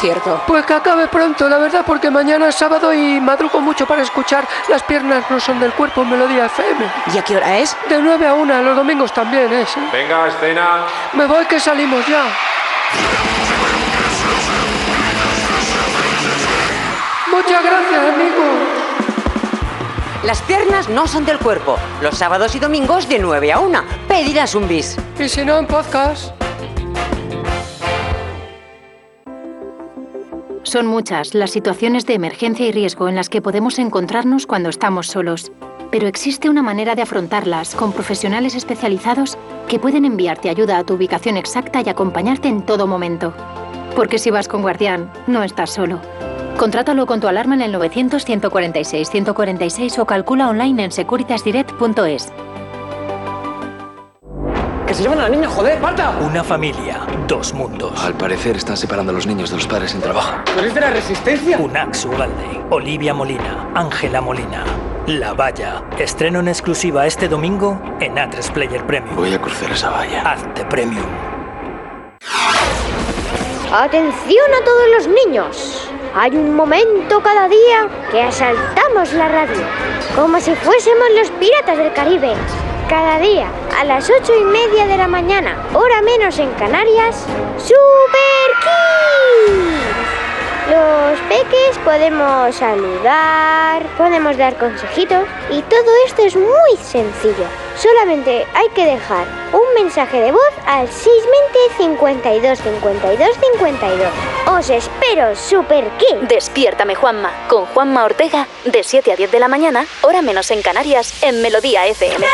Concierto? Pues que acabe pronto, la verdad, porque mañana es sábado y madrugo mucho para escuchar Las piernas no son del cuerpo Melodía FM. ¿Y a qué hora es? De 9 a 1, los domingos también es. ¿eh? Venga, escena. Me voy que salimos ya. Muchas gracias, amigo. Las piernas no son del cuerpo. Los sábados y domingos de 9 a 1. Pedirás un bis. Y si no, en podcast. Son muchas las situaciones de emergencia y riesgo en las que podemos encontrarnos cuando estamos solos. Pero existe una manera de afrontarlas con profesionales especializados que pueden enviarte ayuda a tu ubicación exacta y acompañarte en todo momento. Porque si vas con Guardián, no estás solo. Contrátalo con tu alarma en el 900-146-146 o calcula online en securitasdirect.es. ¡Que se llevan a la niña, joder! ¡Marta! Una familia, dos mundos. Al parecer están separando a los niños de los padres en trabajo. ¿Tú eres de la resistencia? Unax Ugalde, Olivia Molina, Ángela Molina. La Valla. Estreno en exclusiva este domingo en A3 Player Premium. Voy a cruzar esa valla. Hazte Premium. Atención a todos los niños. Hay un momento cada día que asaltamos la radio, como si fuésemos los piratas del Caribe. Cada día, a las ocho y media de la mañana, hora menos en Canarias, Super Kids. Los peques podemos saludar, podemos dar consejitos y todo esto es muy sencillo. Solamente hay que dejar un mensaje de voz al 620 52 52 52. Os espero, Super Kids. Despiértame Juanma, con Juanma Ortega, de 7 a 10 de la mañana, hora menos en Canarias, en Melodía FM.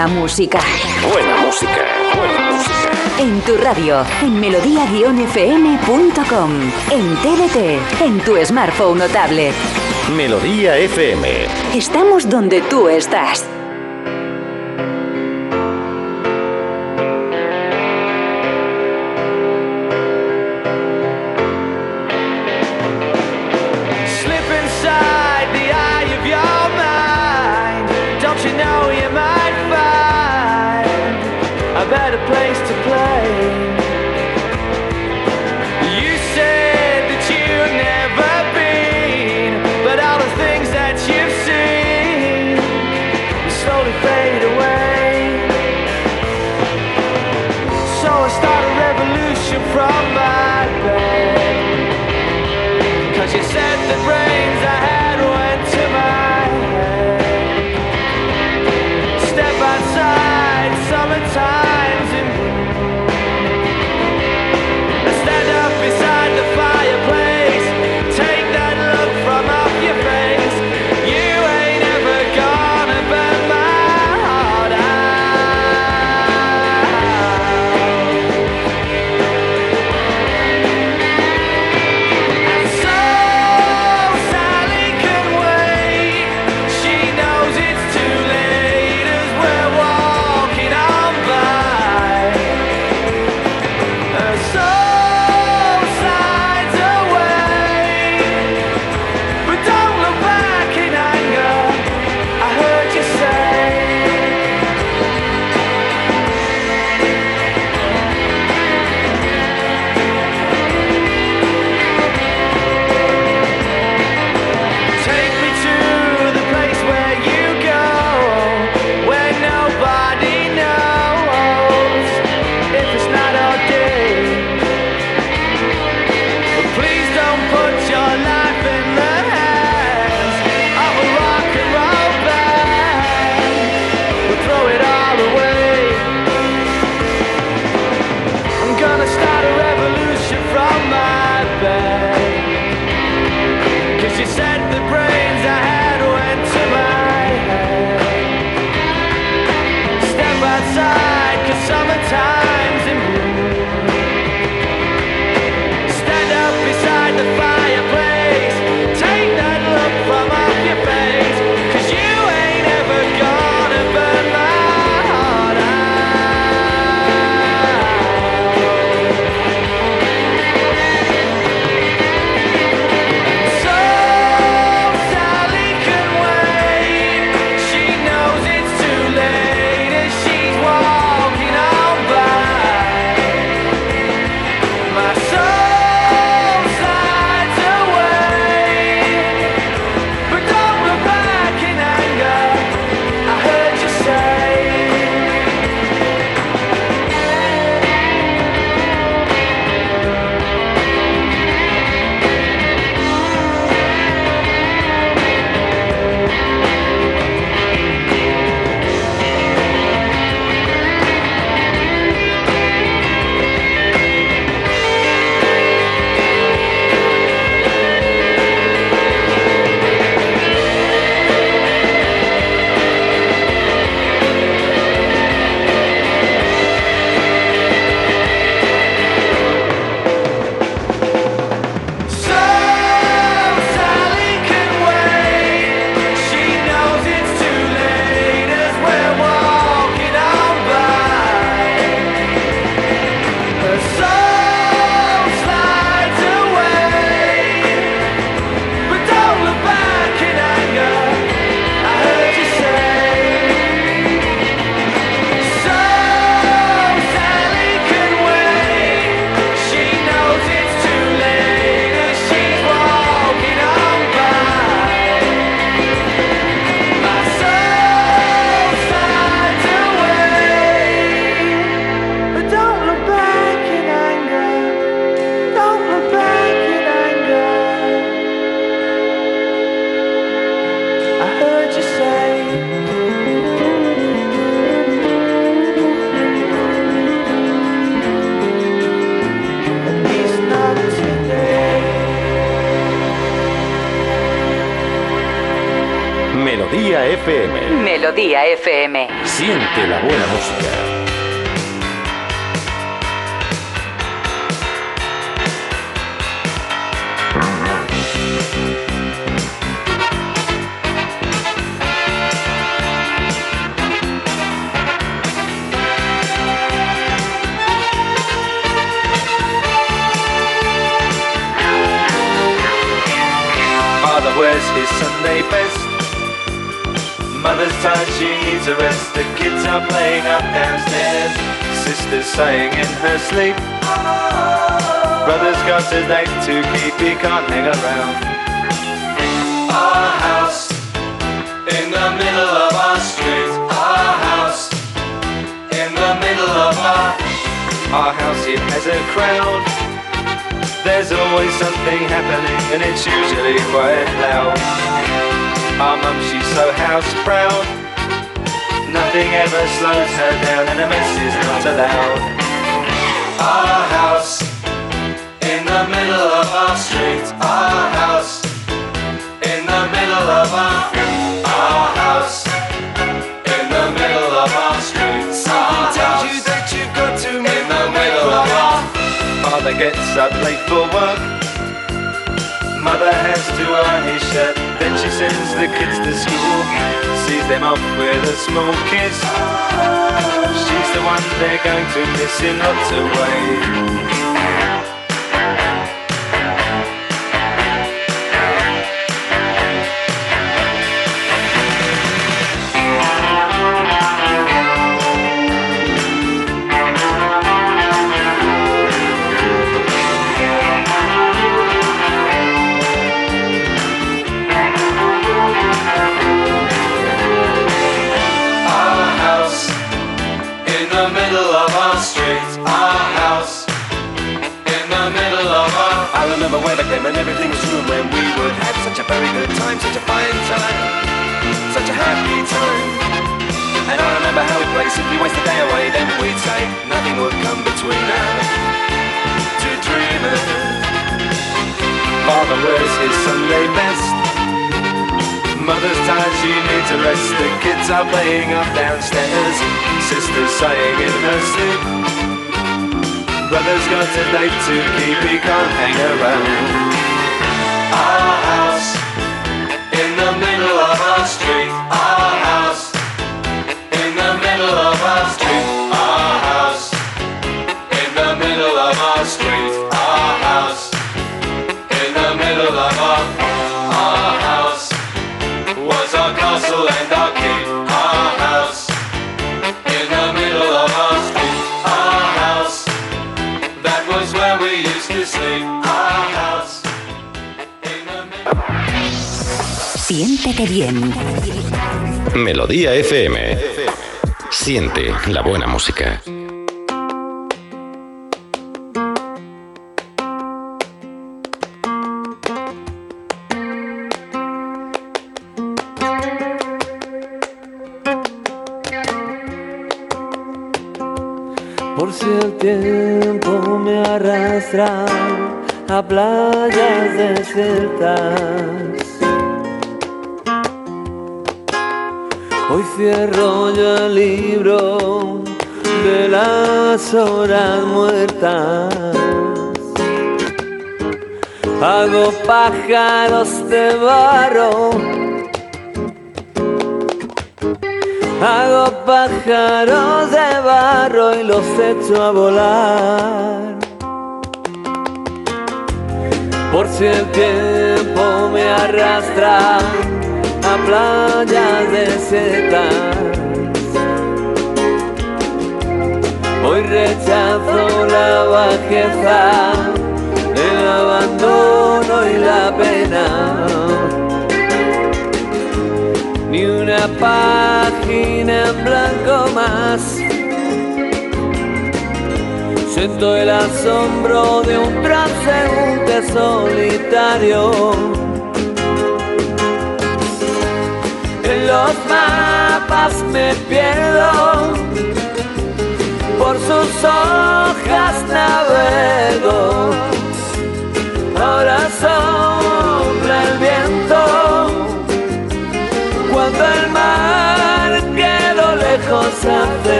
Buena música. Buena música. En tu radio, en melodía-fm.com, en TDT, en tu smartphone o tablet. Melodía FM. Estamos donde tú estás.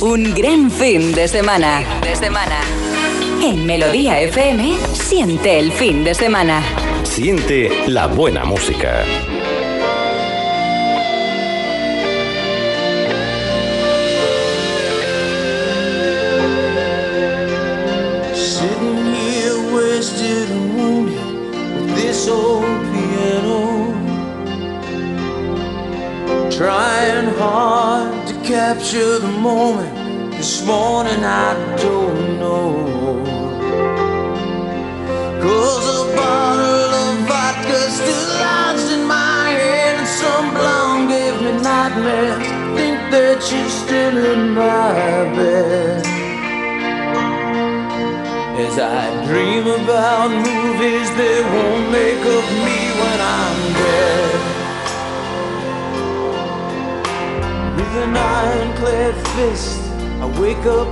Un gran fin. De semana. En Melodía FM, siente el fin de semana. Siente la buena música. up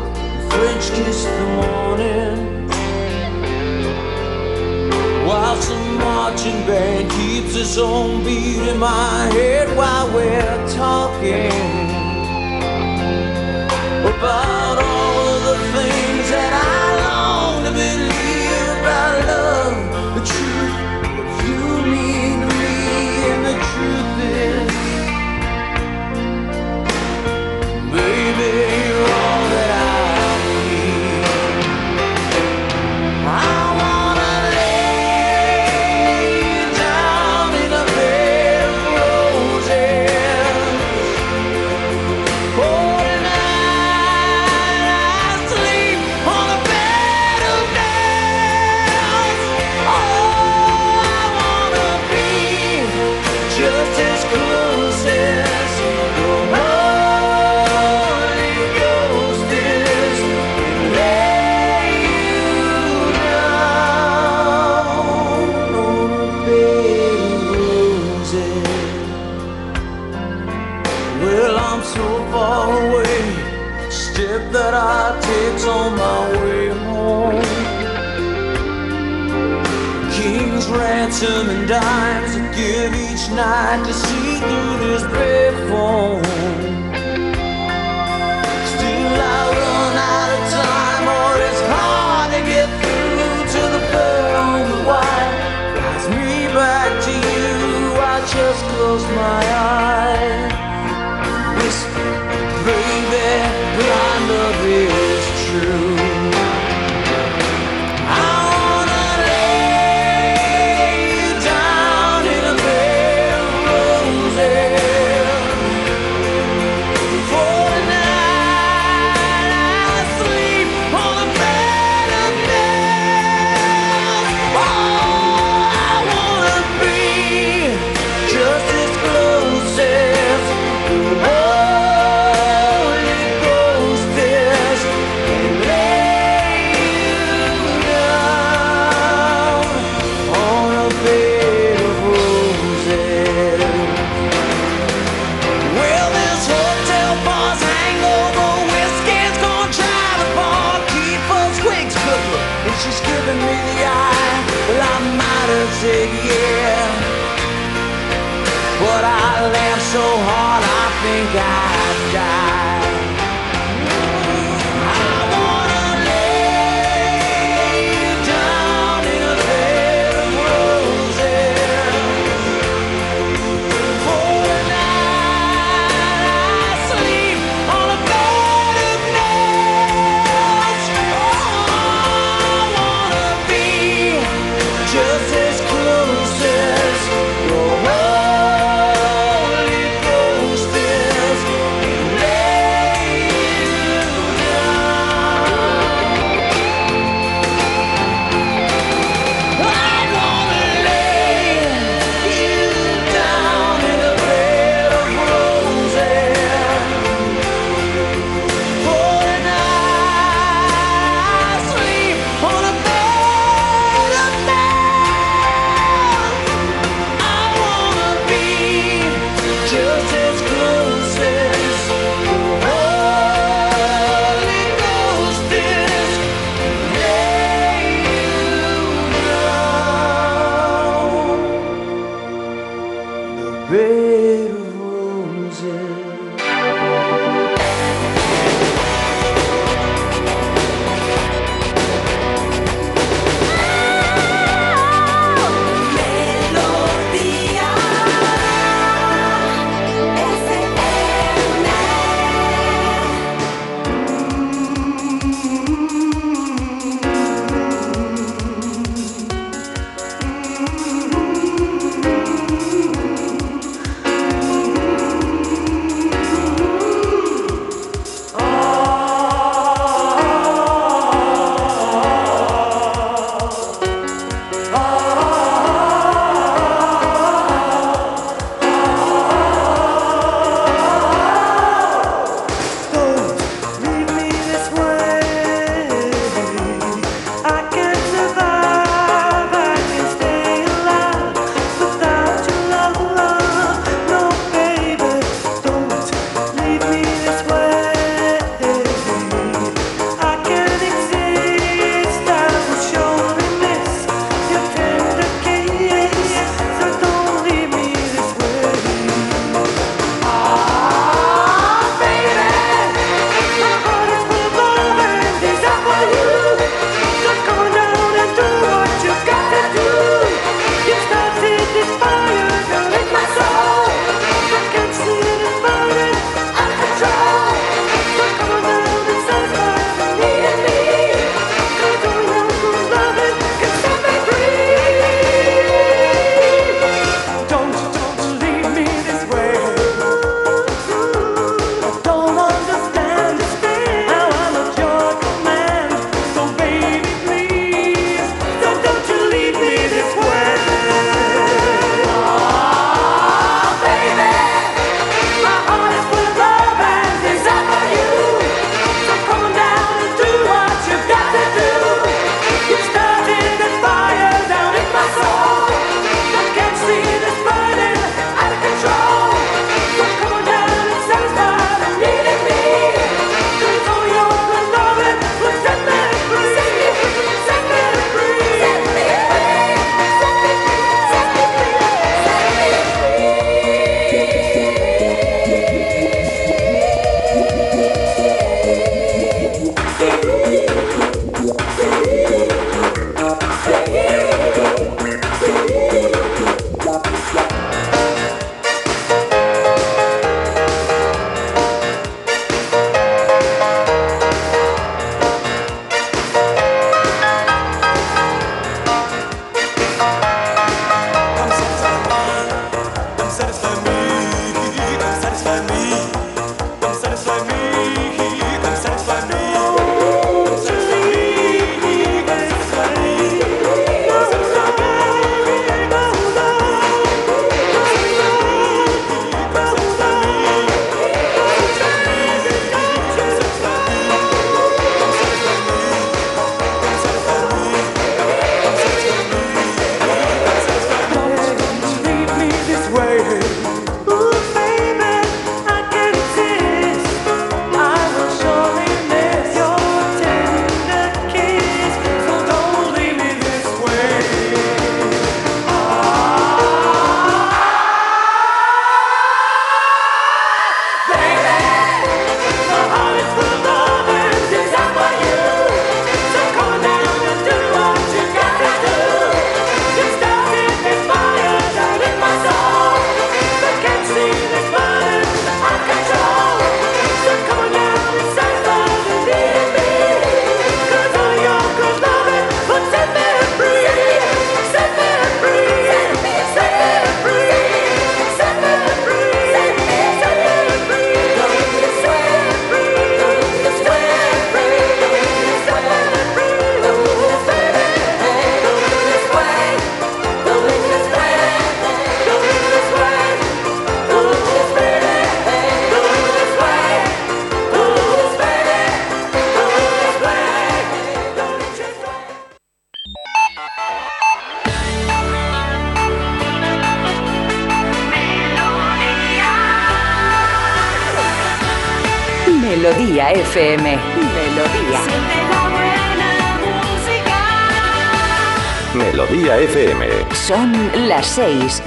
6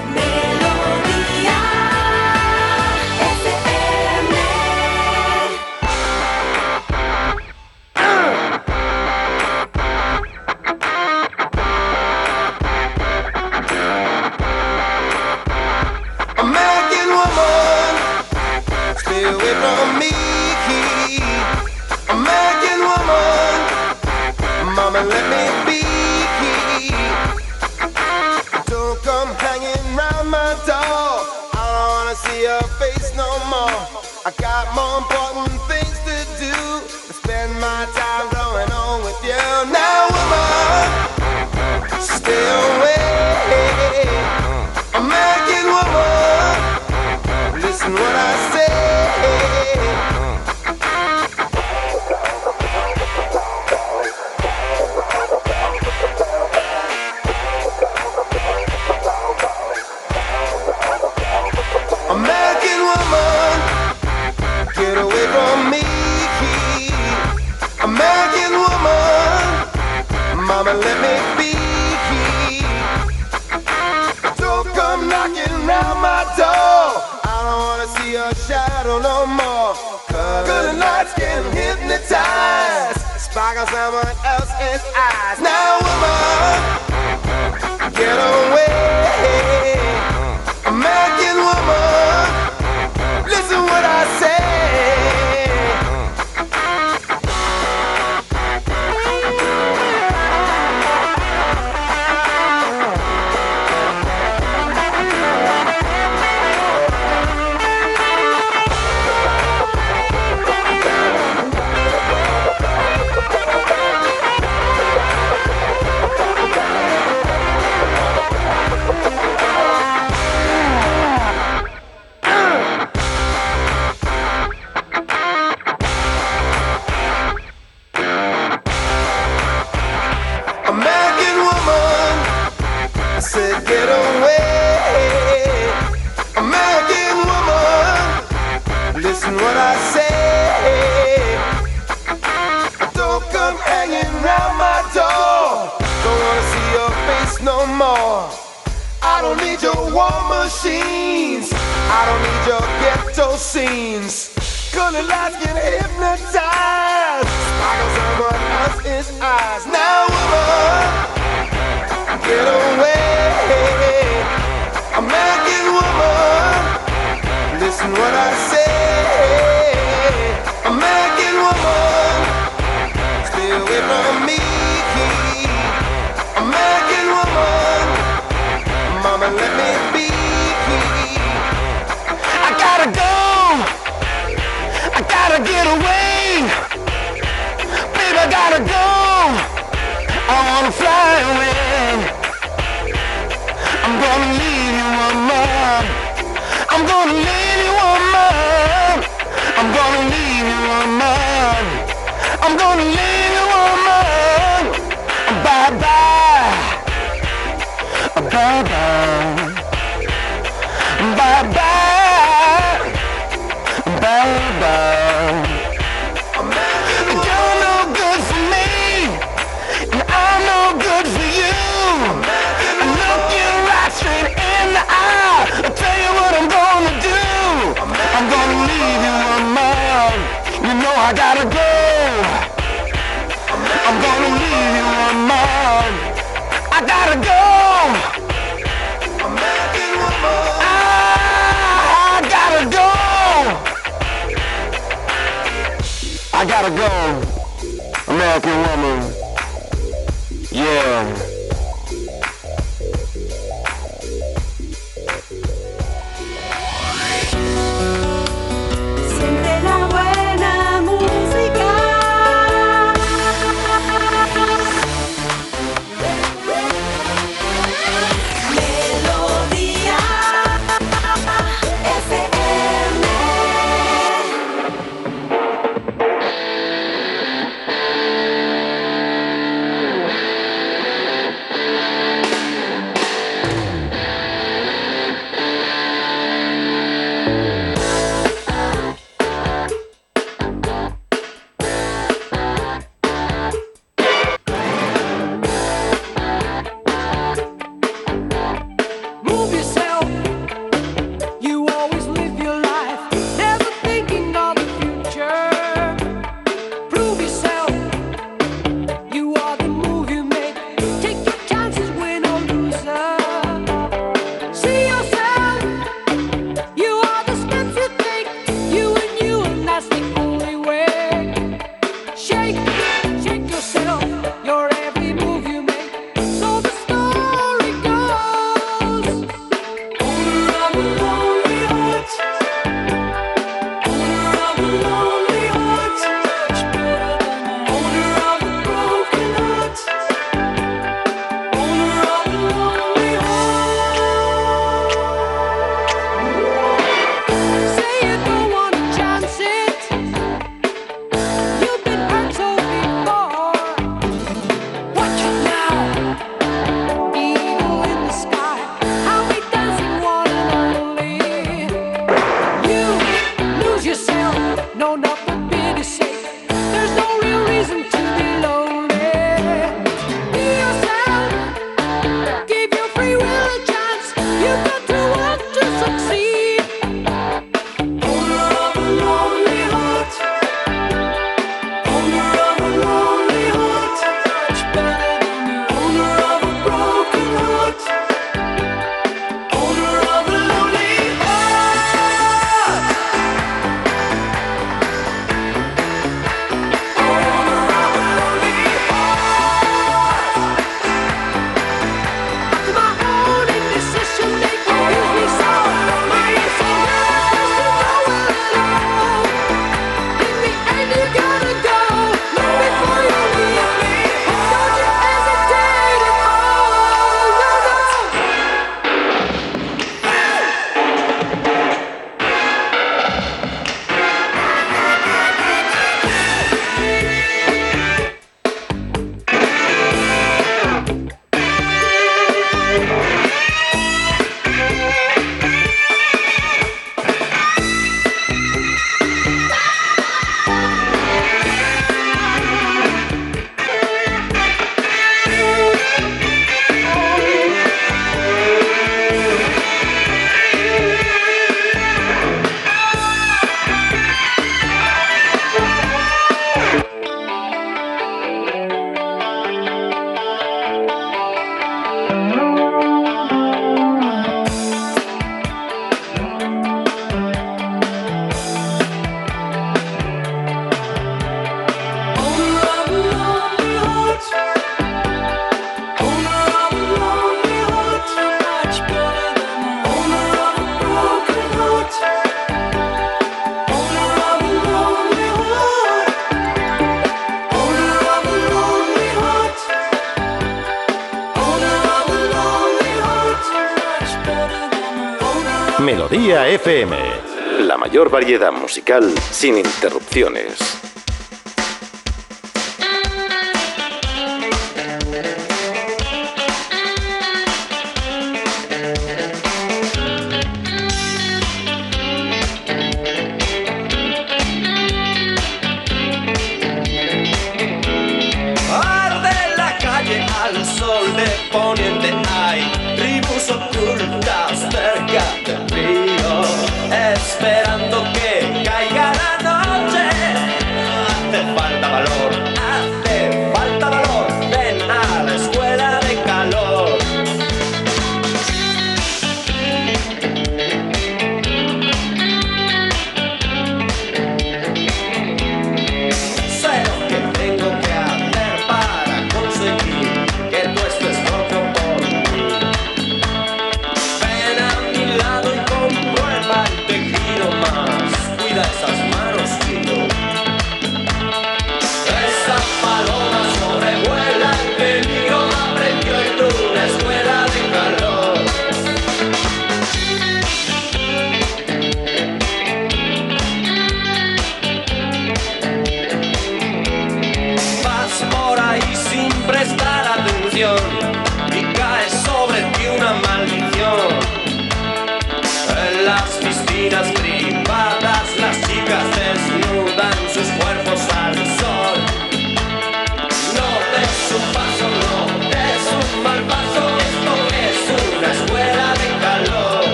Variedad musical sin interrupciones.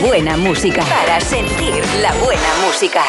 buena música. Para sentir la buena música.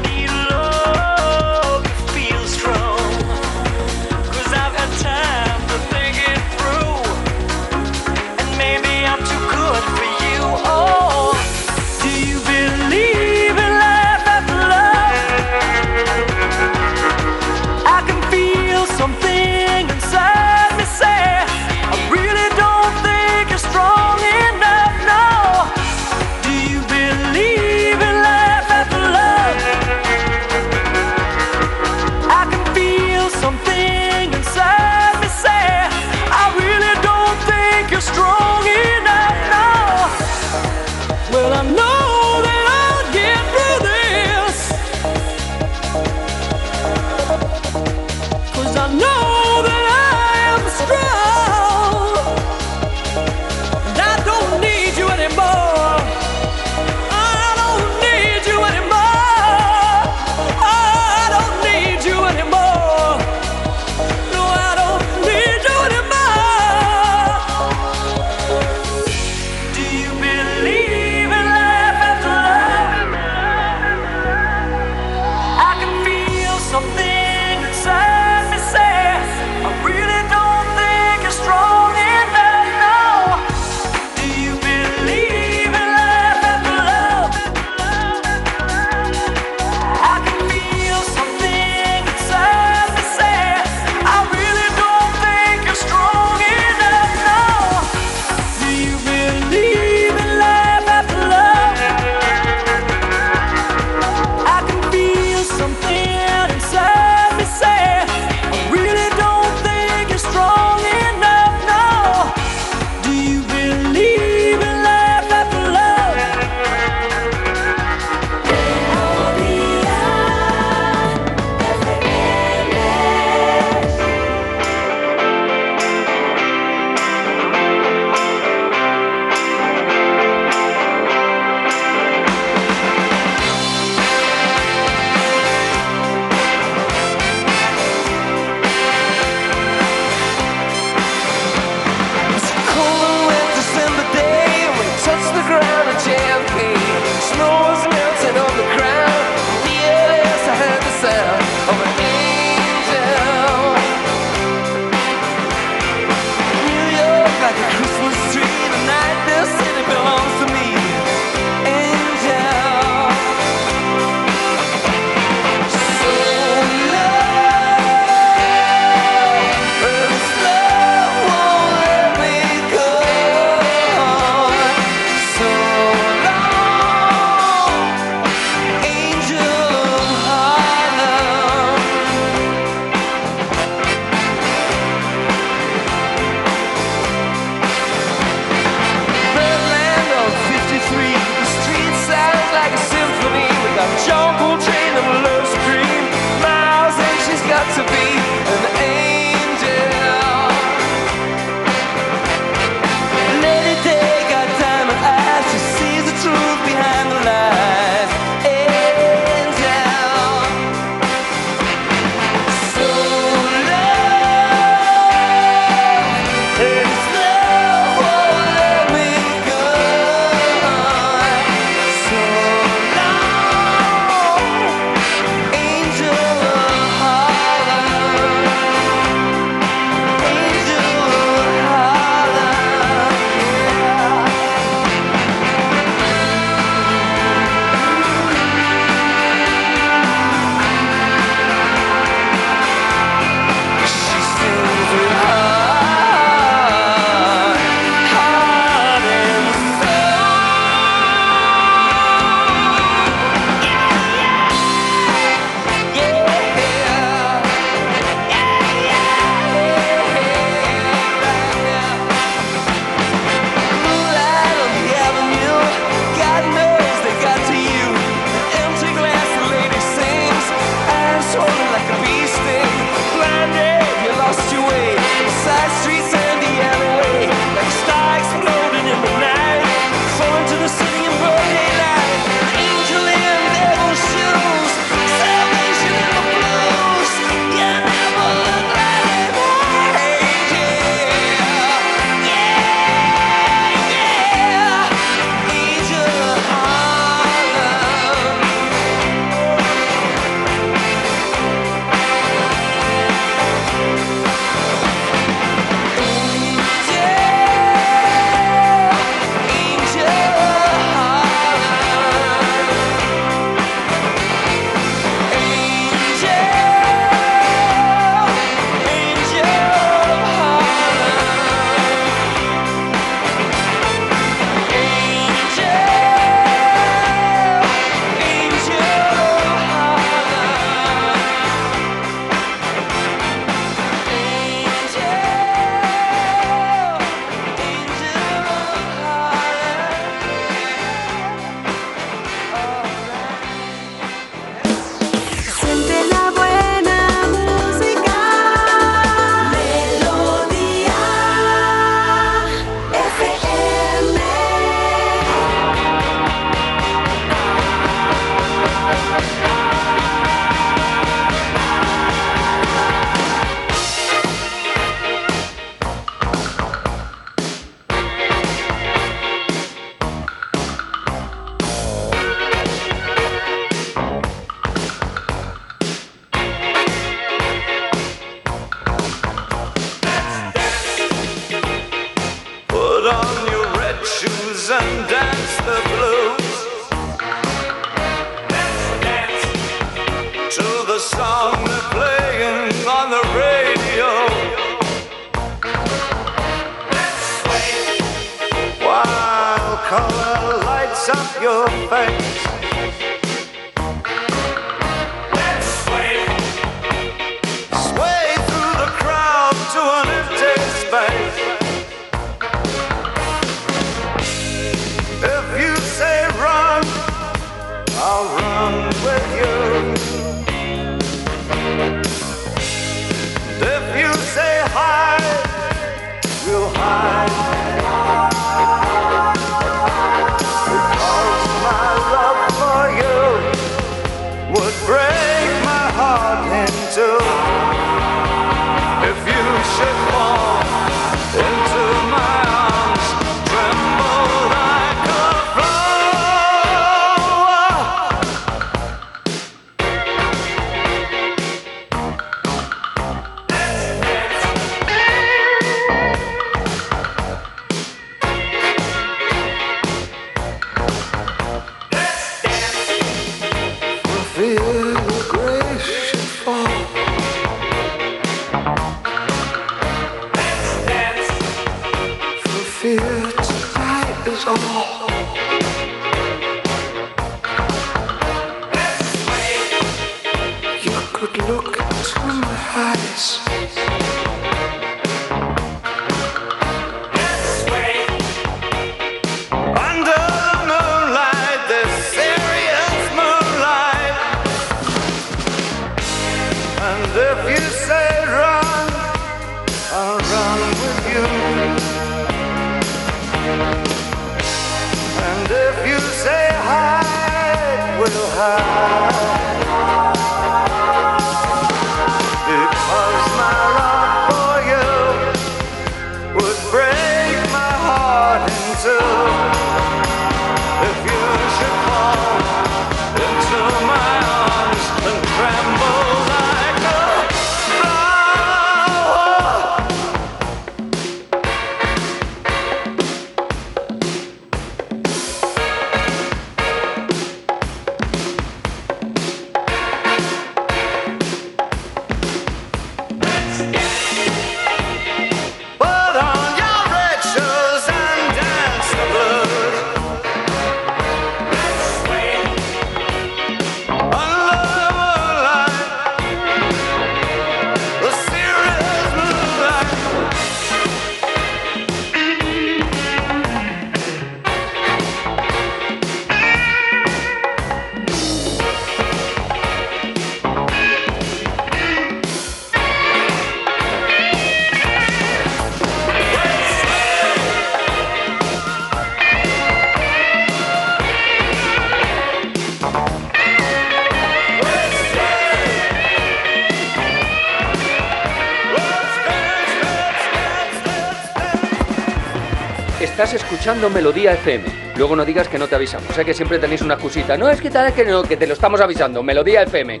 Melodía FM. Luego no digas que no te avisamos. Sé que siempre tenéis una excusita. No, es que tal que no, que te lo estamos avisando. Melodía FM.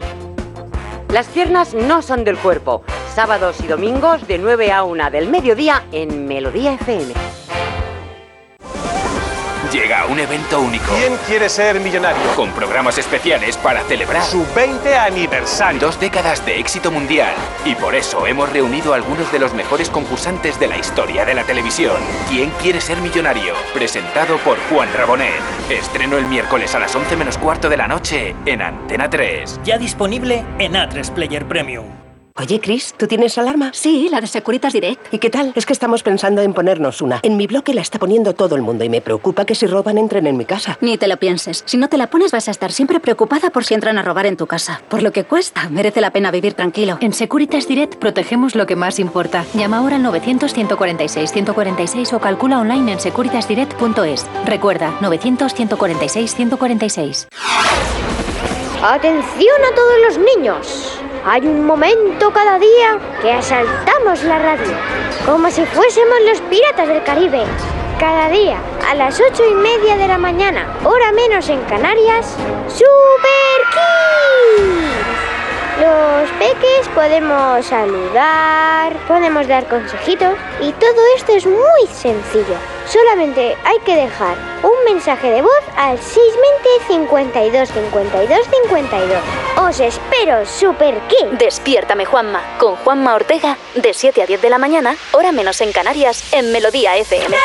Las piernas no son del cuerpo. Sábados y domingos de 9 a 1 del mediodía en Melodía FM. Un evento único. ¿Quién quiere ser millonario? Con programas especiales para celebrar Su 20 aniversario. dos décadas de éxito mundial. Y por eso hemos reunido a algunos de los mejores concursantes de la historia de la televisión. ¿Quién quiere ser millonario? Presentado por Juan Rabonet. Estreno el miércoles a las 11 menos cuarto de la noche en Antena 3. Ya disponible en A3 Player Premium. Oye, Chris, ¿tú tienes alarma? Sí, la de Securitas Direct. ¿Y qué tal? Es que estamos pensando en ponernos una. En mi bloque la está poniendo todo el mundo y me preocupa que si roban entren en mi casa. Ni te lo pienses. Si no te la pones vas a estar siempre preocupada por si entran a robar en tu casa. Por lo que cuesta, merece la pena vivir tranquilo. En Securitas Direct protegemos lo que más importa. Llama ahora al 900-146-146 o calcula online en securitasdirect.es. Recuerda, 900-146-146. Atención a todos los niños. Hay un momento cada día que asaltamos la radio, como si fuésemos los piratas del Caribe. Cada día, a las ocho y media de la mañana, hora menos en Canarias, Super Kids. Los peques podemos saludar, podemos dar consejitos y todo esto es muy sencillo. Solamente hay que dejar un mensaje de voz al 620 52 52 52. Os espero, Super Despiértame, Juanma, con Juanma Ortega, de 7 a 10 de la mañana, hora menos en Canarias, en Melodía FM.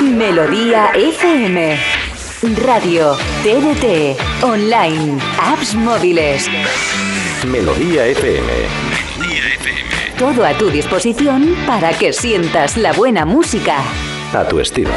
Melodía FM. Radio, TDT, online, apps móviles. FM. Melodía FM. Todo a tu disposición para que sientas la buena música. A tu estilo.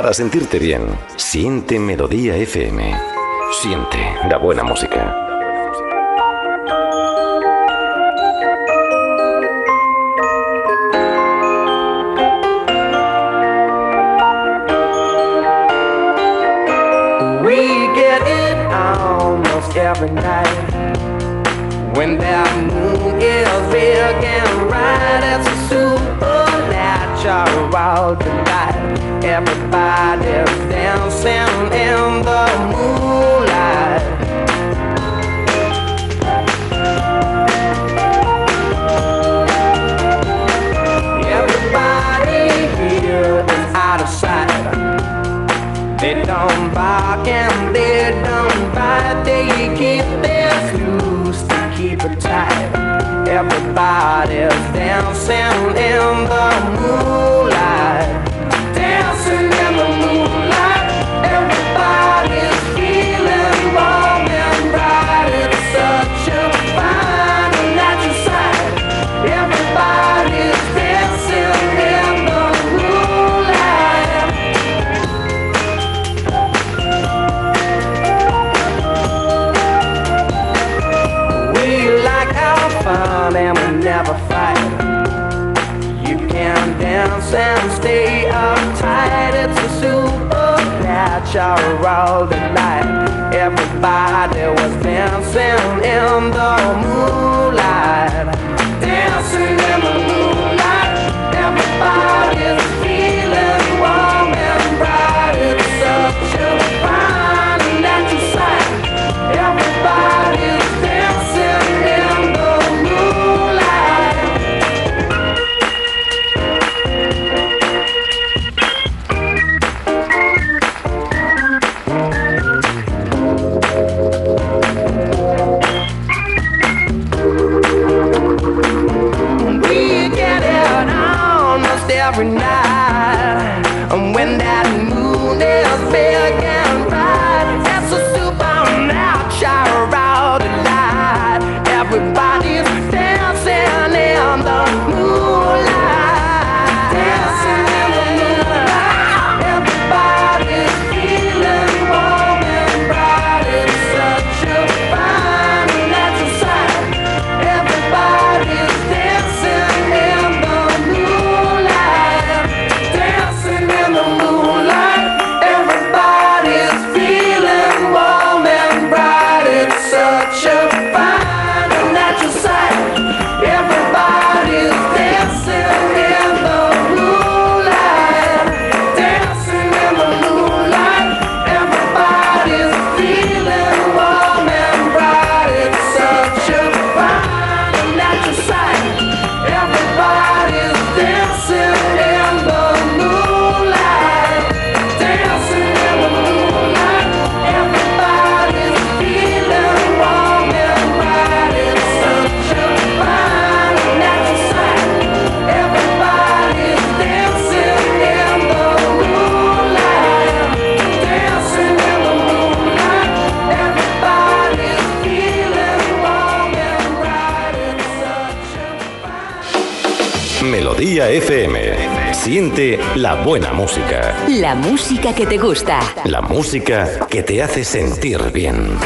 Para sentirte bien, siente Melodía FM. Siente la buena música. We get it almost every night shower all the night. Everybody was dancing in the moonlight. Melodía FM. Siente la buena música. La música que te gusta. La música que te hace sentir bien.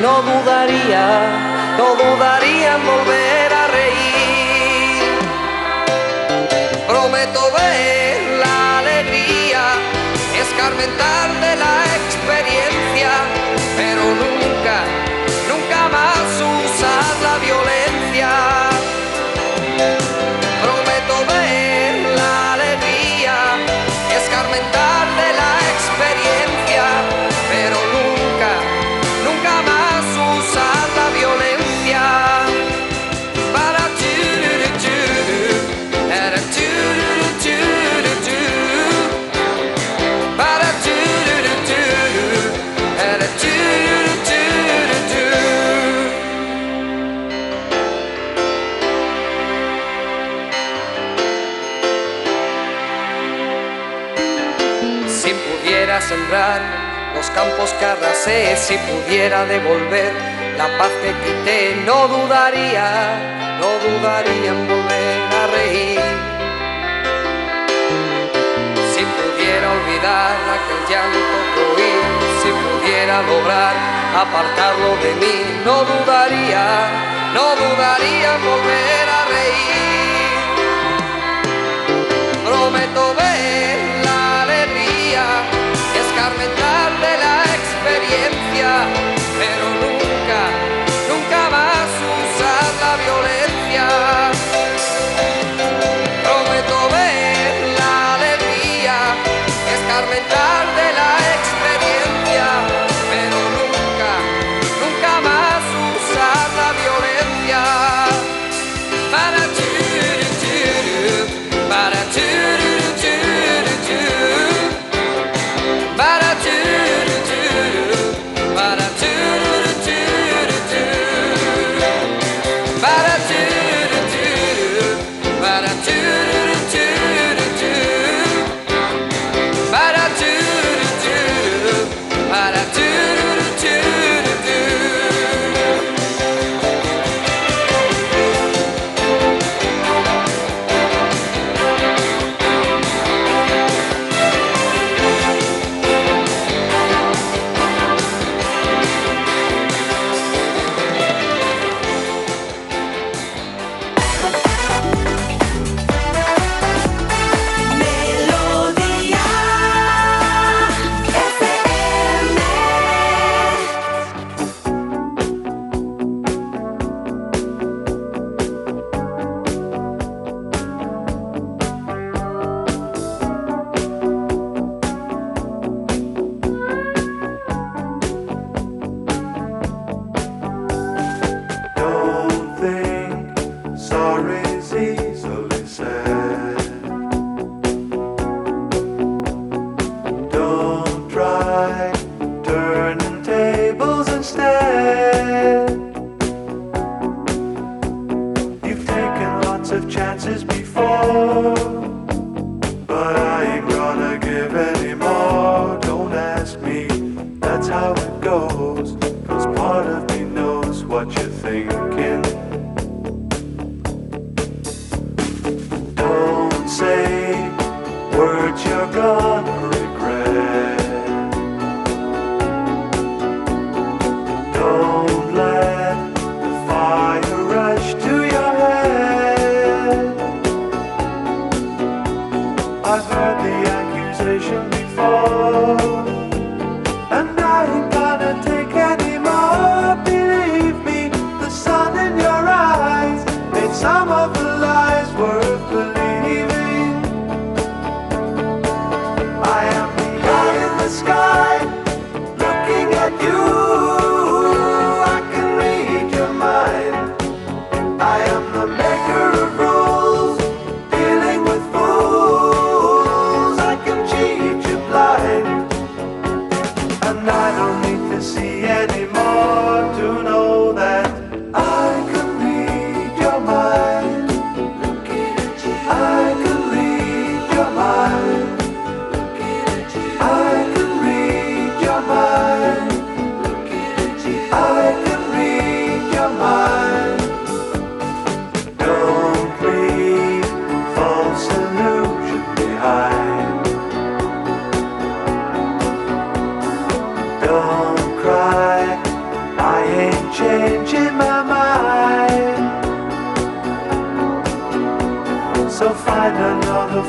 no dudaría.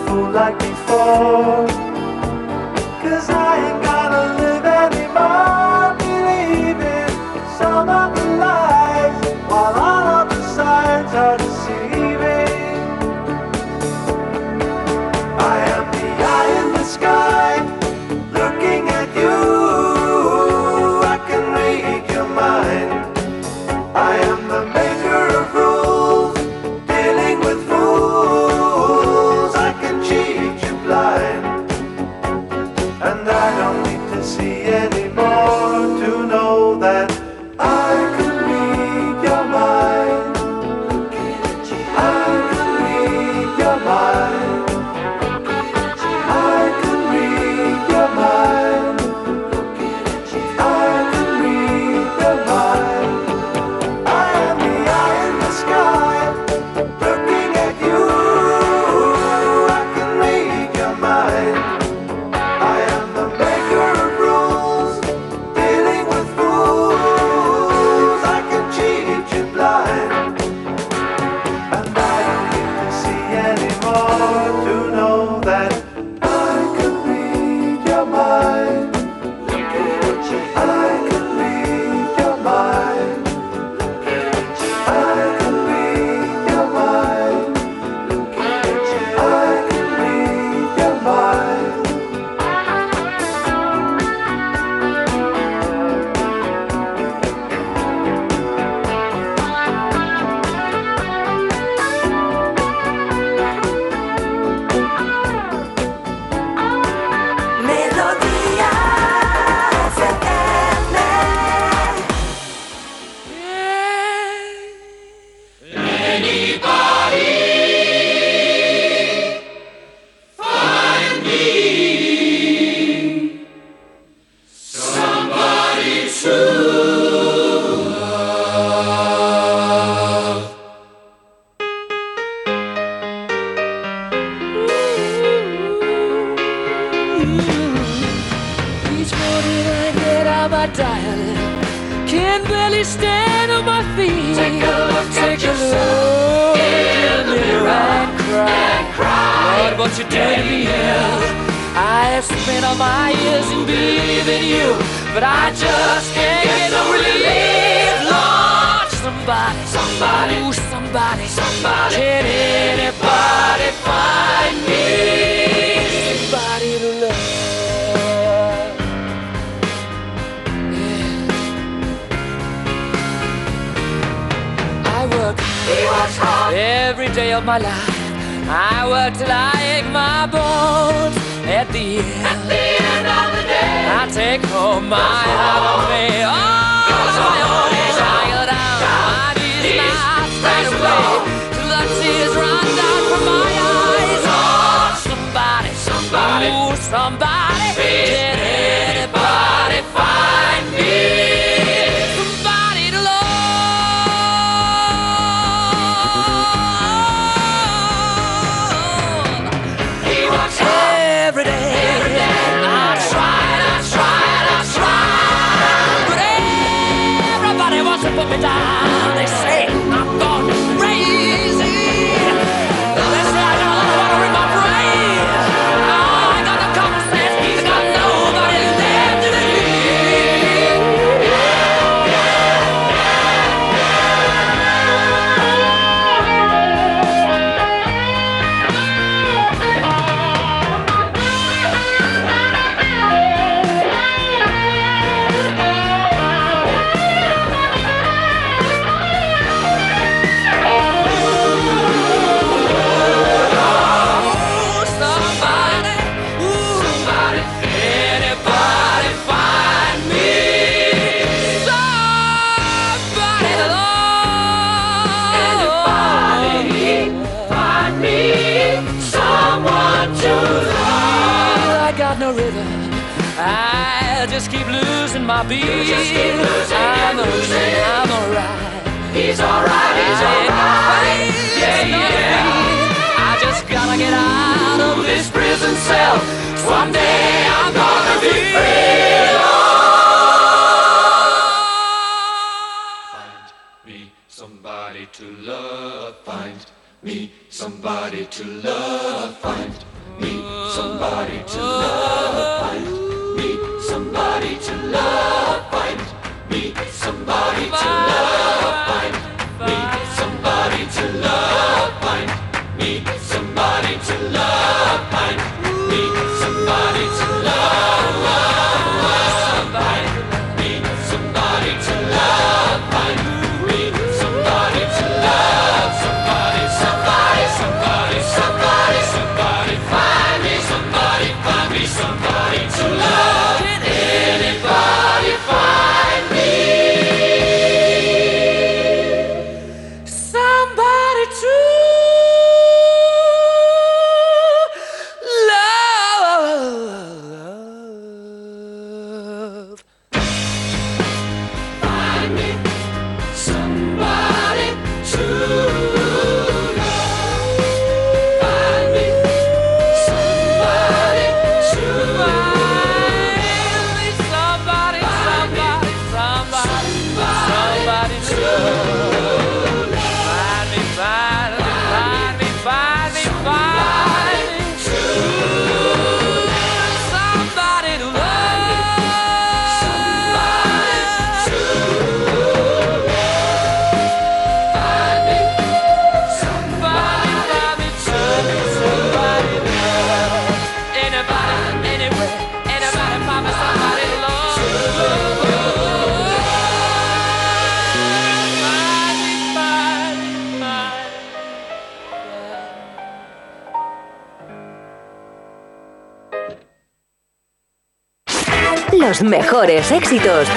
Fool like before. Éxitos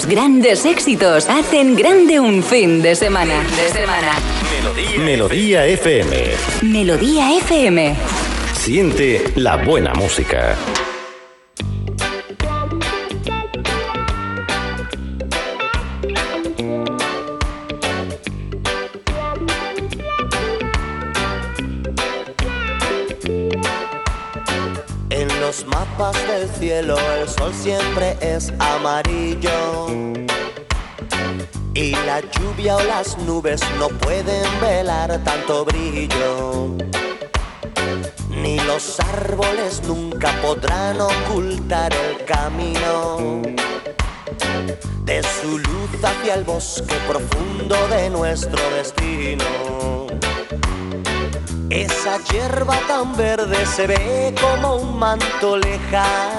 Los grandes éxitos hacen grande un fin de semana. de semana. Melodía FM. Melodía FM. Siente la buena música. Sol siempre es amarillo. Y la lluvia o las nubes no pueden velar tanto brillo. Ni los árboles nunca podrán ocultar el camino de su luz hacia el bosque profundo de nuestro destino. Esa hierba tan verde se ve como un manto lejano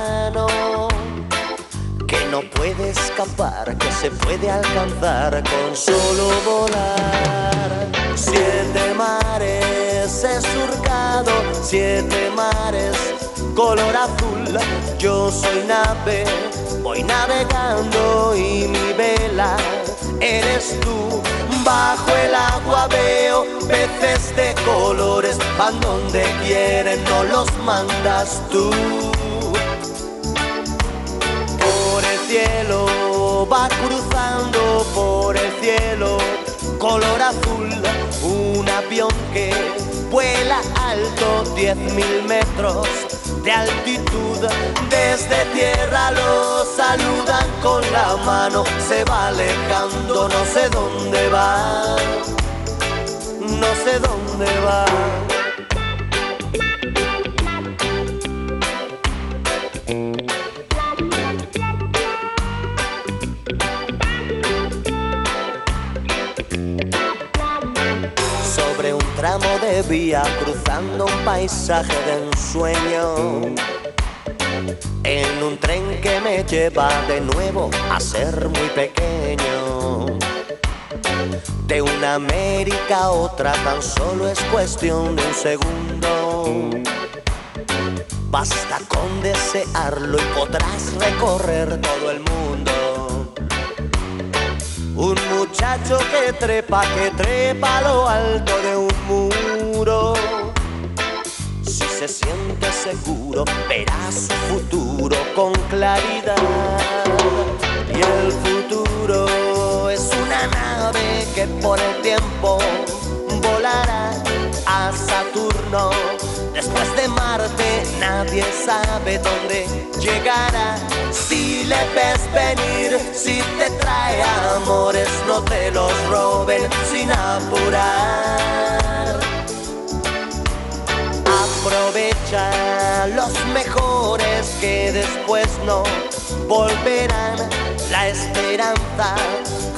que se puede alcanzar con solo volar. Siete mares he surcado, siete mares color azul. Yo soy nave, voy navegando y mi vela eres tú. Bajo el agua veo peces de colores, van donde quieren, no los mandas tú. Color azul, un avión que vuela alto 10.000 metros de altitud. Desde tierra lo saludan con la mano, se va alejando, no sé dónde va, no sé dónde va. Cruzando un paisaje de ensueño. En un tren que me lleva de nuevo a ser muy pequeño. De una América a otra tan solo es cuestión de un segundo. Basta con desearlo y podrás recorrer todo el mundo. Un muchacho que trepa, que trepa lo alto de un muro. Si se siente seguro, verá su futuro con claridad. Y el futuro es una nave que por el tiempo volará a Saturno. Después de Marte nadie sabe dónde llegará. Si le ves venir, si te trae amores, no te los roben sin apurar. Los mejores que después no volverán. La esperanza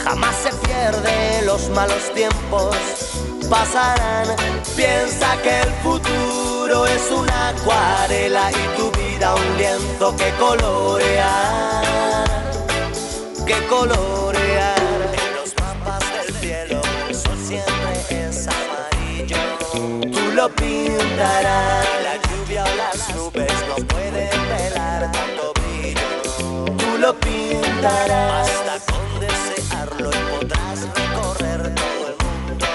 jamás se pierde, los malos tiempos pasarán. Piensa que el futuro es una acuarela y tu vida un lienzo que colorear, que colorear. Los mapas del cielo el sol siempre es amarillo. Tú lo pintarás, lo pintarás, basta con desearlo y podrás recorrer todo el mundo.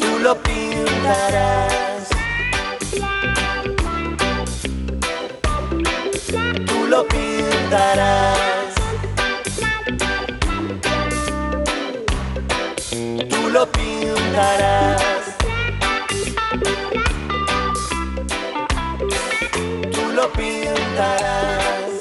Tú lo pintarás. Tú lo pintarás. Tú lo pintarás. Tú lo pintarás.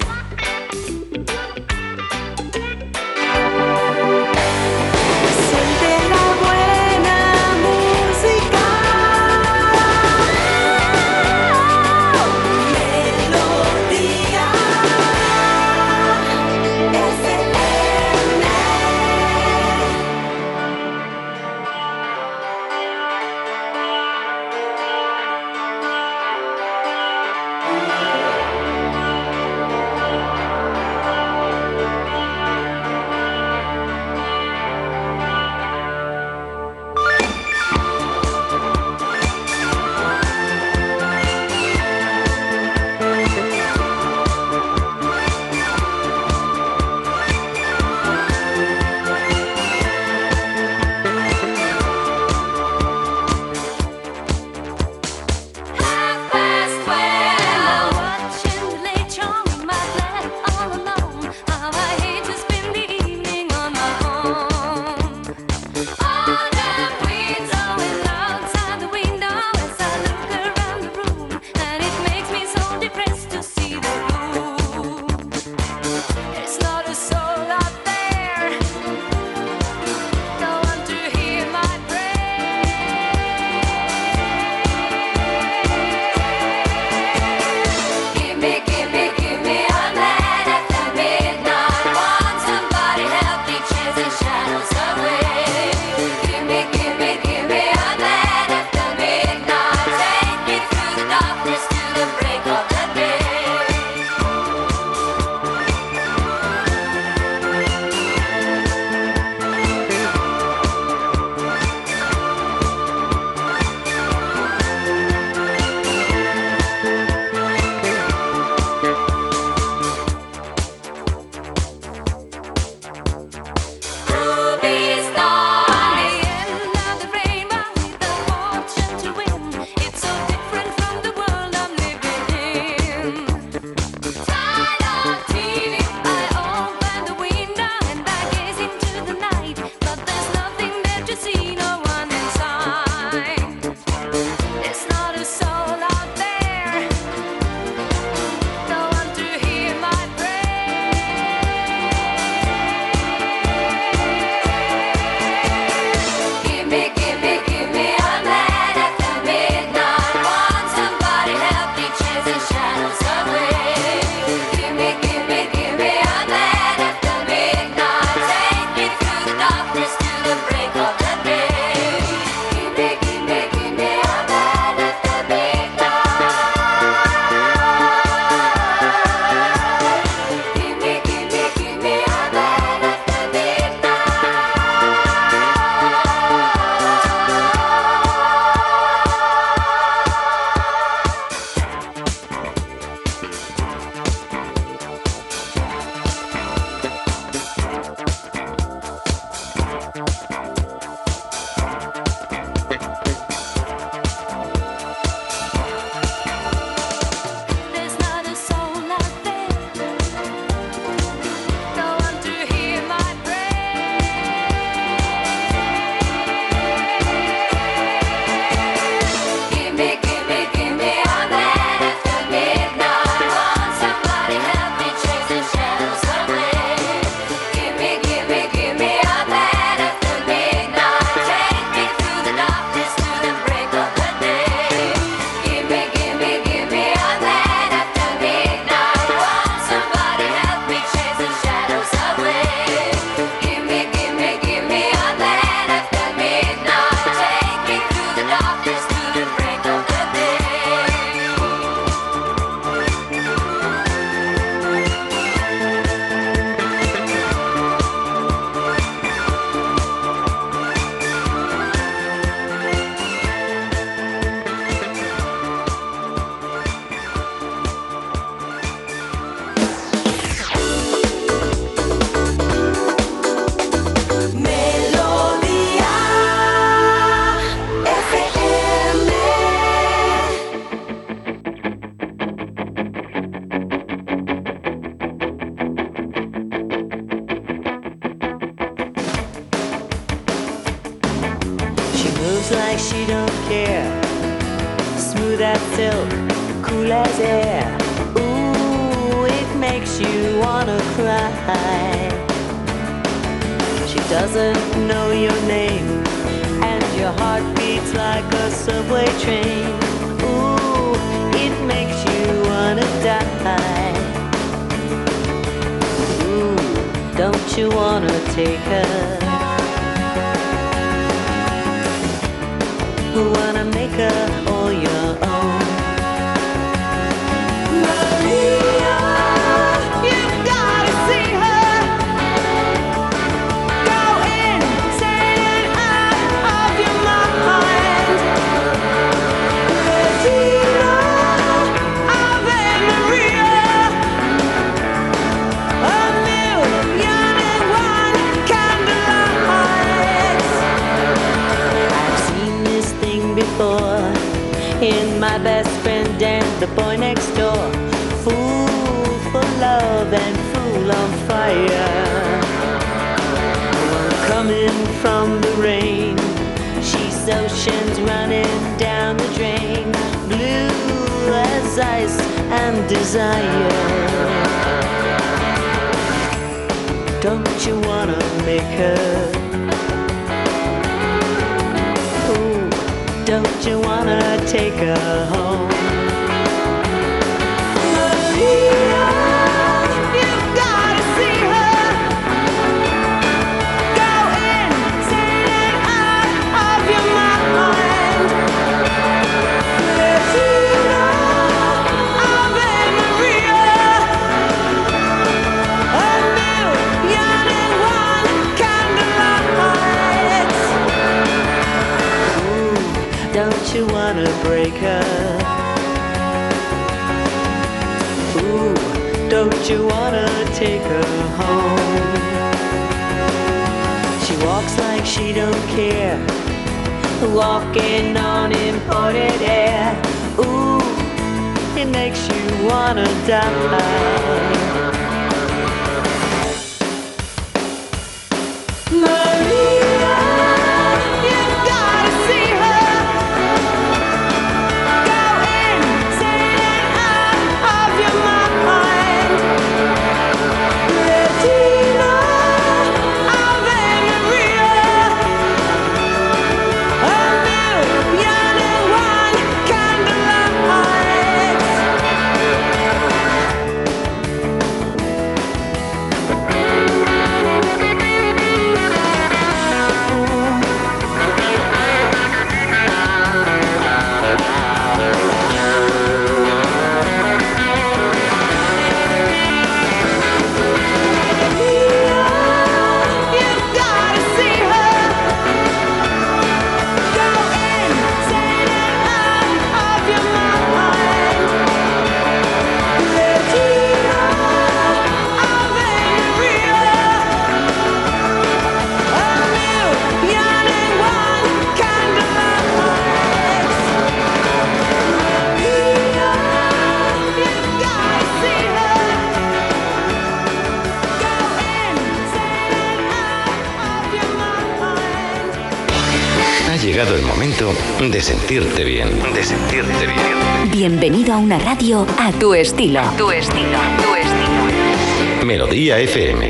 de sentirte bien, de sentirte bien. Bienvenido a una radio a tu estilo. Tu estilo, tu estilo. Melodía FM.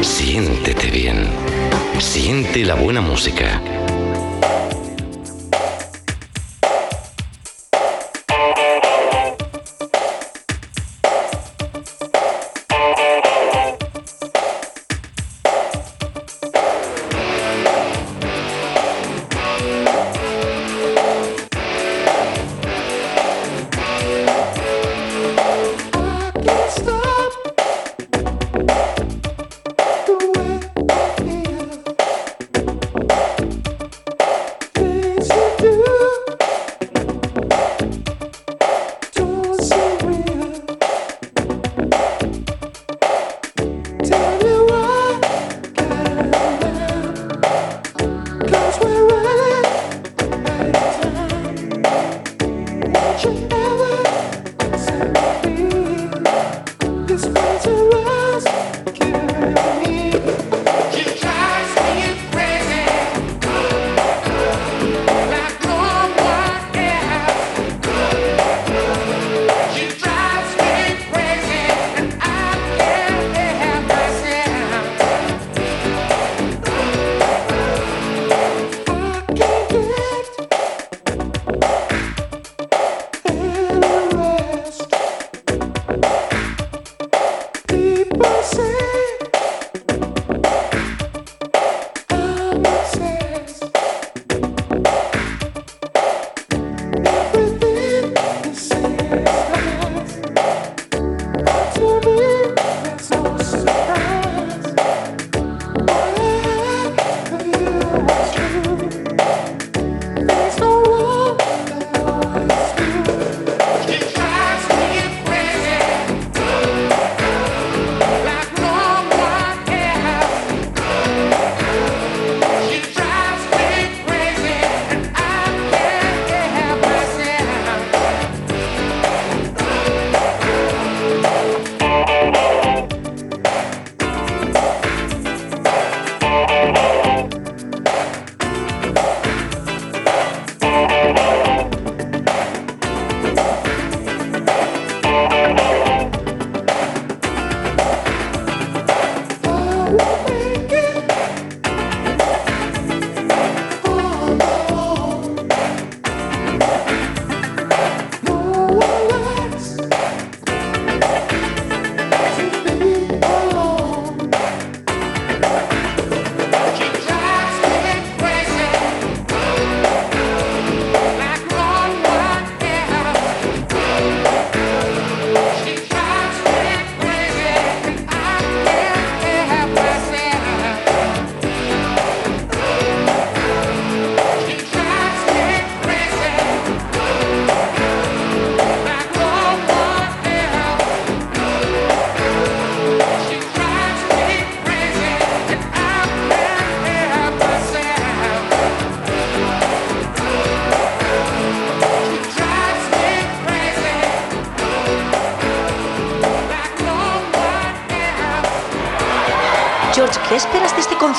Siéntete bien. Siente la buena música.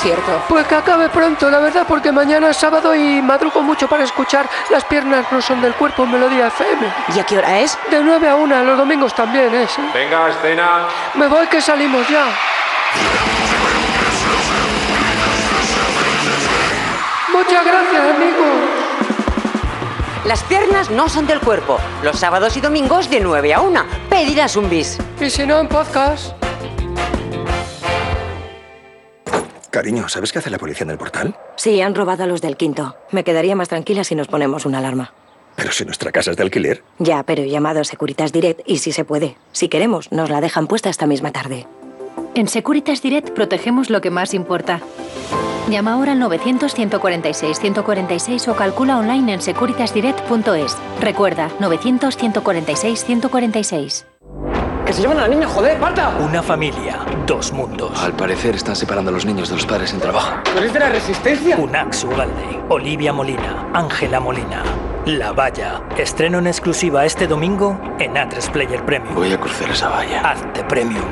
Concierto? Pues que acabe pronto, la verdad, porque mañana es sábado y madrugo mucho para escuchar Las piernas no son del cuerpo en Melodía FM. ¿Y a qué hora es? De 9 a 1, los domingos también es. ¿eh? Venga, escena. Me voy que salimos ya. Muchas gracias, amigo. Las piernas no son del cuerpo. Los sábados y domingos de 9 a 1. Pedirás un bis. Y si no, en podcast. Cariño, ¿sabes qué hace la policía en el portal? Sí, han robado a los del quinto. Me quedaría más tranquila si nos ponemos una alarma. Pero si nuestra casa es de alquiler. Ya, pero he llamado a Securitas Direct y si se puede. Si queremos, nos la dejan puesta esta misma tarde. En Securitas Direct protegemos lo que más importa. Llama ahora al 900-146-146 o calcula online en securitasdirect.es. Recuerda, 900-146-146. ¡Que se llevan a la niña, joder, Marta! Una familia, dos mundos. Al parecer están separando a los niños de los padres en trabajo. ¿Tú eres de la resistencia? Unax Ugalde, Olivia Molina, Ángela Molina. La Valla. Estreno en exclusiva este domingo en A3 Player Premium. Voy a cruzar esa valla. Hazte Premium.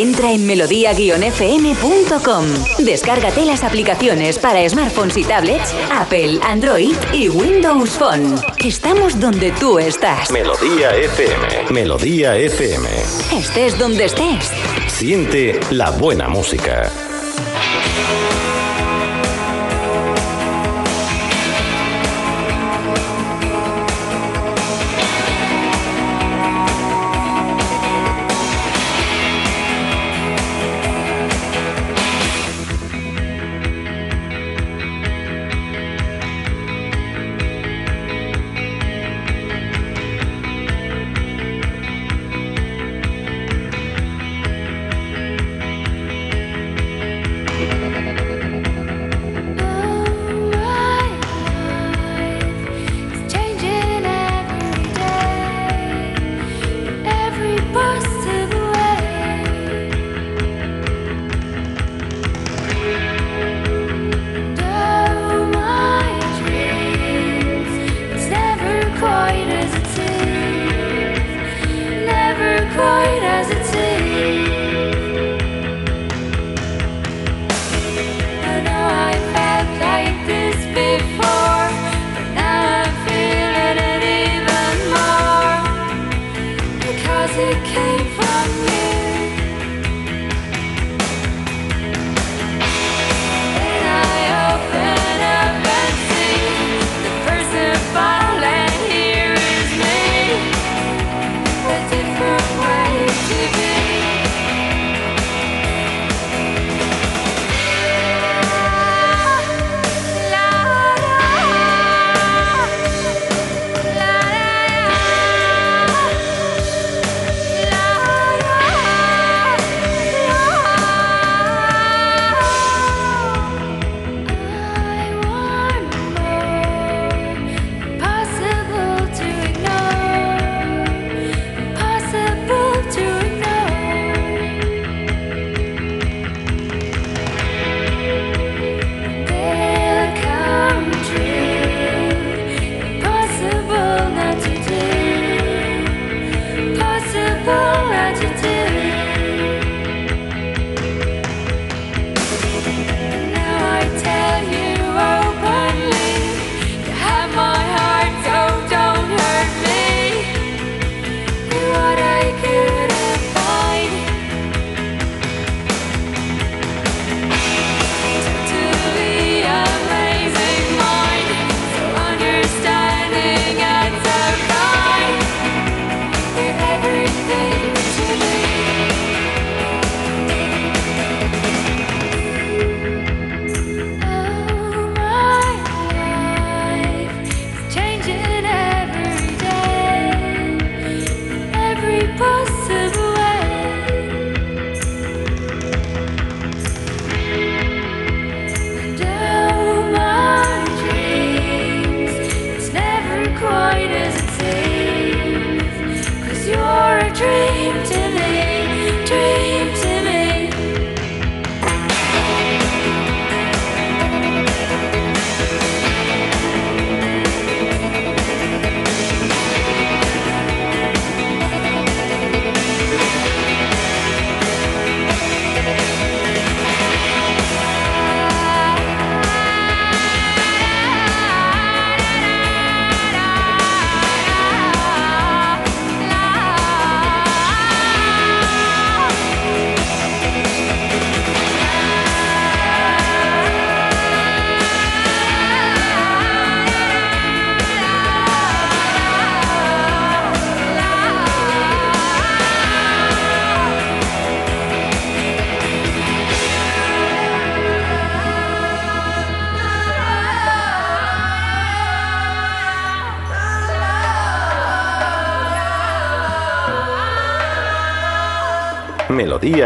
Entra en melodía-fm.com. Descárgate las aplicaciones para smartphones y tablets, Apple, Android y Windows Phone. Estamos donde tú estás. Melodía FM. Melodía FM. Estés donde estés. Siente la buena música.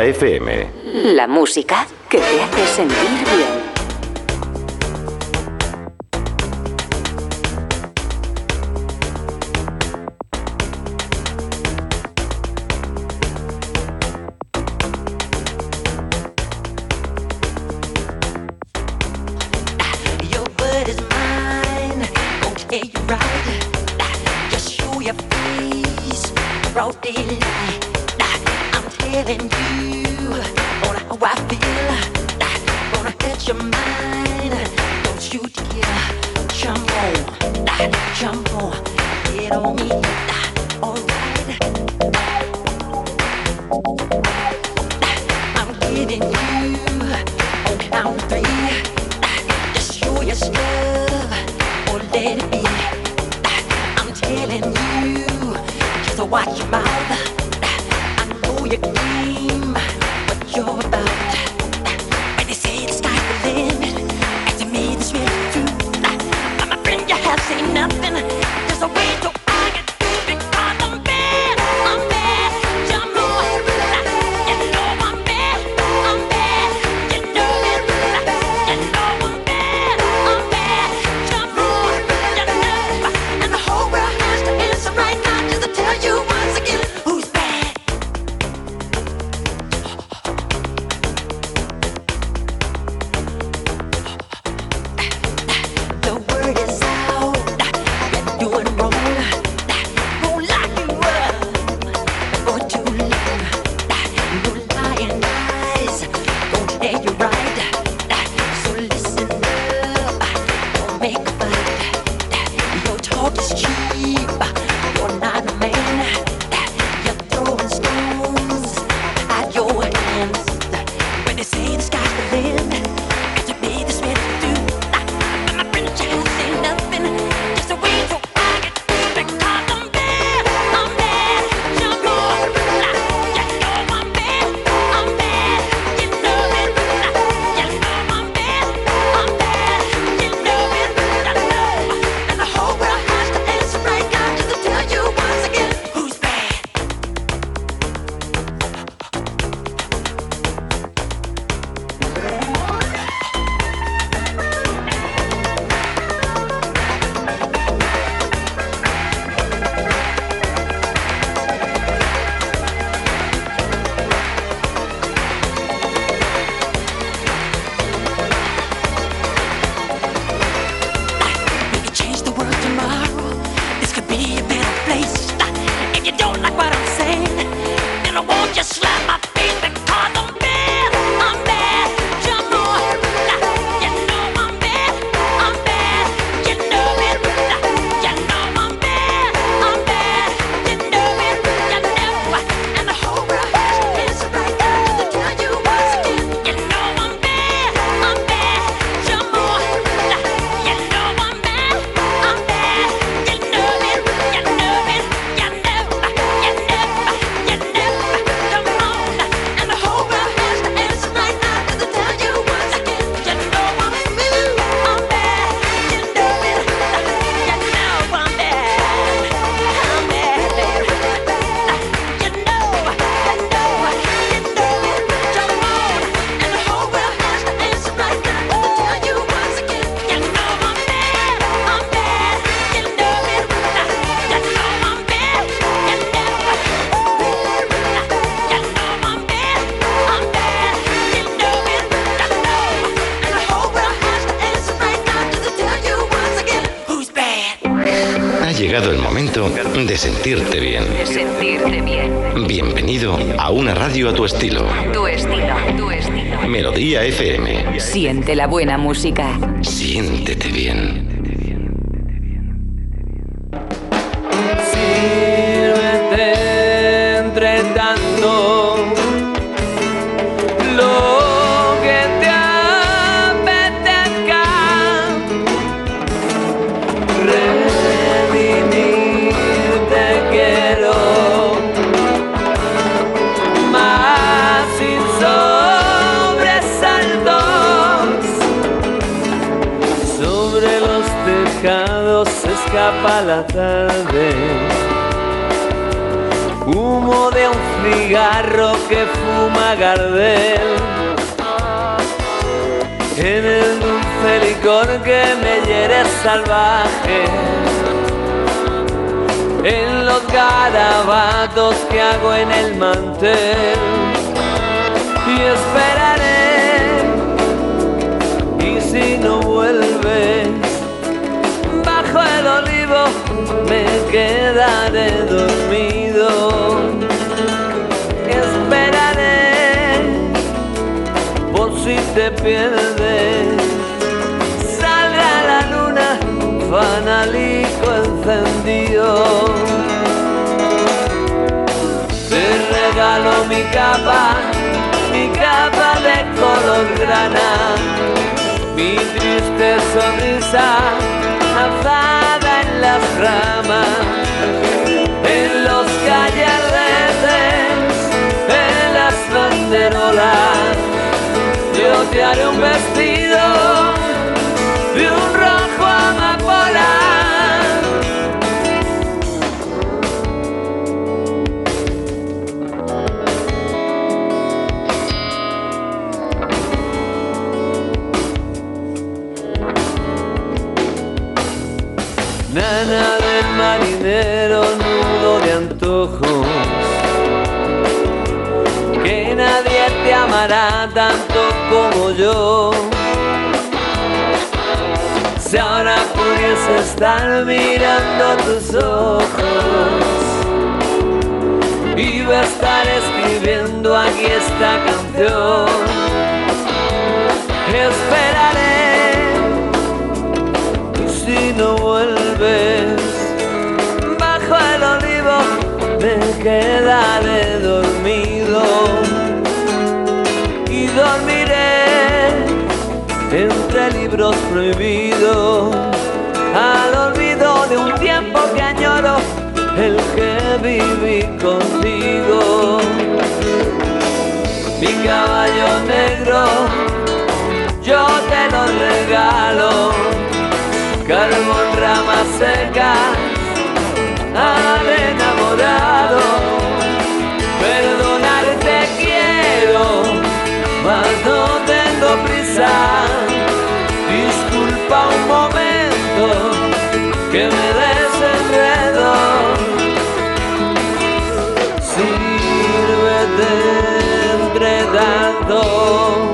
FM. La música que te hace sentir de sentirte bien. Sentirte bien. Bienvenido a una radio a tu estilo. Tu estilo, tu estilo. Melodía FM. Siente la buena música. Siéntete bien. tarde. Humo de un cigarro que fuma Gardel. En el dulce licor que me hiere salvaje. En los garabatos que hago en el mantel. Y esperar quedaré dormido. Esperaré por si te pierdes. Salga la luna, fanalico encendido. Te regalo mi capa, mi capa de color grana, mi triste sonrisa te haré un vestido amará tanto como yo. Si ahora pudiese estar mirando tus ojos, iba a estar escribiendo aquí esta canción. Esperaré y si no vuelves bajo el olivo me quedaré dormido libros prohibidos. Al olvido de un tiempo que añoro el que viví contigo. Mi caballo negro yo te lo regalo. Carbón, ramas secas entre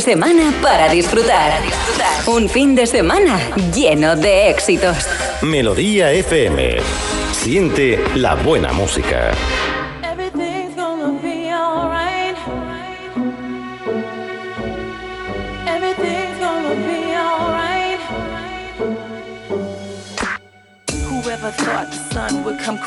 Semana para disfrutar. Un fin de semana lleno de éxitos. Melodía FM. Siente la buena música.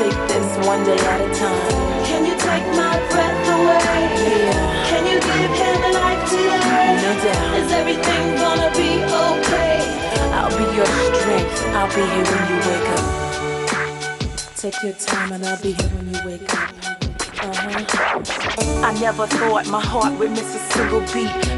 Take this one day at a time. Can you take my breath away? Yeah. Can you give him a life today? No doubt. Is everything gonna be okay? I'll be your strength. I'll be here when you wake up. Take your time and I'll be here when you wake up. Uh-huh. I never thought my heart would miss a single beat.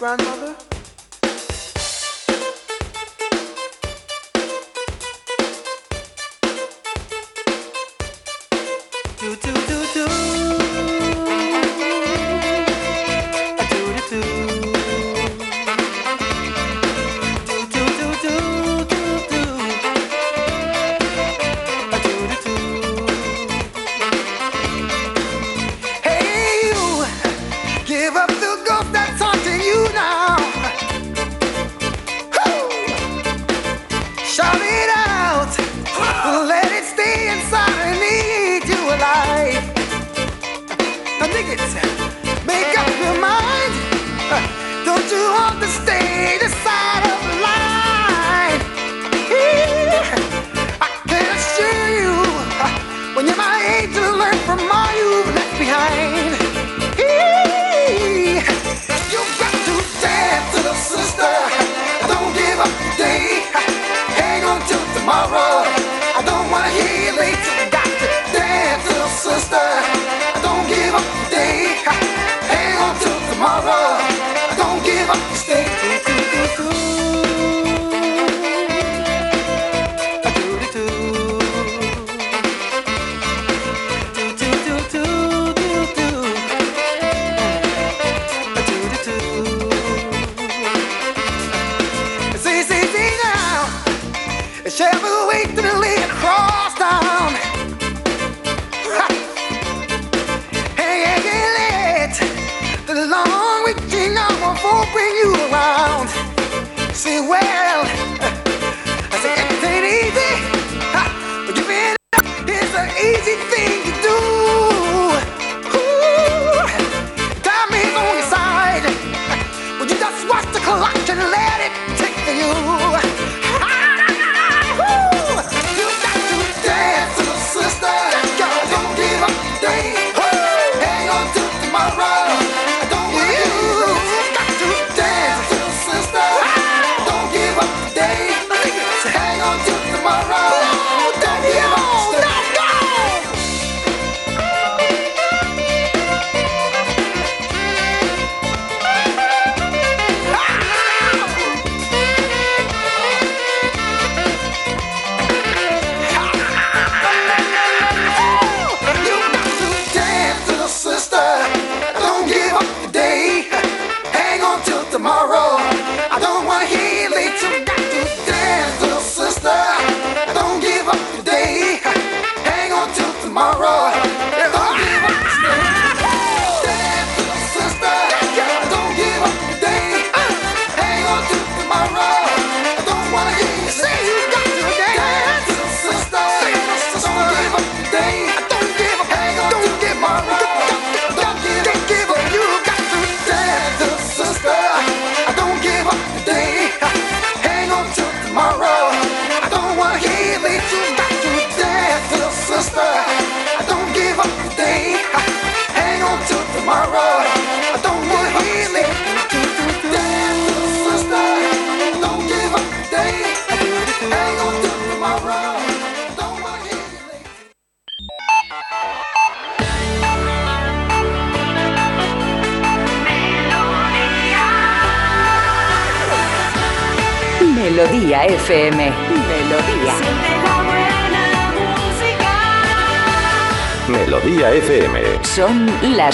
Grandmother?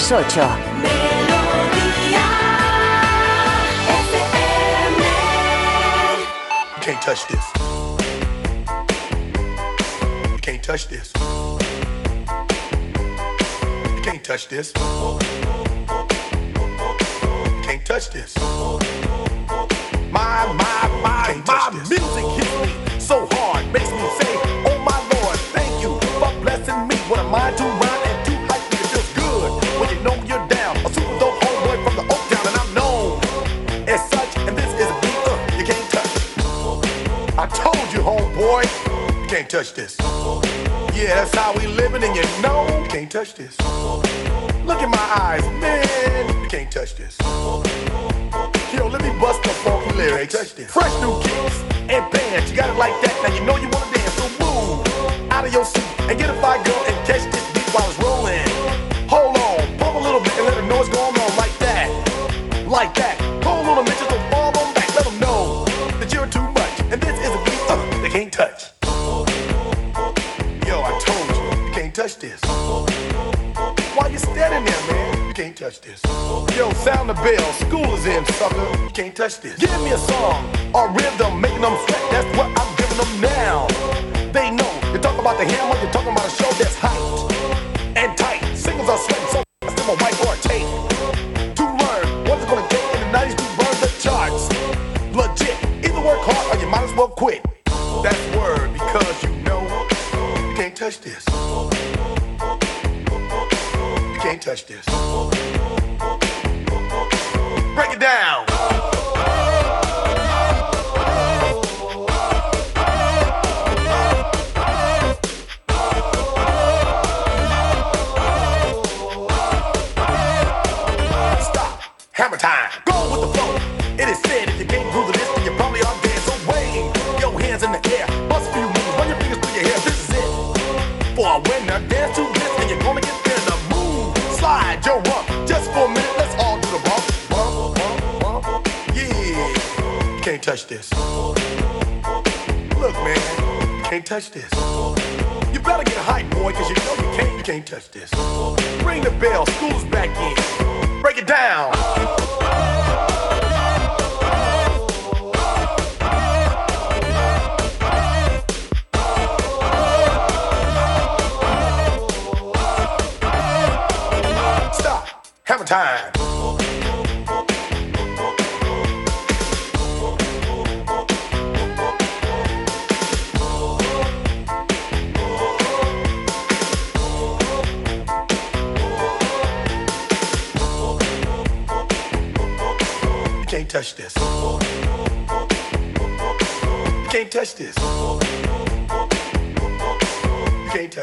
Sợ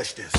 touch this.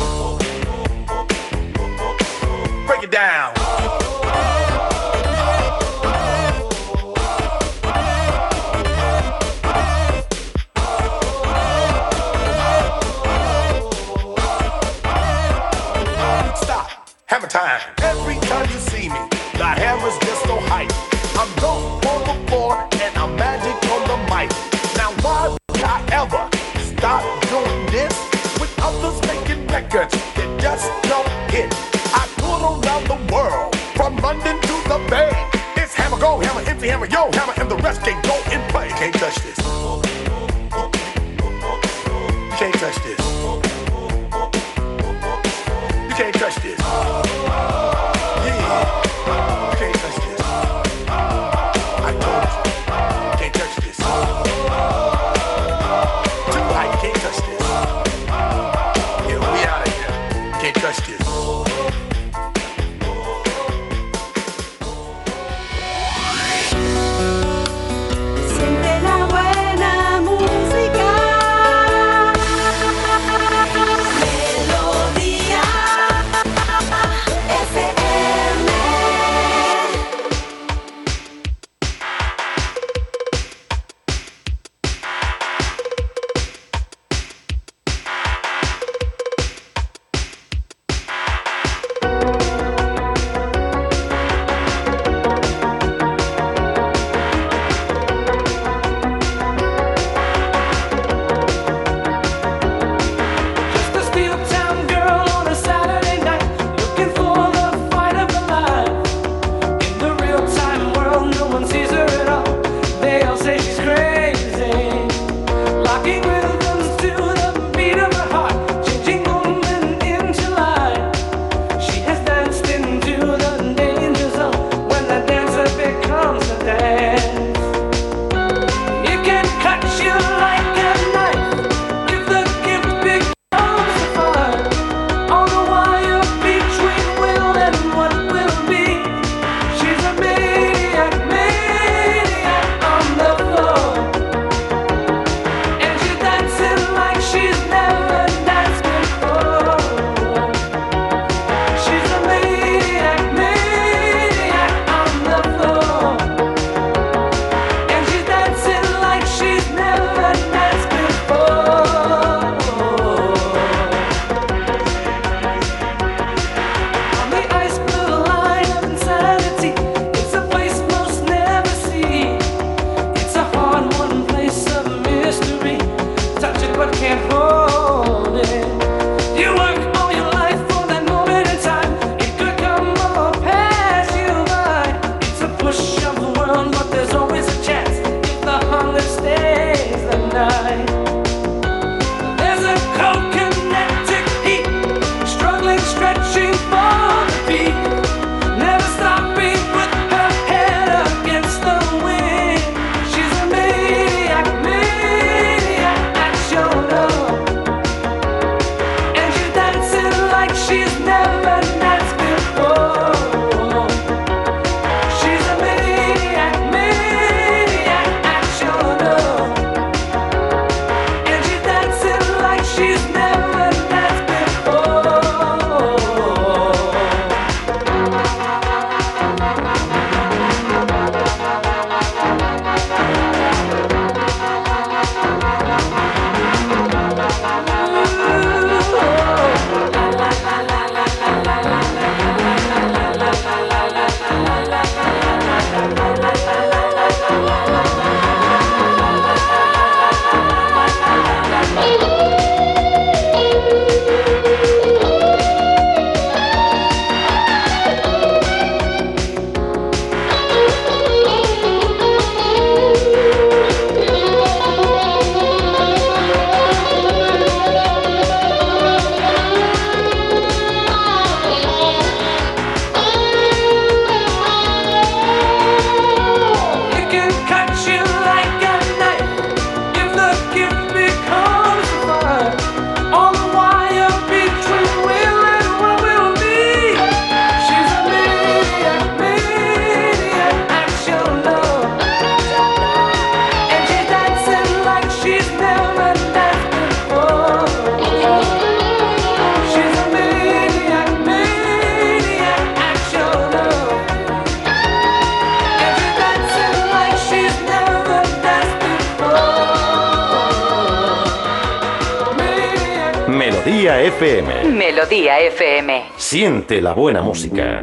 Siente la buena música.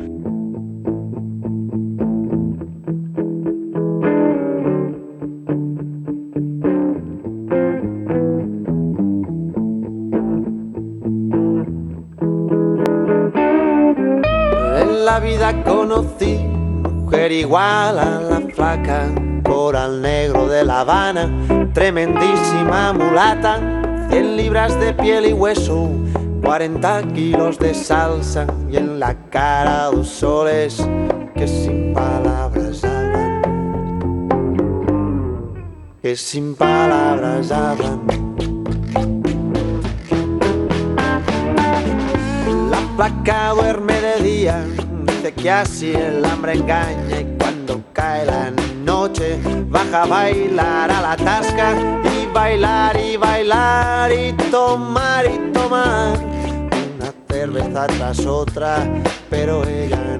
En la vida conocí mujer igual a la flaca, coral negro de La Habana, tremendísima mulata, 100 libras de piel y hueso, 40 kilos de salsa y en la cara dos soles que sin palabras hablan, que sin palabras hablan. La placa duerme de día, dice que así el hambre engaña y cuando cae la noche baja a bailar a la tasca y bailar y bailar y tomar y tomar cerveza tras otra, pero ella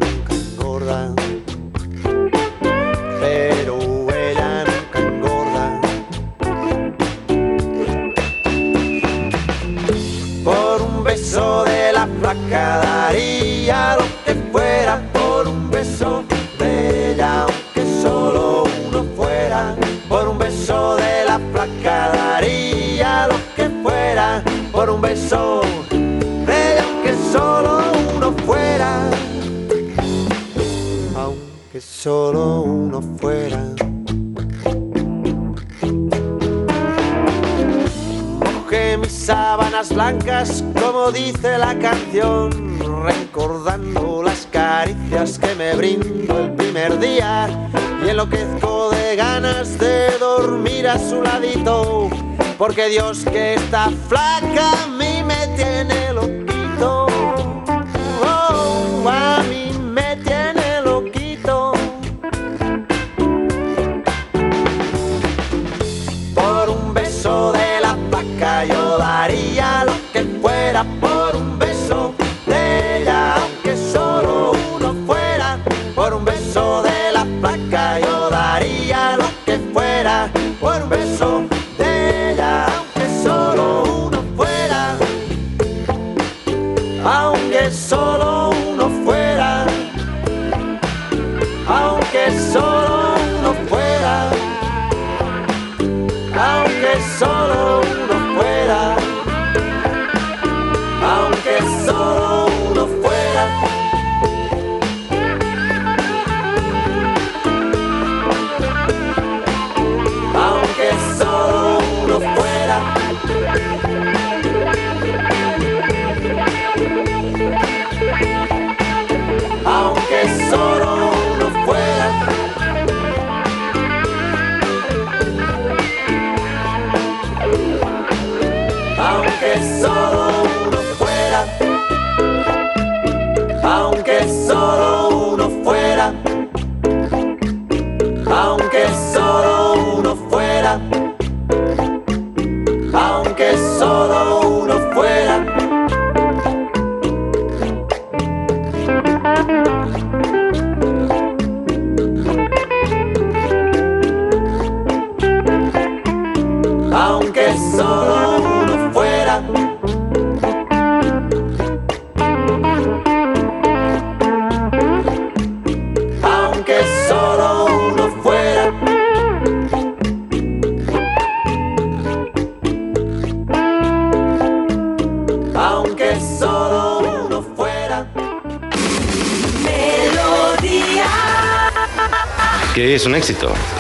a su ladito, porque Dios que está flaca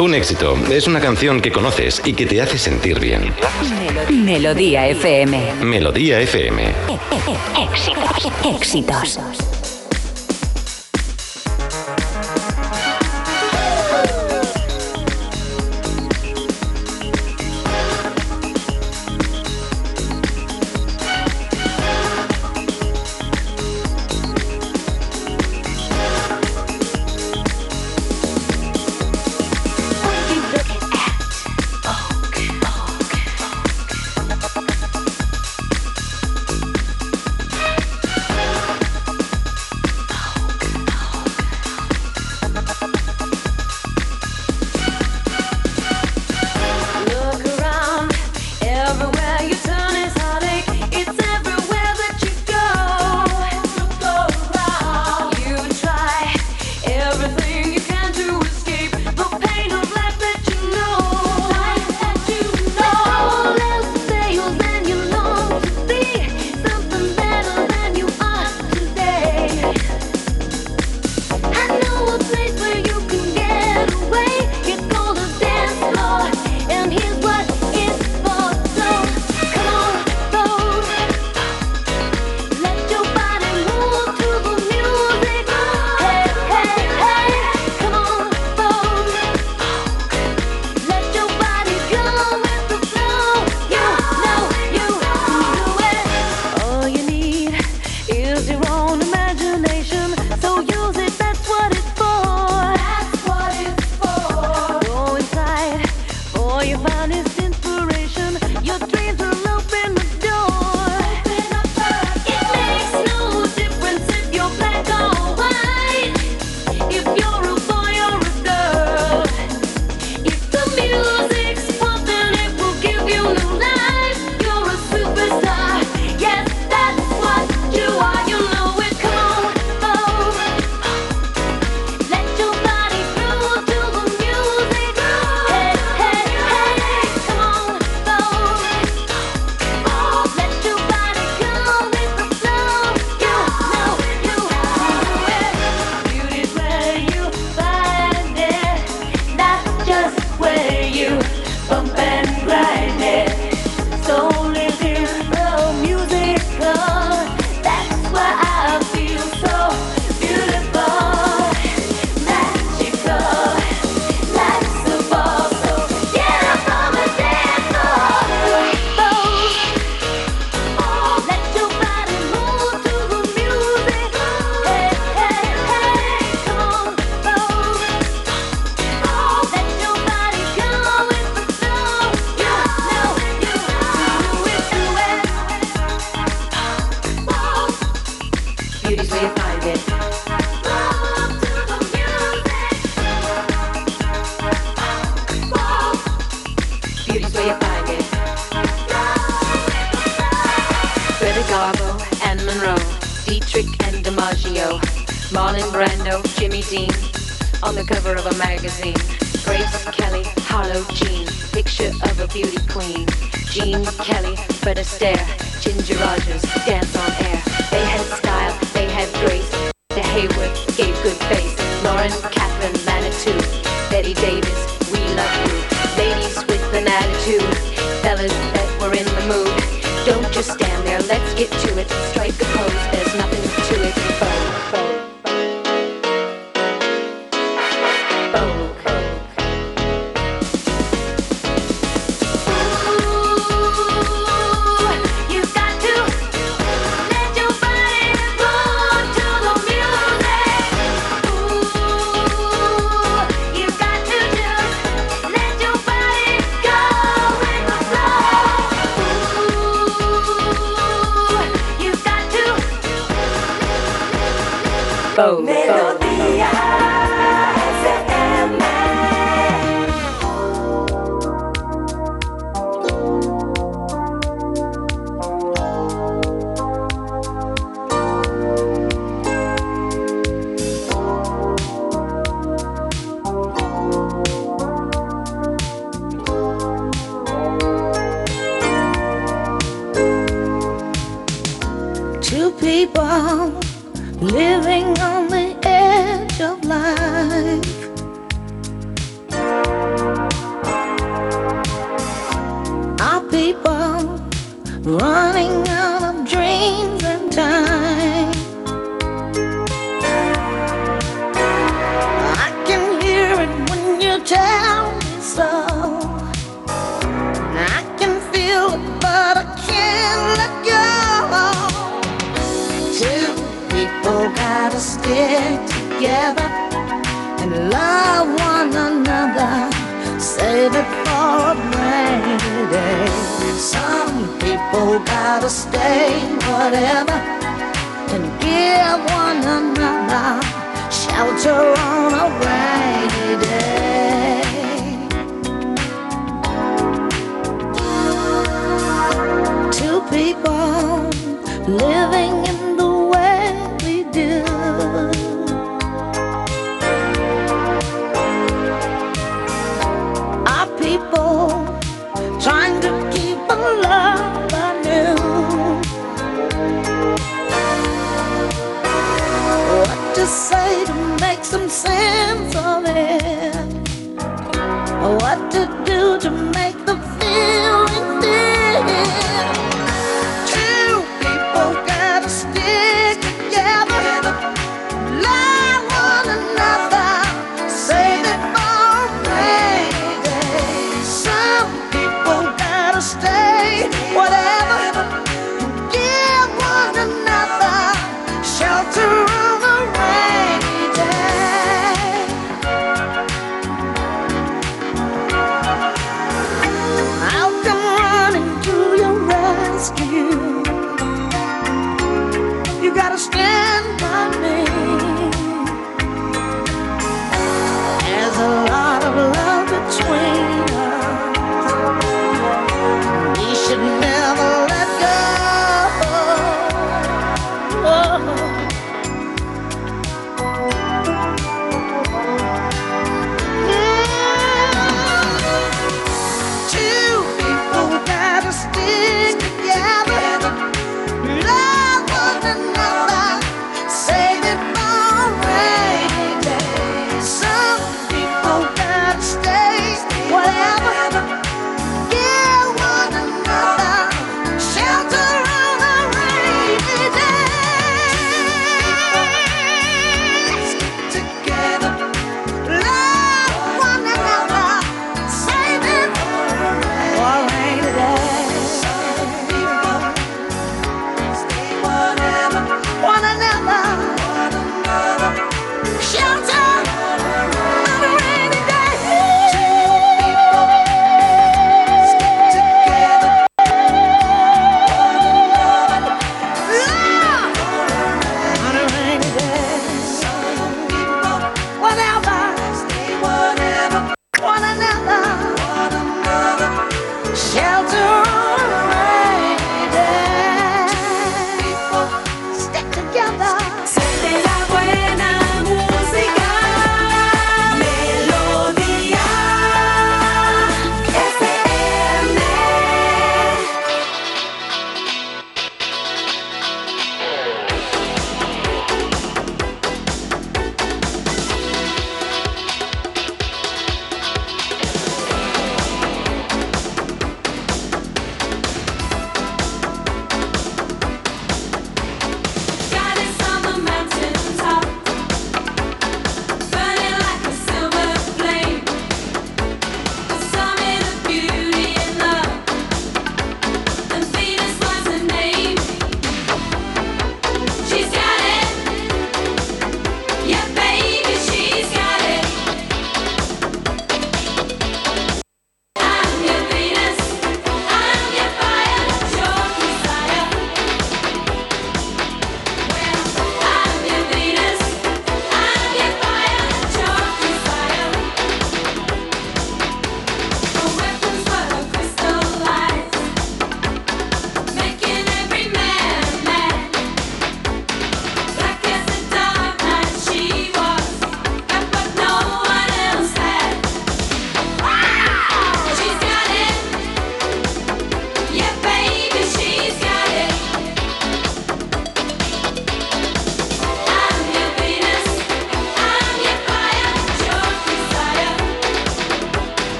Un éxito es una canción que conoces y que te hace sentir bien. Melodía FM. Melodía FM. Éxitos. Éxitos. Bump and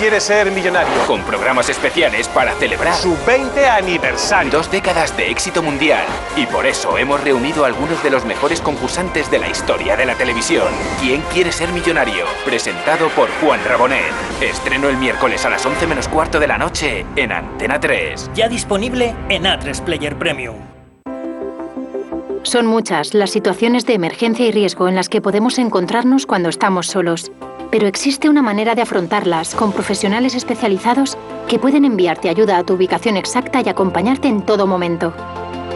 quiere ser millonario? Con programas especiales para celebrar Su 20 aniversario. dos décadas de éxito mundial. Y por eso hemos reunido a algunos de los mejores concursantes de la historia de la televisión. ¿Quién quiere ser millonario? Presentado por Juan Rabonet. Estreno el miércoles a las 11 menos cuarto de la noche en Antena 3. Ya disponible en A3 Player Premium. Son muchas las situaciones de emergencia y riesgo en las que podemos encontrarnos cuando estamos solos. Pero existe una manera de afrontarlas con profesionales especializados que pueden enviarte ayuda a tu ubicación exacta y acompañarte en todo momento.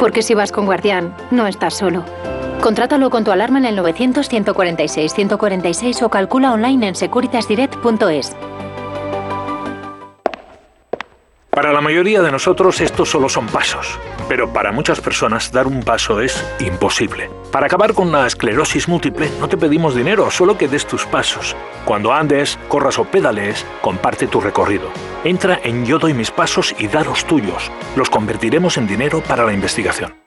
Porque si vas con Guardián, no estás solo. Contrátalo con tu alarma en el 900-146-146 o calcula online en securitasdirect.es. Para la mayoría de nosotros estos solo son pasos, pero para muchas personas dar un paso es imposible. Para acabar con la esclerosis múltiple no te pedimos dinero, solo que des tus pasos. Cuando andes, corras o pedalees, comparte tu recorrido. Entra en Yo doy mis pasos y da los tuyos. Los convertiremos en dinero para la investigación.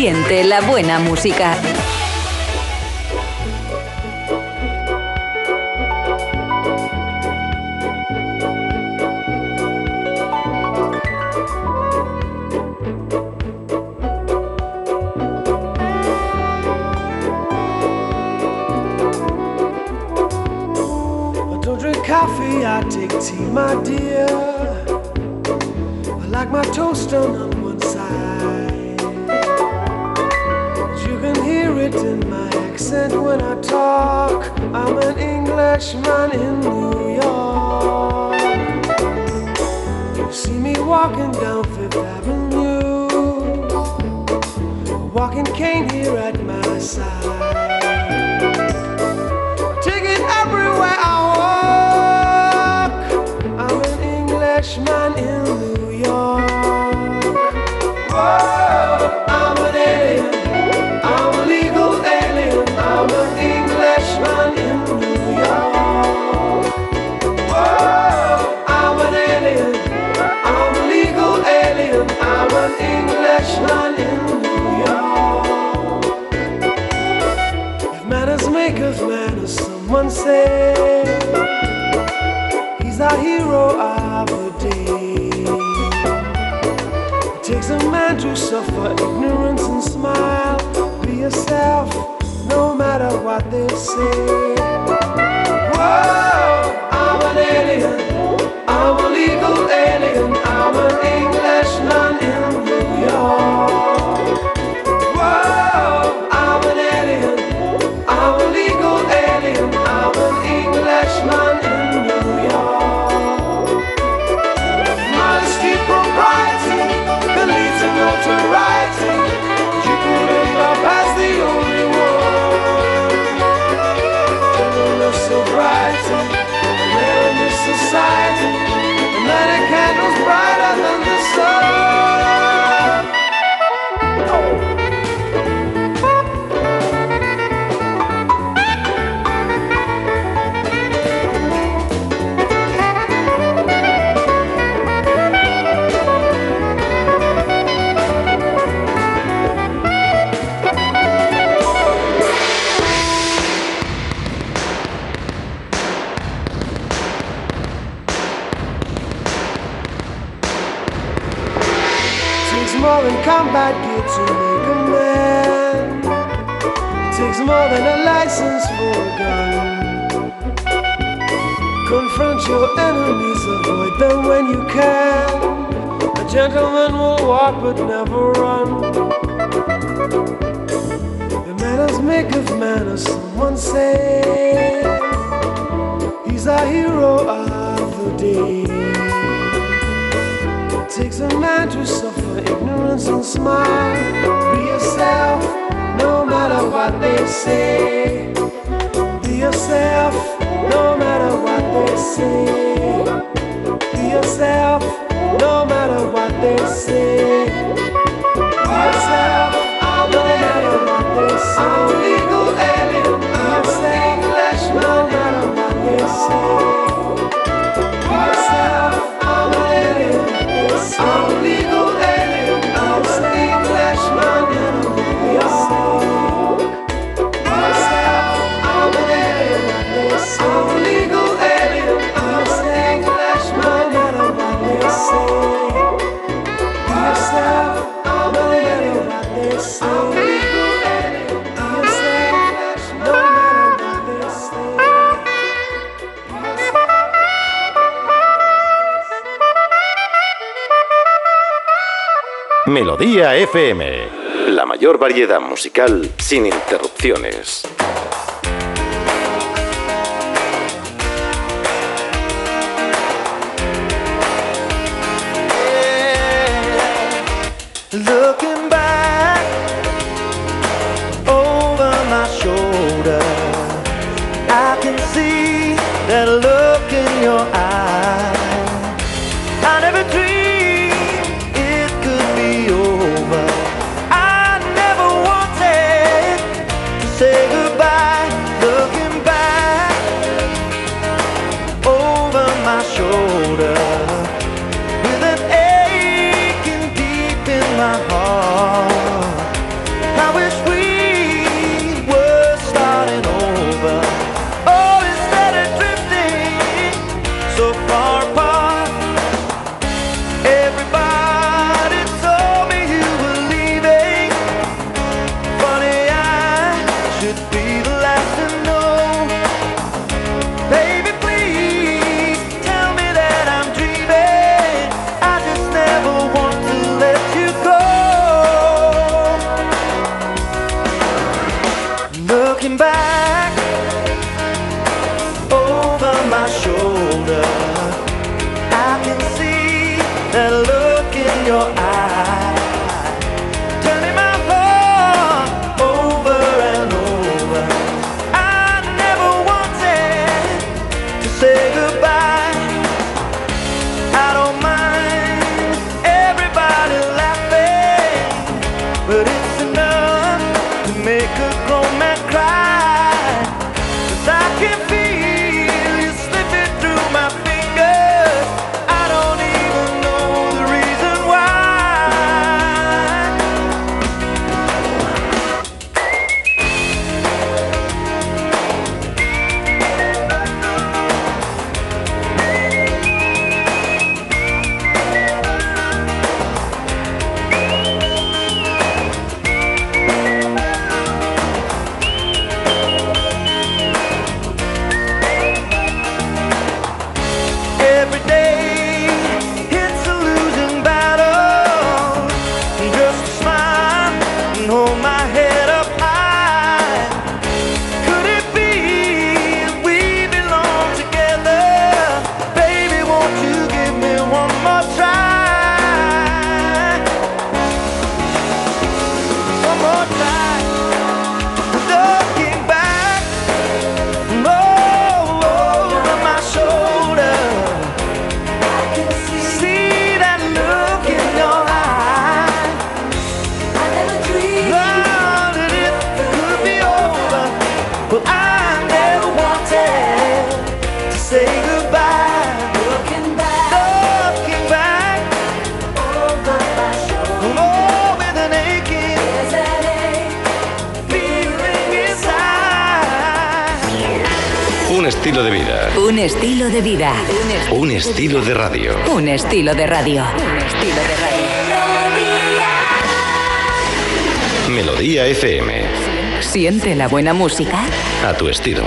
Siente la buena música. Make of manners, someone say he's our hero of the day. It takes a man to suffer ignorance and smile. Be yourself, no matter what they say. Whoa, I'm an alien. I'm a legal alien. I'm an Englishman more than a license for a gun. Confront your enemies, avoid them when you can. A gentleman will walk but never run. The manners make of manners, someone say. He's our hero of the day. It takes a man to suffer ignorance and smile. Be yourself, no matter what they say. Be yourself, no matter what they say. Be yourself, no matter what they say. Be yourself, no matter what they say. I'm legal alien. I'm an Englishman, no matter what they say. Be yourself, I'm an alien. I'm Melodía FM. La mayor variedad musical sin interrupciones. estilo de radio. Un estilo de radio. Un estilo de radio. Melodía FM. Siente la buena música. A tu estilo.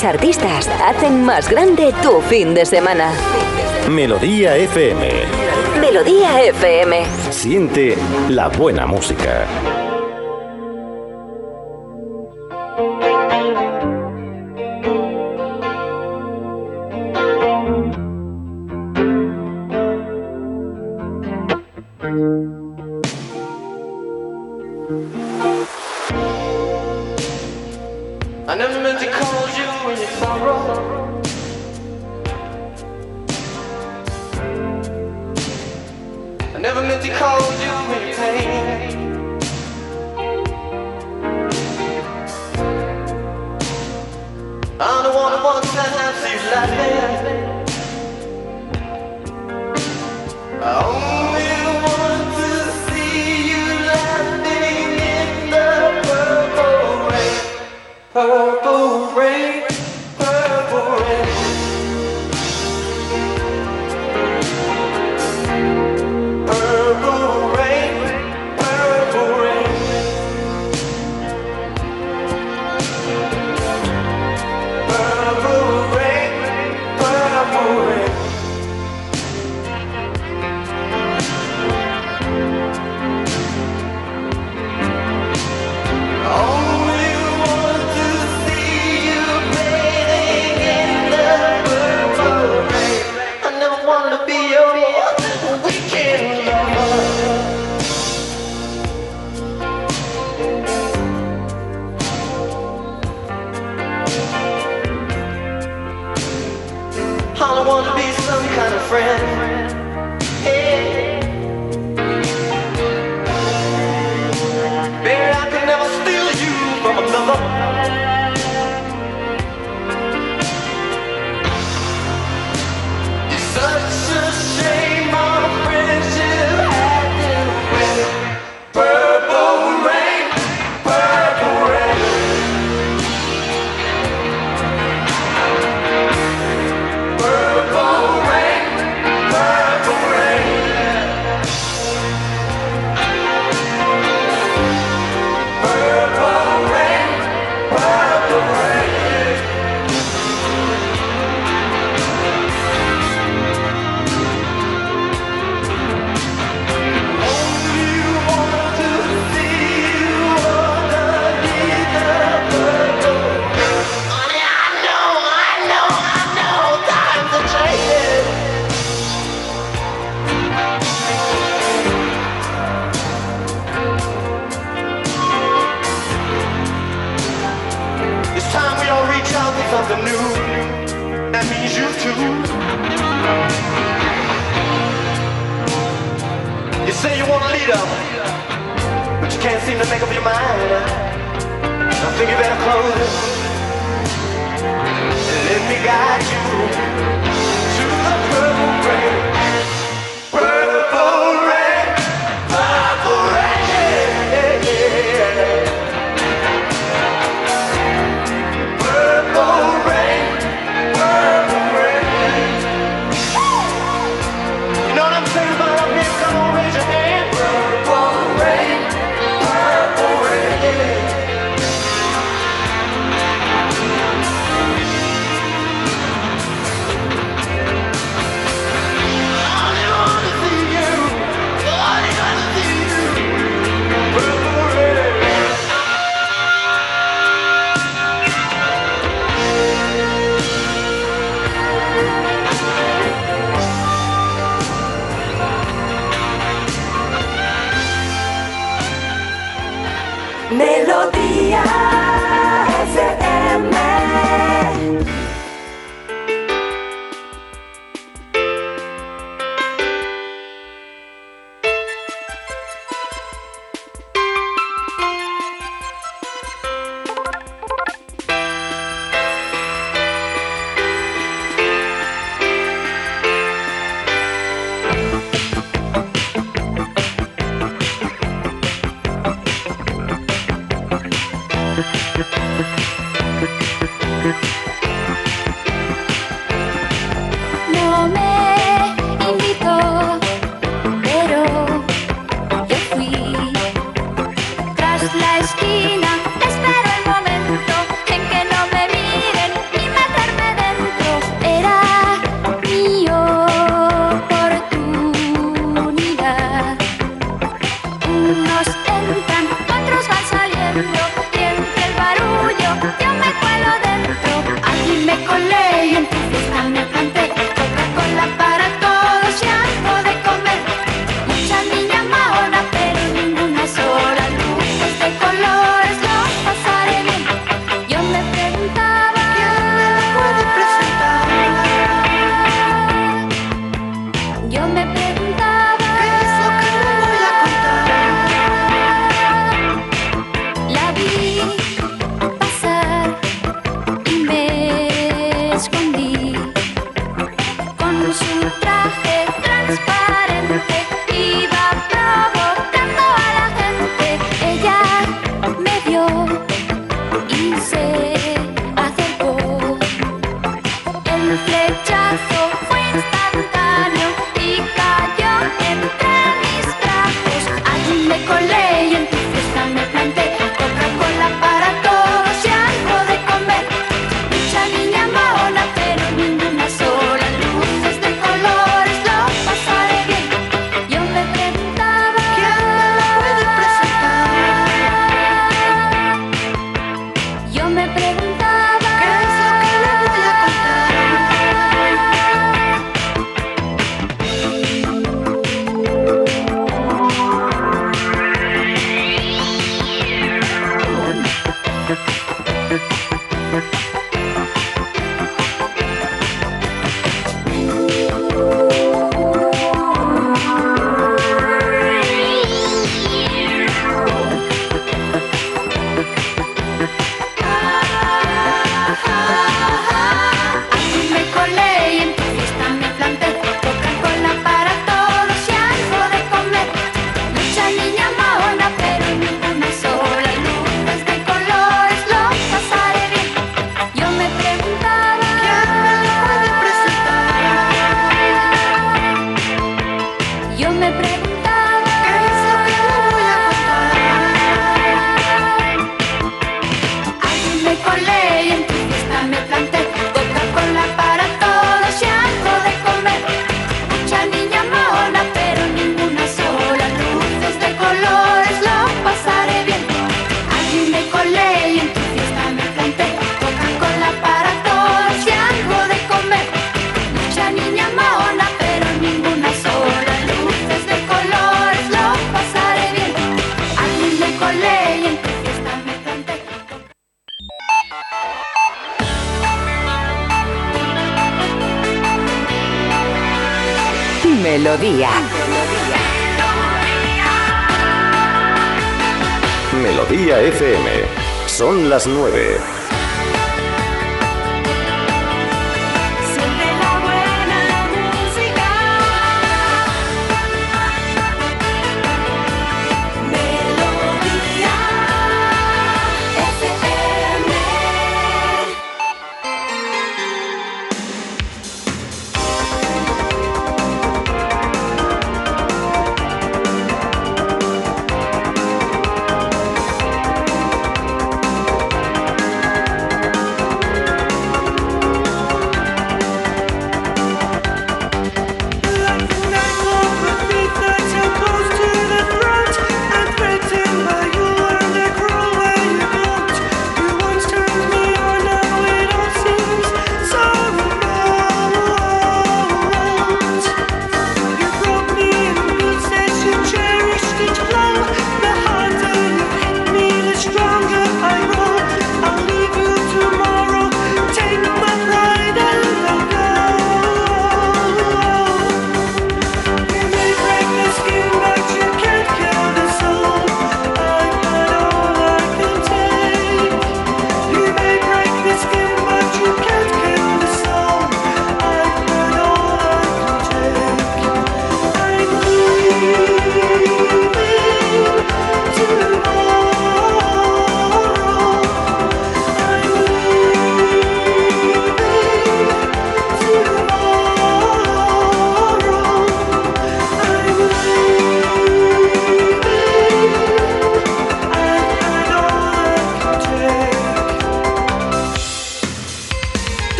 artistas hacen más grande tu fin de semana. Melodía FM. Melodía FM. Siente la buena música.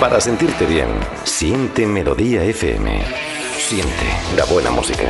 Para sentirte bien, siente Melodía FM. Siente la buena música.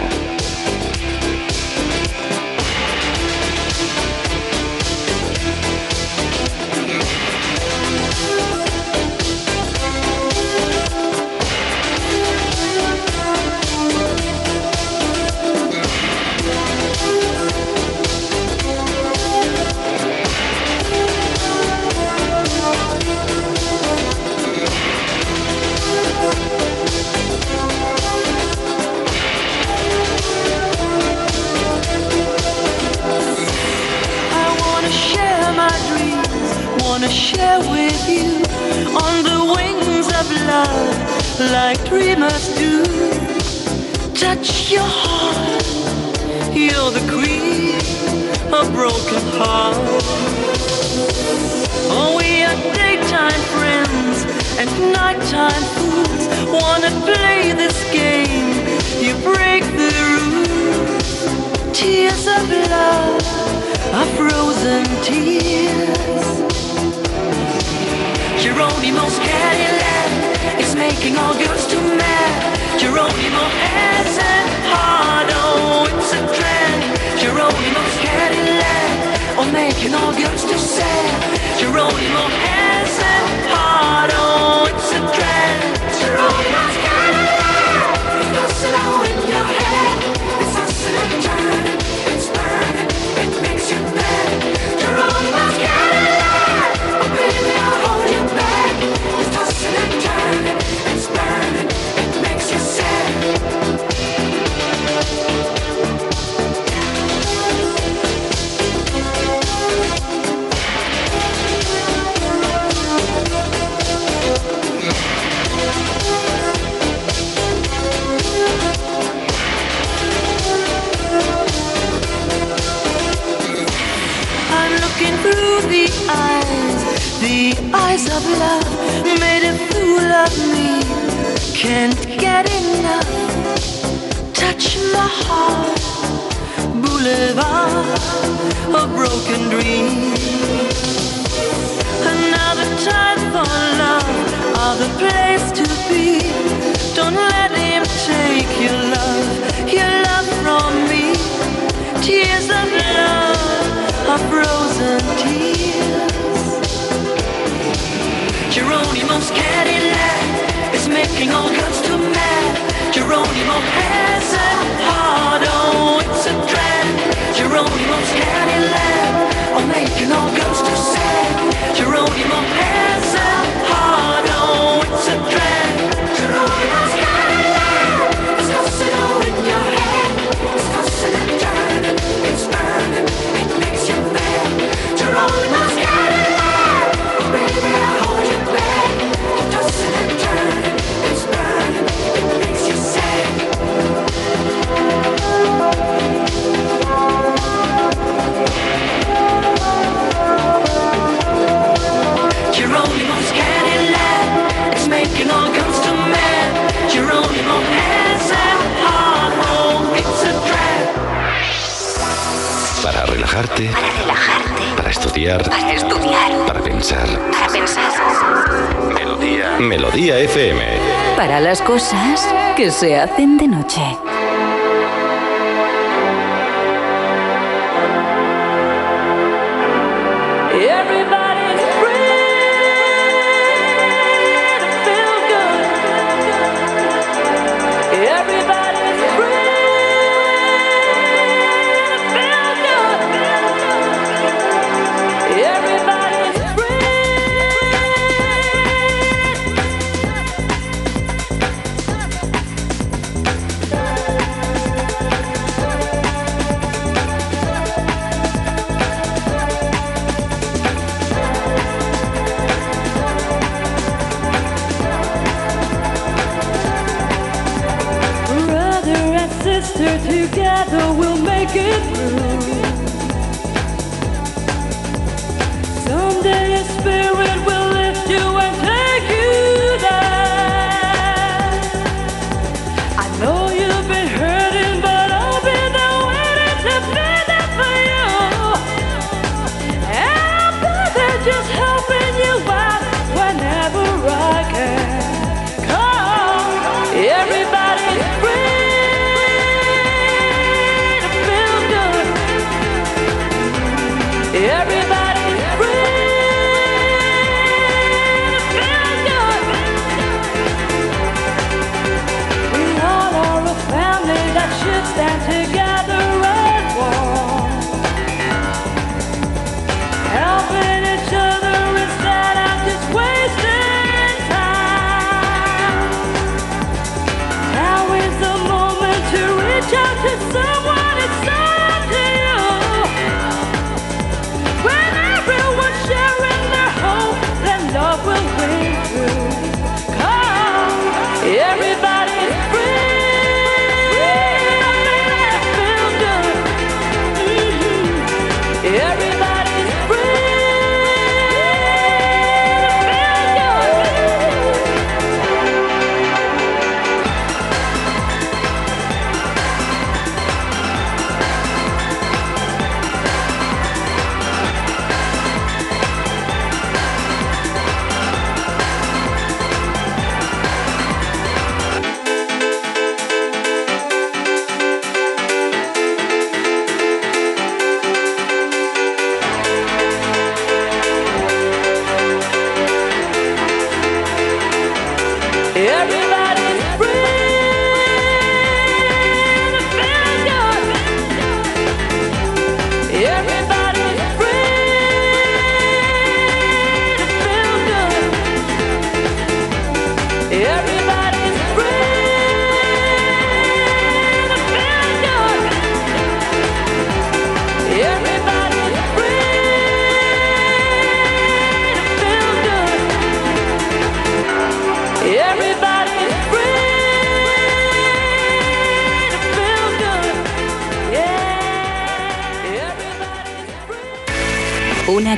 Que se hacen de noche.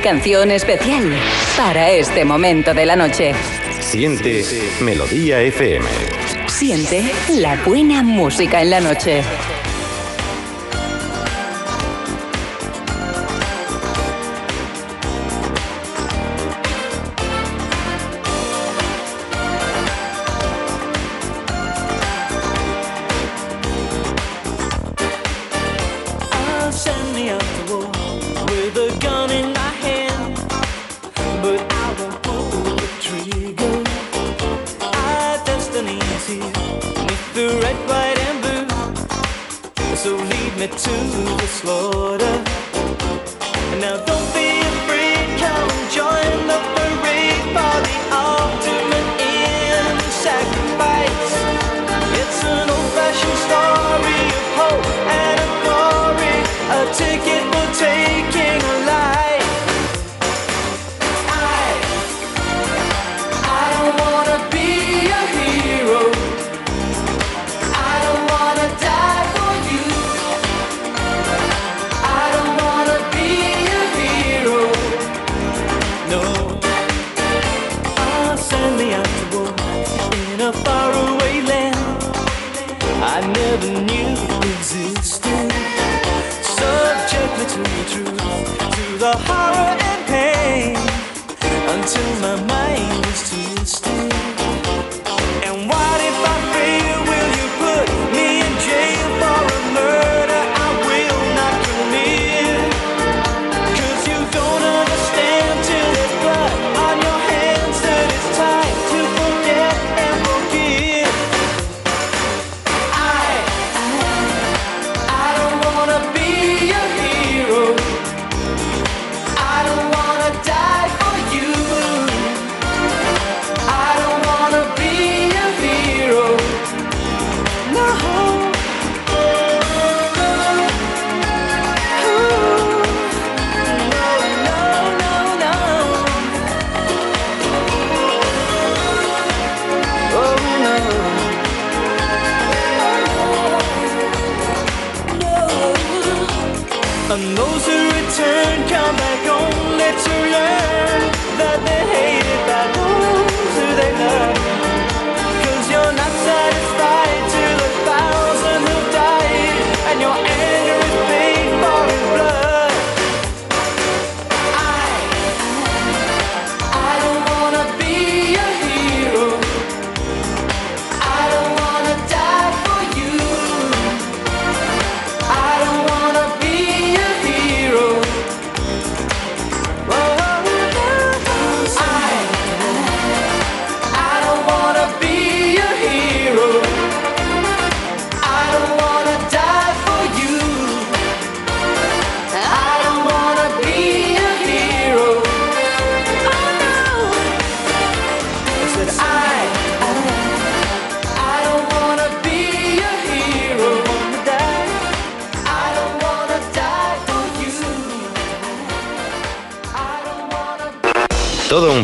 canción especial para este momento de la noche. Siente Melodía FM. Siente la buena música en la noche.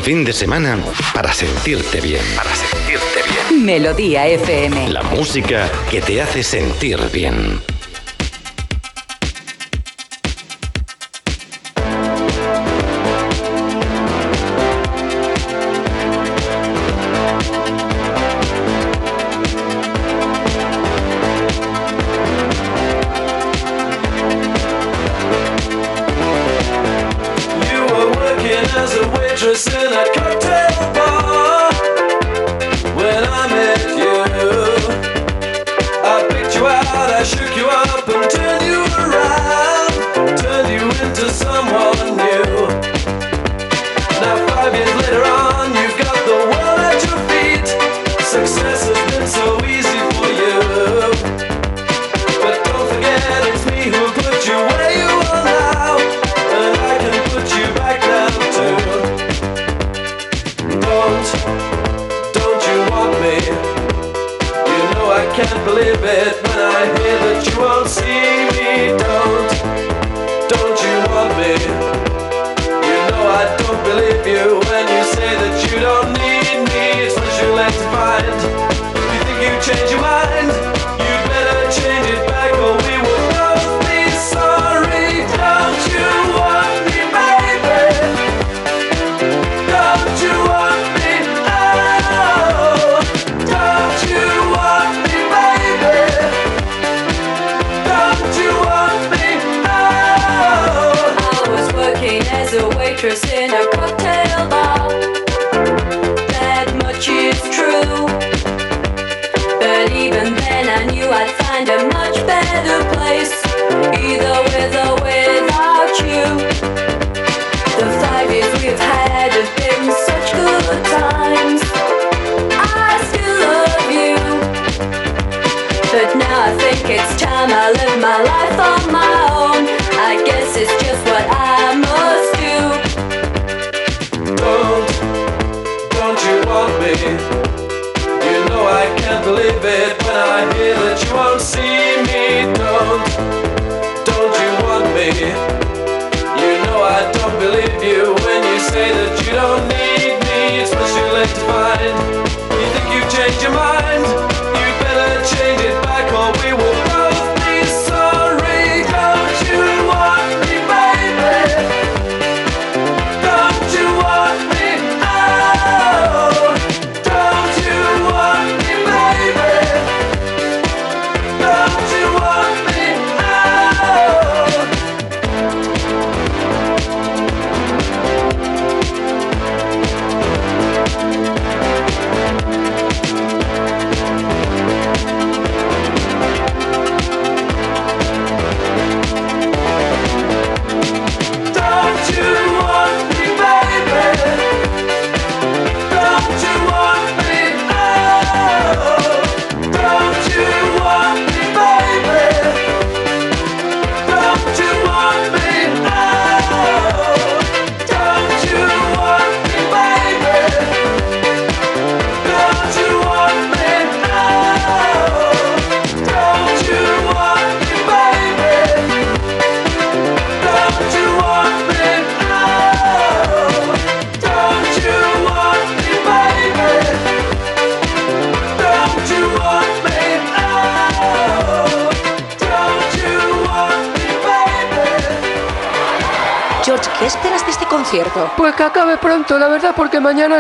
fin de semana para sentirte bien. Para sentirte bien. Melodía FM. La música que te hace sentir bien.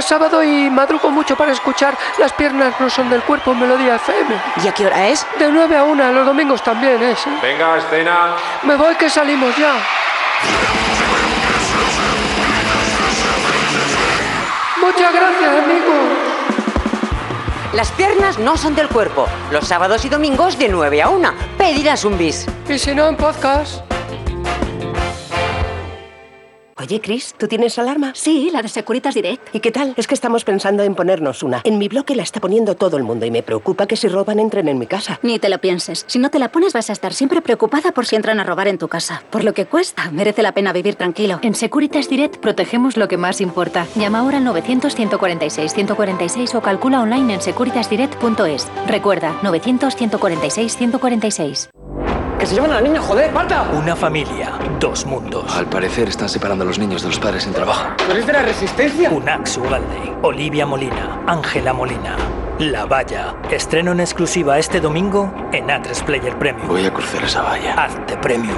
Sábado y madrugo mucho para escuchar Las piernas no son del cuerpo en Melodía FM. ¿Y a qué hora es? De 9 a 1, los domingos también es. ¿eh? Venga, escena. Me voy que salimos ya. Muchas gracias, amigo. Las piernas no son del cuerpo. Los sábados y domingos de 9 a 1. Pedirás un bis. Y si no, en podcast. Oye, Chris, ¿tú tienes alarma? Sí, la de Securitas Direct. ¿Y qué tal? Es que estamos pensando en ponernos una. En mi bloque la está poniendo todo el mundo y me preocupa que si roban entren en mi casa. Ni te lo pienses. Si no te la pones vas a estar siempre preocupada por si entran a robar en tu casa. Por lo que cuesta, merece la pena vivir tranquilo. En Securitas Direct protegemos lo que más importa. Llama ahora al 900-146-146 o calcula online en securitasdirect.es. Recuerda, 900-146-146. ¡Que se llevan a la niña, joder! ¡Marta! Una familia, dos mundos. Al parecer están separando a los niños de los padres en trabajo. ¿Pero es de la resistencia? Unax Ugalde, Olivia Molina, Ángela Molina. La Valla. Estreno en exclusiva este domingo en A3 Player Premium. Voy a cruzar esa valla. Hazte Premium.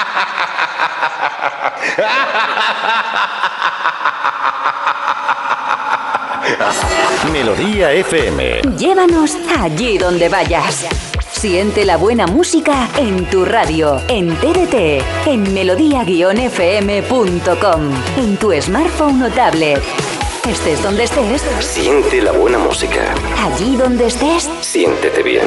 Melodía FM. Llévanos allí donde vayas. Siente la buena música en tu radio, en TDT, en melodía-fm.com, en tu smartphone o tablet. Estés donde estés, Siente la buena música. allí donde estés, Siéntete bien.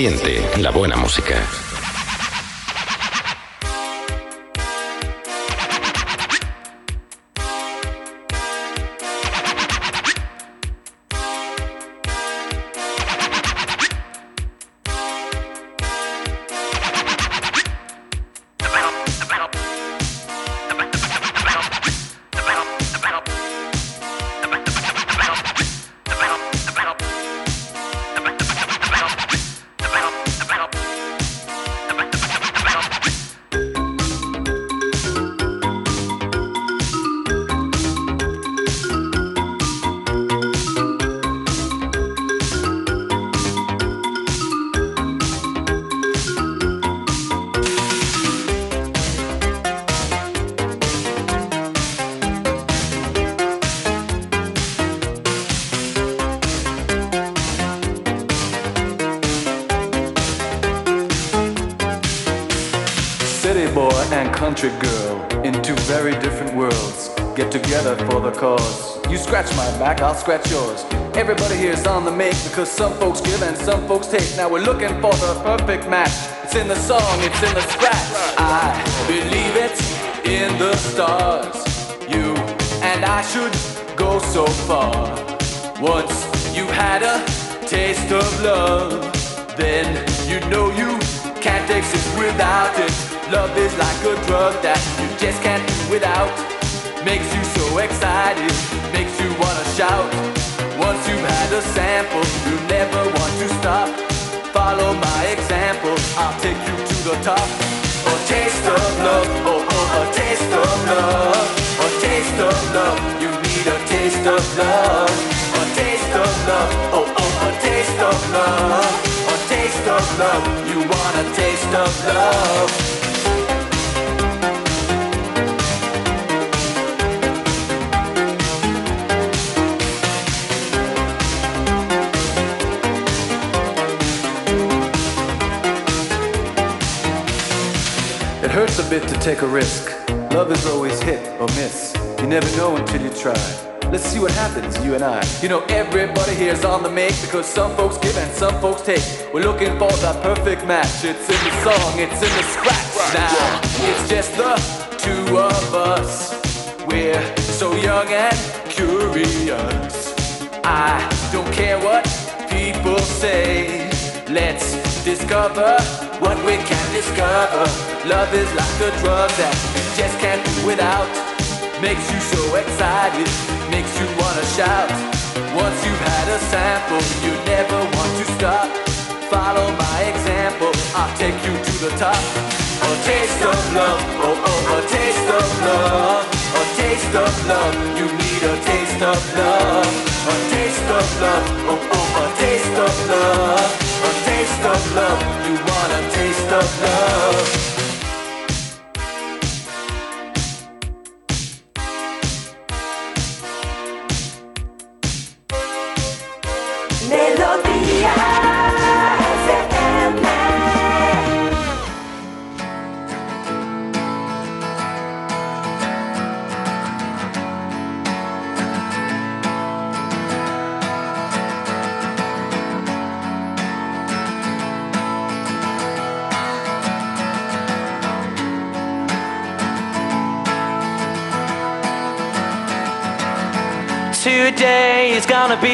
Siente you and I. You know, everybody here's on the make because some folks give and some folks take. We're looking for that perfect match. It's in the song, it's in the scratch now. It's just the two of us. We're so young and curious. I don't care what people say. Let's discover what we can discover. Love is like a drug that you just can't do without. Makes you so excited, makes you wanna shout. Once you've had a sample, you never want to stop. Follow my example, I'll take you to the top. A taste of love, oh oh, a taste of love. A taste of love, you need a taste of love. A taste of love, oh oh, a taste of love. A taste of love, you want a taste of love.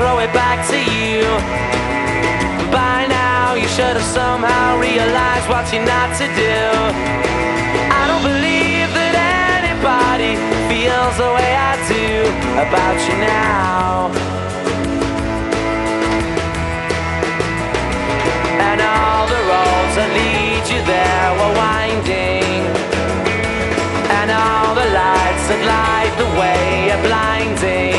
Throw it back to you. By now, you should have somehow realized what you're not to do. I don't believe that anybody feels the way I do about you now. And all the roads that lead you there were winding. And all the lights that light the way are blinding.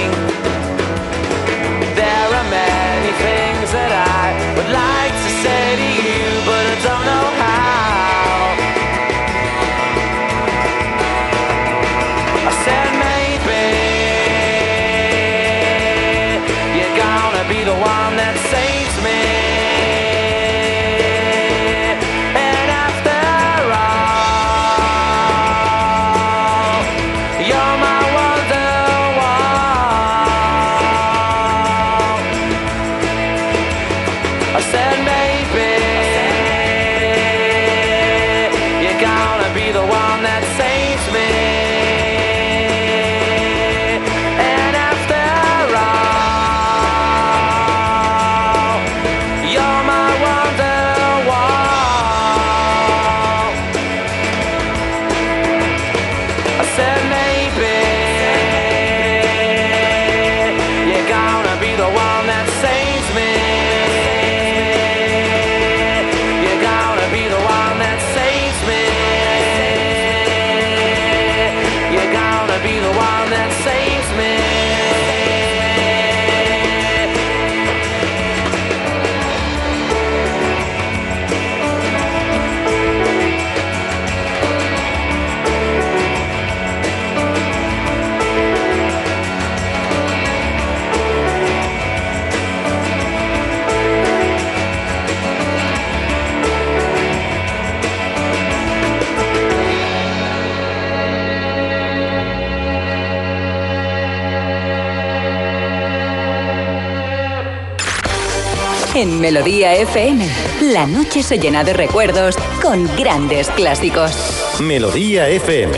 Melodía FM. La noche se llena de recuerdos con grandes clásicos. Melodía FM.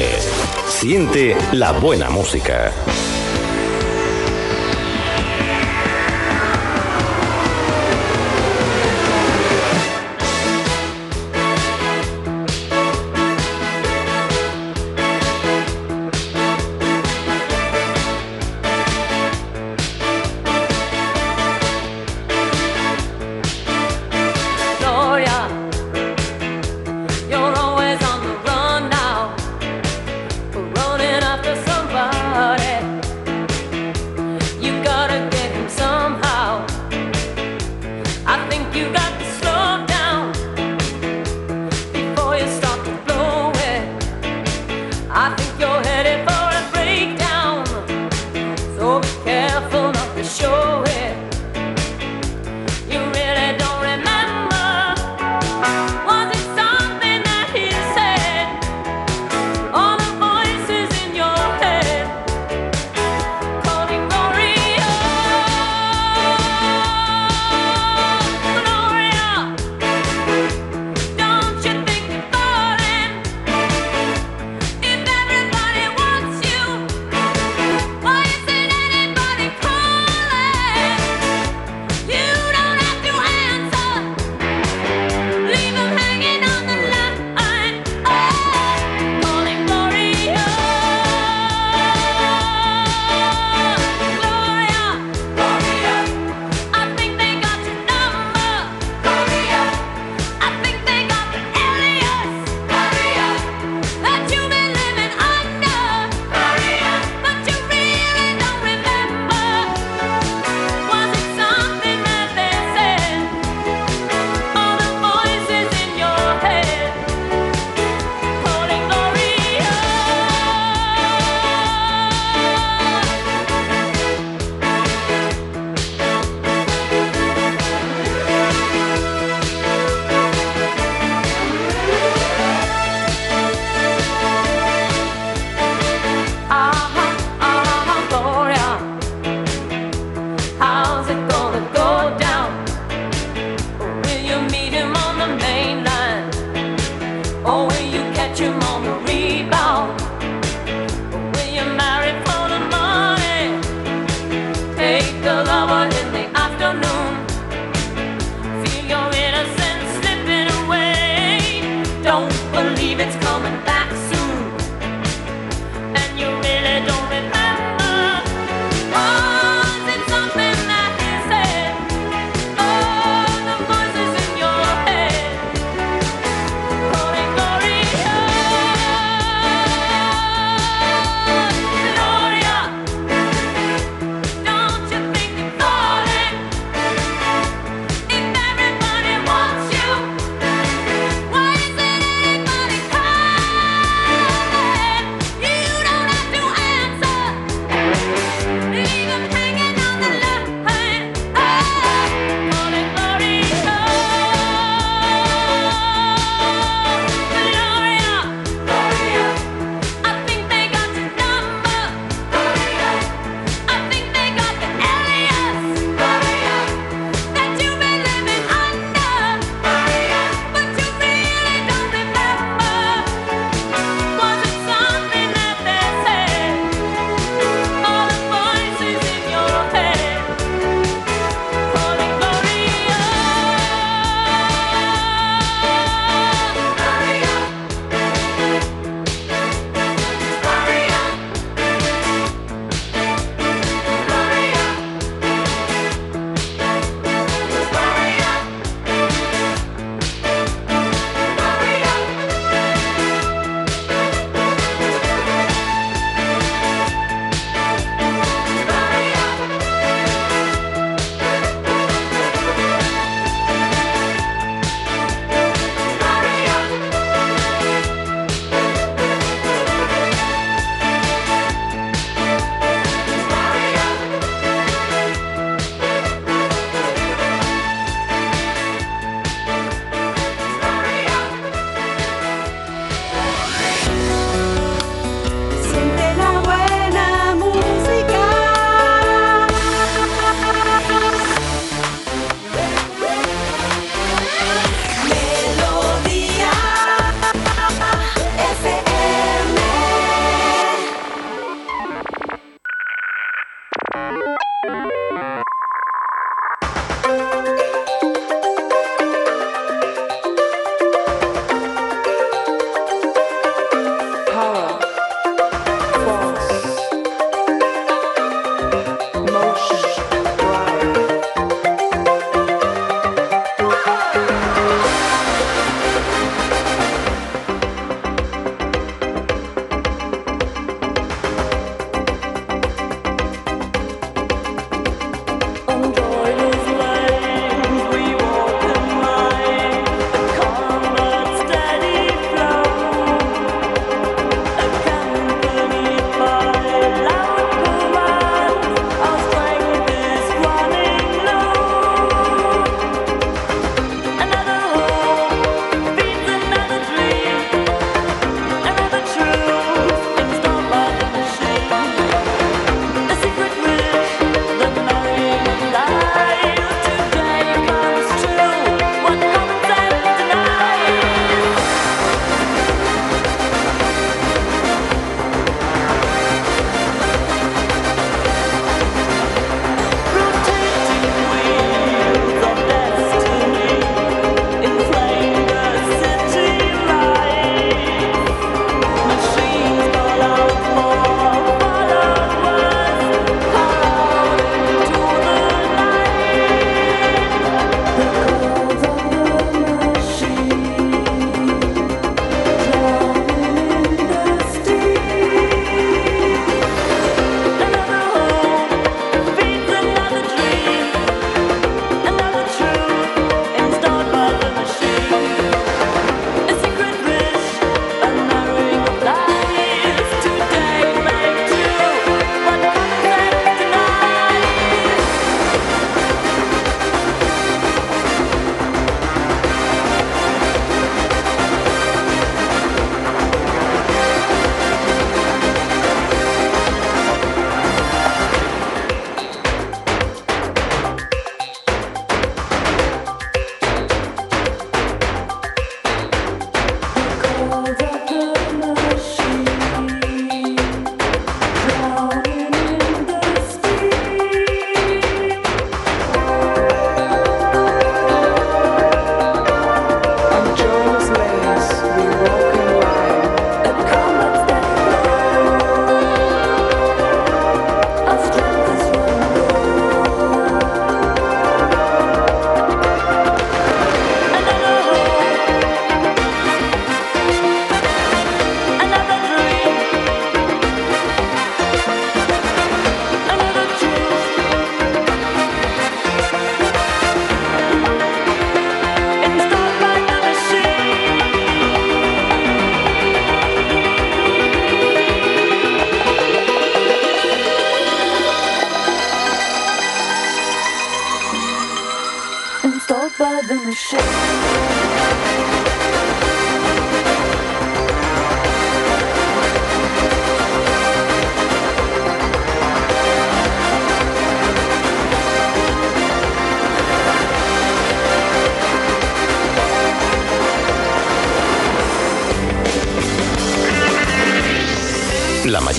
Siente la buena música.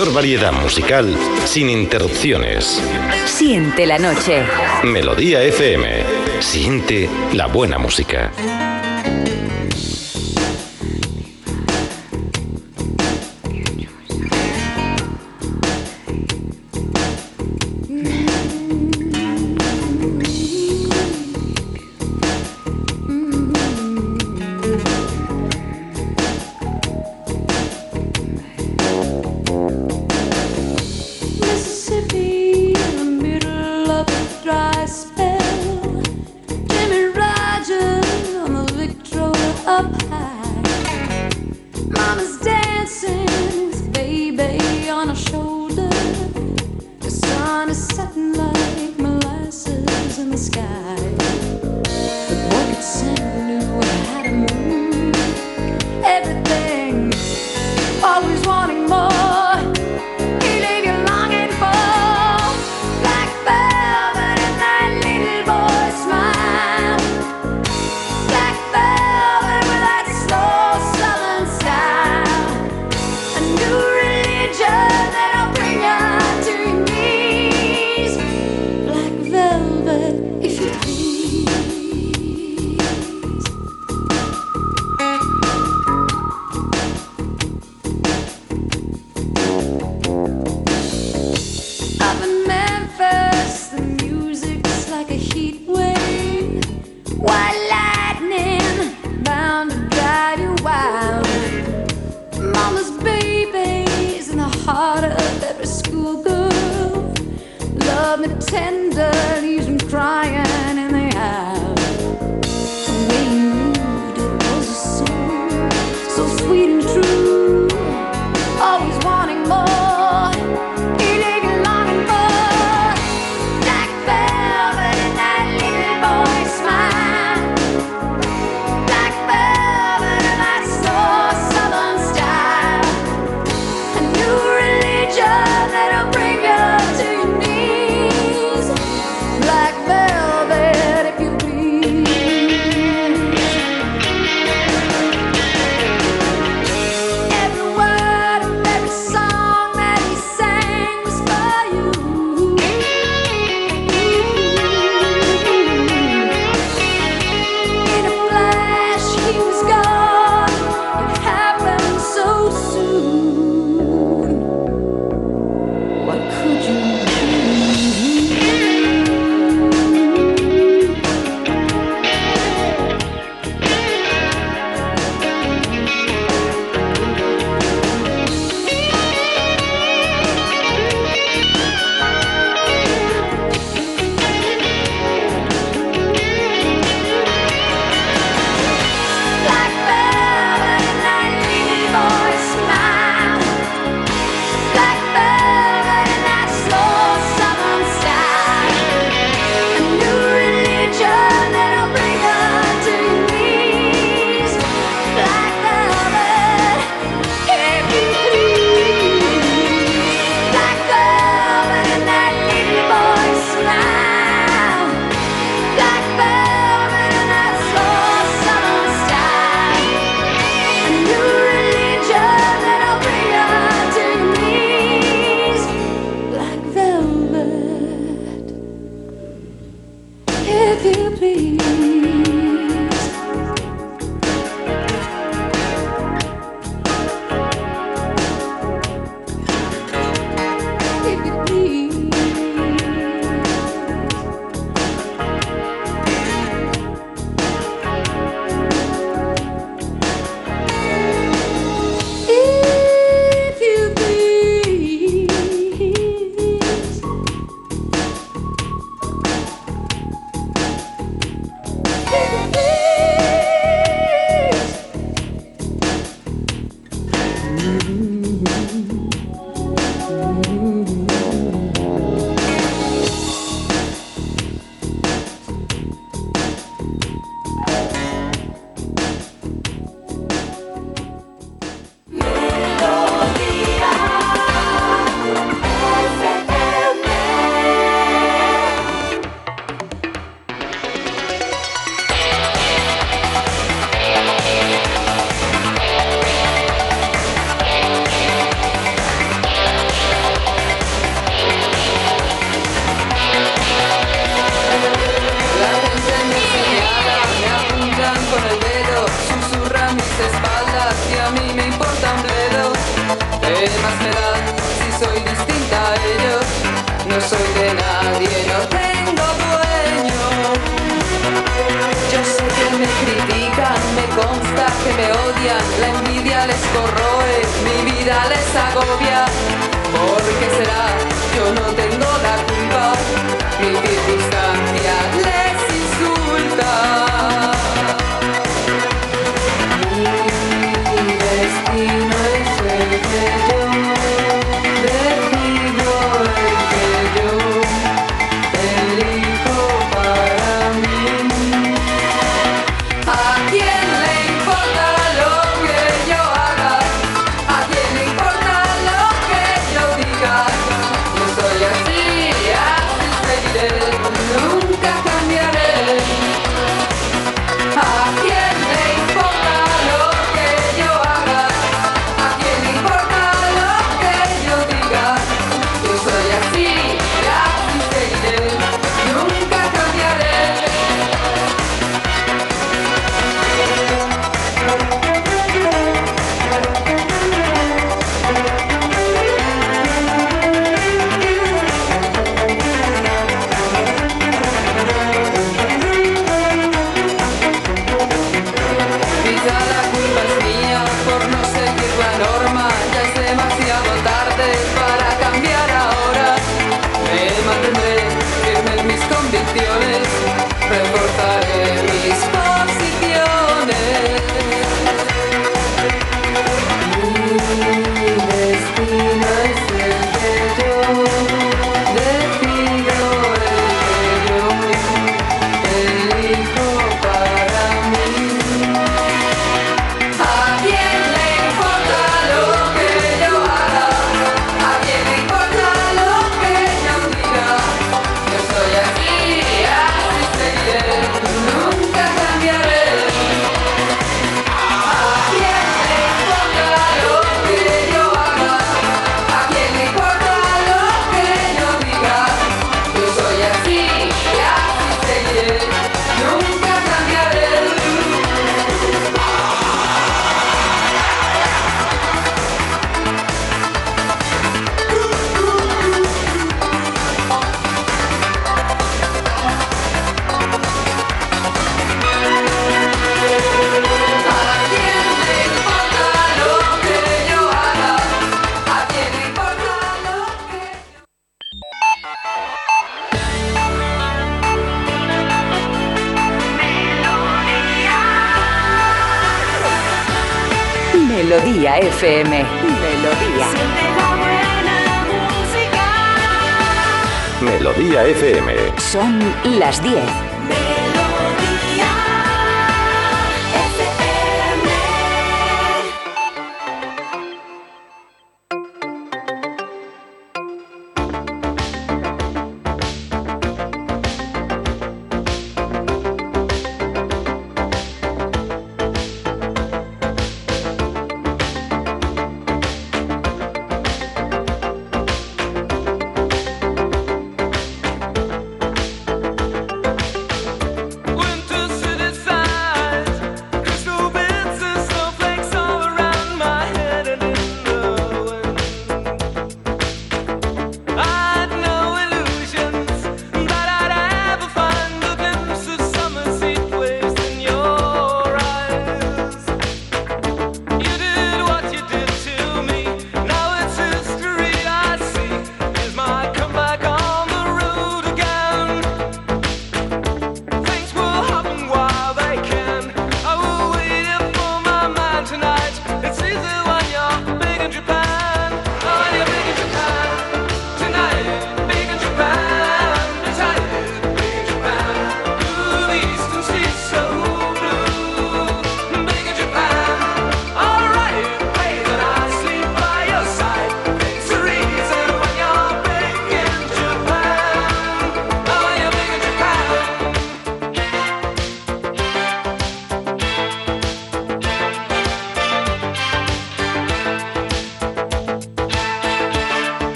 mayor variedad musical sin interrupciones. Siente la noche. Melodía FM. Siente la buena música.